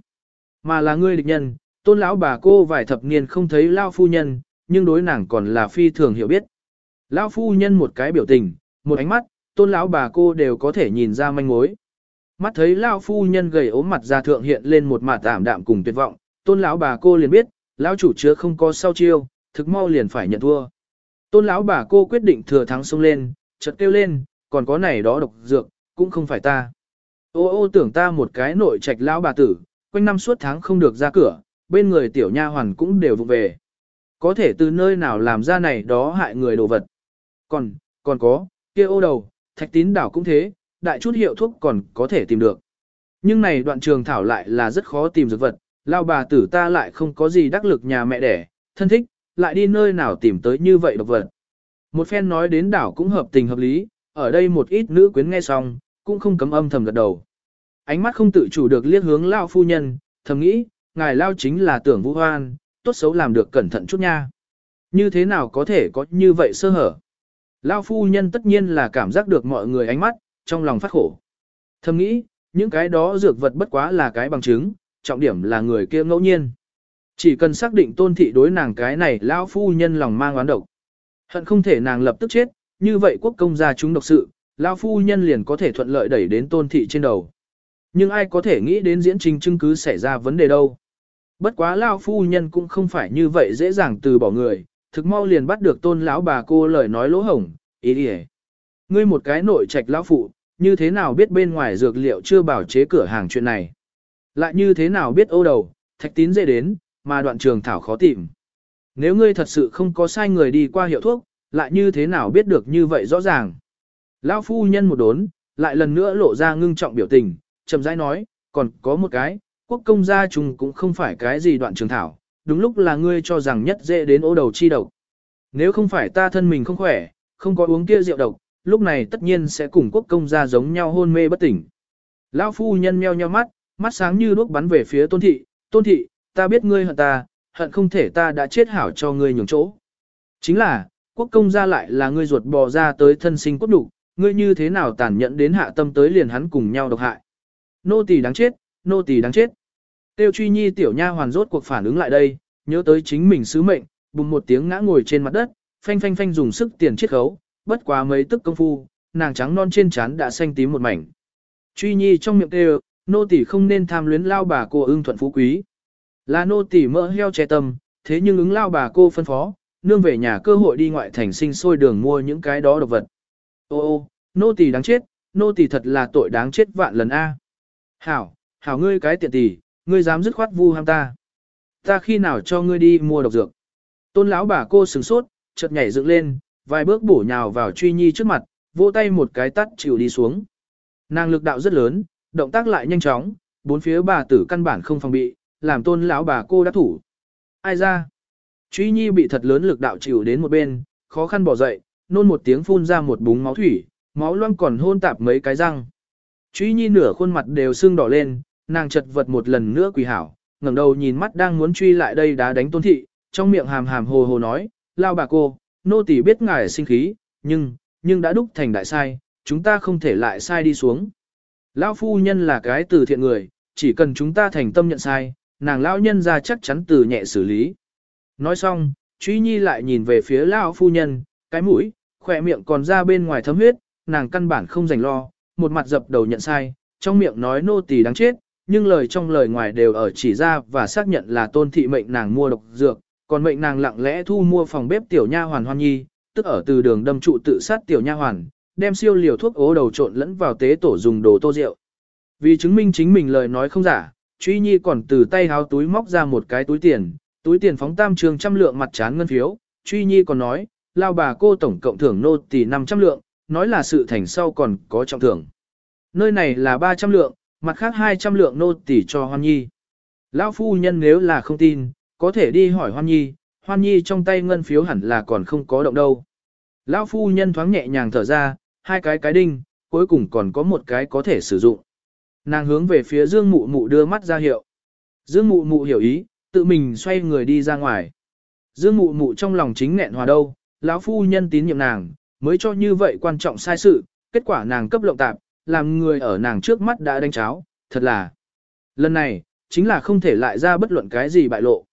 mà là ngươi địch nhân. Tôn lão bà cô vài thập niên không thấy lao phu nhân, nhưng đối nàng còn là phi thường hiểu biết. Lão phu nhân một cái biểu tình, một ánh mắt, tôn lão bà cô đều có thể nhìn ra manh mối. Mắt thấy lão phu nhân gầy ốm mặt ra thượng hiện lên một mặt tạm đạm cùng tuyệt vọng, tôn lão bà cô liền biết, lão chủ chứa không có sau chiêu, thực mau liền phải nhận thua. Tôn lão bà cô quyết định thừa thắng xông lên, chợt kêu lên, còn có này đó độc dược, cũng không phải ta. Ô ô tưởng ta một cái nội trạch lão bà tử, quanh năm suốt tháng không được ra cửa, bên người tiểu nha hoàn cũng đều vụ về. Có thể từ nơi nào làm ra này đó hại người đồ vật. Còn, còn có, kia ô đầu, thạch tín đảo cũng thế, đại chút hiệu thuốc còn có thể tìm được. Nhưng này đoạn trường thảo lại là rất khó tìm dược vật, lao bà tử ta lại không có gì đắc lực nhà mẹ đẻ, thân thích, lại đi nơi nào tìm tới như vậy độc vật. Một phen nói đến đảo cũng hợp tình hợp lý, ở đây một ít nữ quyến nghe xong, cũng không cấm âm thầm gật đầu. Ánh mắt không tự chủ được liếc hướng lao phu nhân, thầm nghĩ, ngài lao chính là tưởng vũ hoan, tốt xấu làm được cẩn thận chút nha. Như thế nào có thể có như vậy sơ hở? Lao phu nhân tất nhiên là cảm giác được mọi người ánh mắt, trong lòng phát khổ. Thầm nghĩ, những cái đó dược vật bất quá là cái bằng chứng, trọng điểm là người kia ngẫu nhiên. Chỉ cần xác định tôn thị đối nàng cái này lão phu nhân lòng mang oán độc. Hận không thể nàng lập tức chết, như vậy quốc công gia chúng độc sự, lão phu nhân liền có thể thuận lợi đẩy đến tôn thị trên đầu. Nhưng ai có thể nghĩ đến diễn trình chứng cứ xảy ra vấn đề đâu. Bất quá lão phu nhân cũng không phải như vậy dễ dàng từ bỏ người, thực mau liền bắt được tôn lão bà cô lời nói lỗ hổng, ý đi Ngươi một cái nội trạch lão phụ, như thế nào biết bên ngoài dược liệu chưa bảo chế cửa hàng chuyện này? Lại như thế nào biết ô đầu, thạch tín dễ đến, mà đoạn trường thảo khó tìm. Nếu ngươi thật sự không có sai người đi qua hiệu thuốc, lại như thế nào biết được như vậy rõ ràng. Lão phu nhân một đốn, lại lần nữa lộ ra ngưng trọng biểu tình, chậm rãi nói, còn có một cái, quốc công gia trùng cũng không phải cái gì đoạn trường thảo, đúng lúc là ngươi cho rằng nhất dễ đến ô đầu chi độc. Nếu không phải ta thân mình không khỏe, không có uống kia rượu độc, lúc này tất nhiên sẽ cùng quốc công gia giống nhau hôn mê bất tỉnh. Lão phu nhân meo nheo mắt, mắt sáng như đuốc bắn về phía tôn thị, tôn thị, ta biết ngươi hận ta, hận không thể ta đã chết hảo cho ngươi nhường chỗ. Chính là, quốc công gia lại là ngươi ruột bò ra tới thân sinh cốt đủ, ngươi như thế nào tàn nhẫn đến hạ tâm tới liền hắn cùng nhau độc hại. Nô tỳ đáng chết, nô tỳ đáng chết. Tiêu truy nhi tiểu nha hoàn rốt cuộc phản ứng lại đây, nhớ tới chính mình sứ mệnh, bùng một tiếng ngã ngồi trên mặt đất, phanh phanh phanh dùng sức tiền chiết khấu, bất quá mấy tức công phu, nàng trắng non trên trán đã xanh tím một mảnh. Truy nhi trong miệng kêu, nô tỳ không nên tham luyến lao bà cô ưng thuận phú quý. Là nô tỳ mỡ heo che tâm, thế nhưng ứng lao bà cô phân phó, nương về nhà cơ hội đi ngoại thành sinh sôi đường mua những cái đó độc vật. Ô ô, nô tỳ đáng chết, nô tỳ thật là tội đáng chết vạn lần a. Hảo, hảo ngươi cái tiện tỳ, ngươi dám dứt khoát vu ham ta. Ta khi nào cho ngươi đi mua độc dược? Tôn lão bà cô sừng sốt, chợt nhảy dựng lên, vài bước bổ nhào vào truy nhi trước mặt, vỗ tay một cái tắt chịu đi xuống. Nàng lực đạo rất lớn, động tác lại nhanh chóng, bốn phía bà tử căn bản không phòng bị, làm tôn lão bà cô đã thủ. Ai ra? Truy nhi bị thật lớn lực đạo chịu đến một bên, khó khăn bỏ dậy, nôn một tiếng phun ra một búng máu thủy, máu loang còn hôn tạp mấy cái răng. Truy nhi nửa khuôn mặt đều sưng đỏ lên, nàng chật vật một lần nữa quỳ hảo, ngẩng đầu nhìn mắt đang muốn truy lại đây đá đánh tôn thị, trong miệng hàm hàm hồ hồ nói, lao bà cô, nô tỳ biết ngài sinh khí, nhưng, nhưng đã đúc thành đại sai, chúng ta không thể lại sai đi xuống. Lão phu nhân là cái từ thiện người, chỉ cần chúng ta thành tâm nhận sai, nàng lão nhân ra chắc chắn từ nhẹ xử lý. Nói xong, Truy Nhi lại nhìn về phía lão phu nhân, cái mũi, khỏe miệng còn ra bên ngoài thấm huyết, nàng căn bản không dành lo, một mặt dập đầu nhận sai, trong miệng nói nô tỳ đáng chết, nhưng lời trong lời ngoài đều ở chỉ ra và xác nhận là tôn thị mệnh nàng mua độc dược, còn mệnh nàng lặng lẽ thu mua phòng bếp tiểu nha hoàn hoan nhi, tức ở từ đường đâm trụ tự sát tiểu nha hoàn, đem siêu liều thuốc ố đầu trộn lẫn vào tế tổ dùng đồ tô rượu. Vì chứng minh chính mình lời nói không giả, truy nhi còn từ tay háo túi móc ra một cái túi tiền, túi tiền phóng tam trường trăm lượng mặt chán ngân phiếu, truy nhi còn nói, lao bà cô tổng cộng thưởng nô tỷ 500 lượng, nói là sự thành sau còn có trọng thưởng. Nơi này là 300 lượng, mặt khác 200 lượng nô tỷ cho Hoan Nhi. Lão phu nhân nếu là không tin, có thể đi hỏi Hoan Nhi, Hoan Nhi trong tay ngân phiếu hẳn là còn không có động đâu. Lão phu nhân thoáng nhẹ nhàng thở ra, hai cái cái đinh, cuối cùng còn có một cái có thể sử dụng. Nàng hướng về phía Dương Mụ Mụ đưa mắt ra hiệu. Dương Mụ Mụ hiểu ý, tự mình xoay người đi ra ngoài. Dương Mụ Mụ trong lòng chính nghẹn hòa đâu, lão phu nhân tín nhiệm nàng, mới cho như vậy quan trọng sai sự, kết quả nàng cấp lộng tạp, làm người ở nàng trước mắt đã đánh cháo, thật là. Lần này, chính là không thể lại ra bất luận cái gì bại lộ.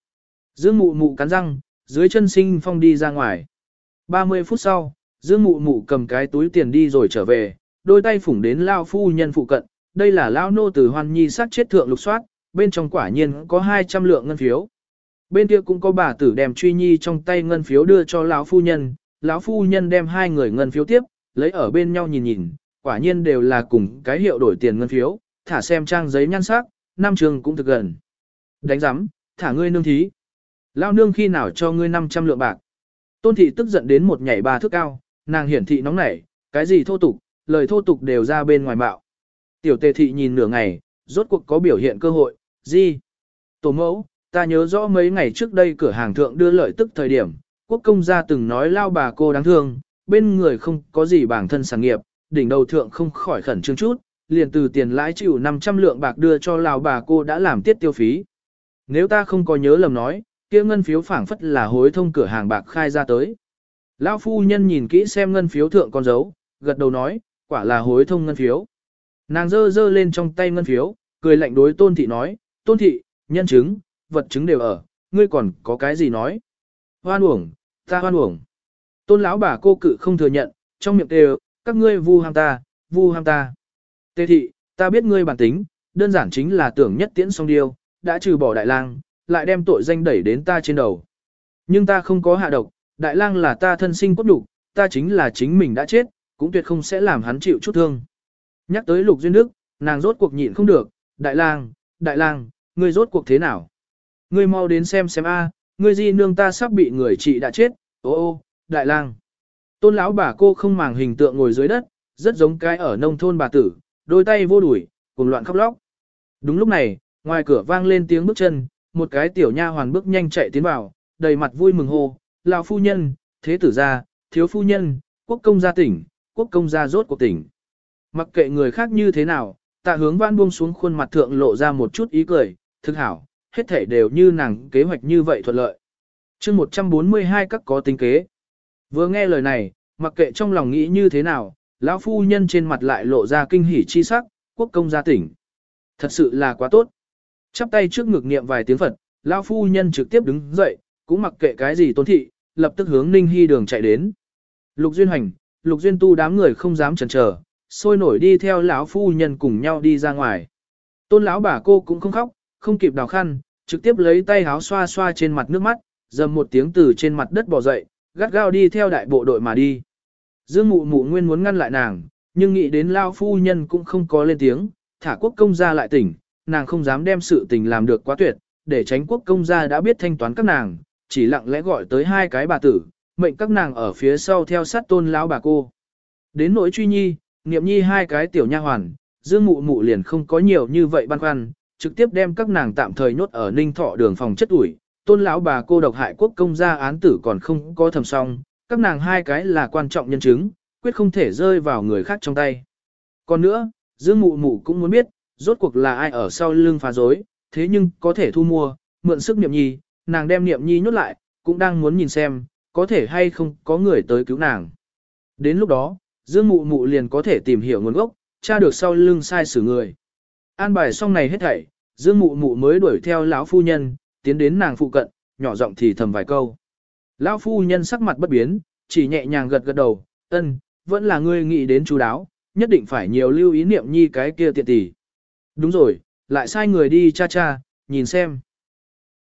Dương Mụ Mụ cắn răng, dưới chân sinh phong đi ra ngoài. 30 phút sau, Dương Mụ Mụ cầm cái túi tiền đi rồi trở về, đôi tay phủng đến Lao Phu Nhân phụ cận, đây là Lao Nô từ Hoan Nhi sát chết thượng lục soát, bên trong quả nhiên có 200 lượng ngân phiếu. Bên kia cũng có bà tử đem truy nhi trong tay ngân phiếu đưa cho lão phu nhân, lão phu nhân đem hai người ngân phiếu tiếp, lấy ở bên nhau nhìn nhìn, quả nhiên đều là cùng cái hiệu đổi tiền ngân phiếu, thả xem trang giấy nhan sắc, năm trường cũng thực gần. Đánh giám, thả ngươi nương thí. Lao nương khi nào cho ngươi 500 lượng bạc. Tôn thị tức giận đến một nhảy ba thước cao, nàng hiển thị nóng nảy, cái gì thô tục, lời thô tục đều ra bên ngoài bạo. Tiểu tề thị nhìn nửa ngày, rốt cuộc có biểu hiện cơ hội, gì? Tổ mẫu, ta nhớ rõ mấy ngày trước đây cửa hàng thượng đưa lợi tức thời điểm, quốc công gia từng nói lao bà cô đáng thương, bên người không có gì bản thân sản nghiệp, đỉnh đầu thượng không khỏi khẩn trương chút, liền từ tiền lãi chịu 500 lượng bạc đưa cho lao bà cô đã làm tiết tiêu phí. Nếu ta không có nhớ lầm nói, kia ngân phiếu phảng phất là hối thông cửa hàng bạc khai ra tới. Lão phu nhân nhìn kỹ xem ngân phiếu thượng con dấu, gật đầu nói, quả là hối thông ngân phiếu. Nàng giơ giơ lên trong tay ngân phiếu, cười lạnh đối tôn thị nói, tôn thị, nhân chứng, vật chứng đều ở, ngươi còn có cái gì nói. Hoan uổng, ta hoan uổng. Tôn lão bà cô cự không thừa nhận, trong miệng đều, các ngươi vu ham ta, vu ham ta. Tê thị, ta biết ngươi bản tính, đơn giản chính là tưởng nhất tiễn song điêu, đã trừ bỏ đại lang, lại đem tội danh đẩy đến ta trên đầu. Nhưng ta không có hạ độc, đại lang là ta thân sinh cốt đủ, ta chính là chính mình đã chết, cũng tuyệt không sẽ làm hắn chịu chút thương. Nhắc tới lục duyên đức, nàng rốt cuộc nhịn không được, đại lang, đại lang, ngươi rốt cuộc thế nào? Ngươi mau đến xem xem a, ngươi di nương ta sắp bị người chị đã chết, ô ô, đại lang. Tôn lão bà cô không màng hình tượng ngồi dưới đất, rất giống cái ở nông thôn bà tử, đôi tay vô đuổi, cùng loạn khóc lóc. Đúng lúc này, ngoài cửa vang lên tiếng bước chân, một cái tiểu nha hoàn bước nhanh chạy tiến vào, đầy mặt vui mừng hô, lão phu nhân, thế tử gia, thiếu phu nhân, quốc công gia tỉnh, quốc công gia rốt cuộc tỉnh. Mặc kệ người khác như thế nào, tạ hướng văn buông xuống khuôn mặt thượng lộ ra một chút ý cười, thực hảo, hết thể đều như nàng kế hoạch như vậy thuận lợi. chương 142 các có tính kế. Vừa nghe lời này, mặc kệ trong lòng nghĩ như thế nào, lão phu nhân trên mặt lại lộ ra kinh hỉ chi sắc, quốc công gia tỉnh. Thật sự là quá tốt. Chắp tay trước ngực niệm vài tiếng Phật, lão phu nhân trực tiếp đứng dậy, cũng mặc kệ cái gì tôn thị, lập tức hướng Ninh Hy đường chạy đến. Lục Duyên Hành, Lục Duyên Tu đám người không dám chần chờ, sôi nổi đi theo lão phu nhân cùng nhau đi ra ngoài. Tôn lão bà cô cũng không khóc, không kịp đào khăn, trực tiếp lấy tay háo xoa xoa trên mặt nước mắt, dầm một tiếng từ trên mặt đất bò dậy, gắt gao đi theo đại bộ đội mà đi. Dương mụ mụ nguyên muốn ngăn lại nàng, nhưng nghĩ đến lao phu nhân cũng không có lên tiếng, thả quốc công gia lại tỉnh, nàng không dám đem sự tình làm được quá tuyệt, để tránh quốc công gia đã biết thanh toán các nàng, chỉ lặng lẽ gọi tới hai cái bà tử, mệnh các nàng ở phía sau theo sát tôn lão bà cô. Đến nỗi truy nhi, niệm nhi hai cái tiểu nha hoàn, dương mụ mụ liền không có nhiều như vậy băn khoăn, trực tiếp đem các nàng tạm thời nhốt ở ninh thọ đường phòng chất ủi. Tôn lão bà cô độc hại quốc công gia án tử còn không có thầm xong, các nàng hai cái là quan trọng nhân chứng, quyết không thể rơi vào người khác trong tay. Còn nữa, Dương Mụ Mụ cũng muốn biết, rốt cuộc là ai ở sau lưng phá rối thế nhưng có thể thu mua, mượn sức niệm nhi, nàng đem niệm nhi nhốt lại, cũng đang muốn nhìn xem, có thể hay không có người tới cứu nàng. Đến lúc đó, Dương Mụ Mụ liền có thể tìm hiểu nguồn gốc, tra được sau lưng sai xử người. An bài xong này hết thảy, Dương Mụ Mụ mới đuổi theo lão phu nhân, tiến đến nàng phụ cận, nhỏ giọng thì thầm vài câu. Lão phu nhân sắc mặt bất biến, chỉ nhẹ nhàng gật gật đầu, ân, vẫn là ngươi nghĩ đến chú đáo, nhất định phải nhiều lưu ý niệm nhi cái kia tiện tỷ. Đúng rồi, lại sai người đi cha cha, nhìn xem.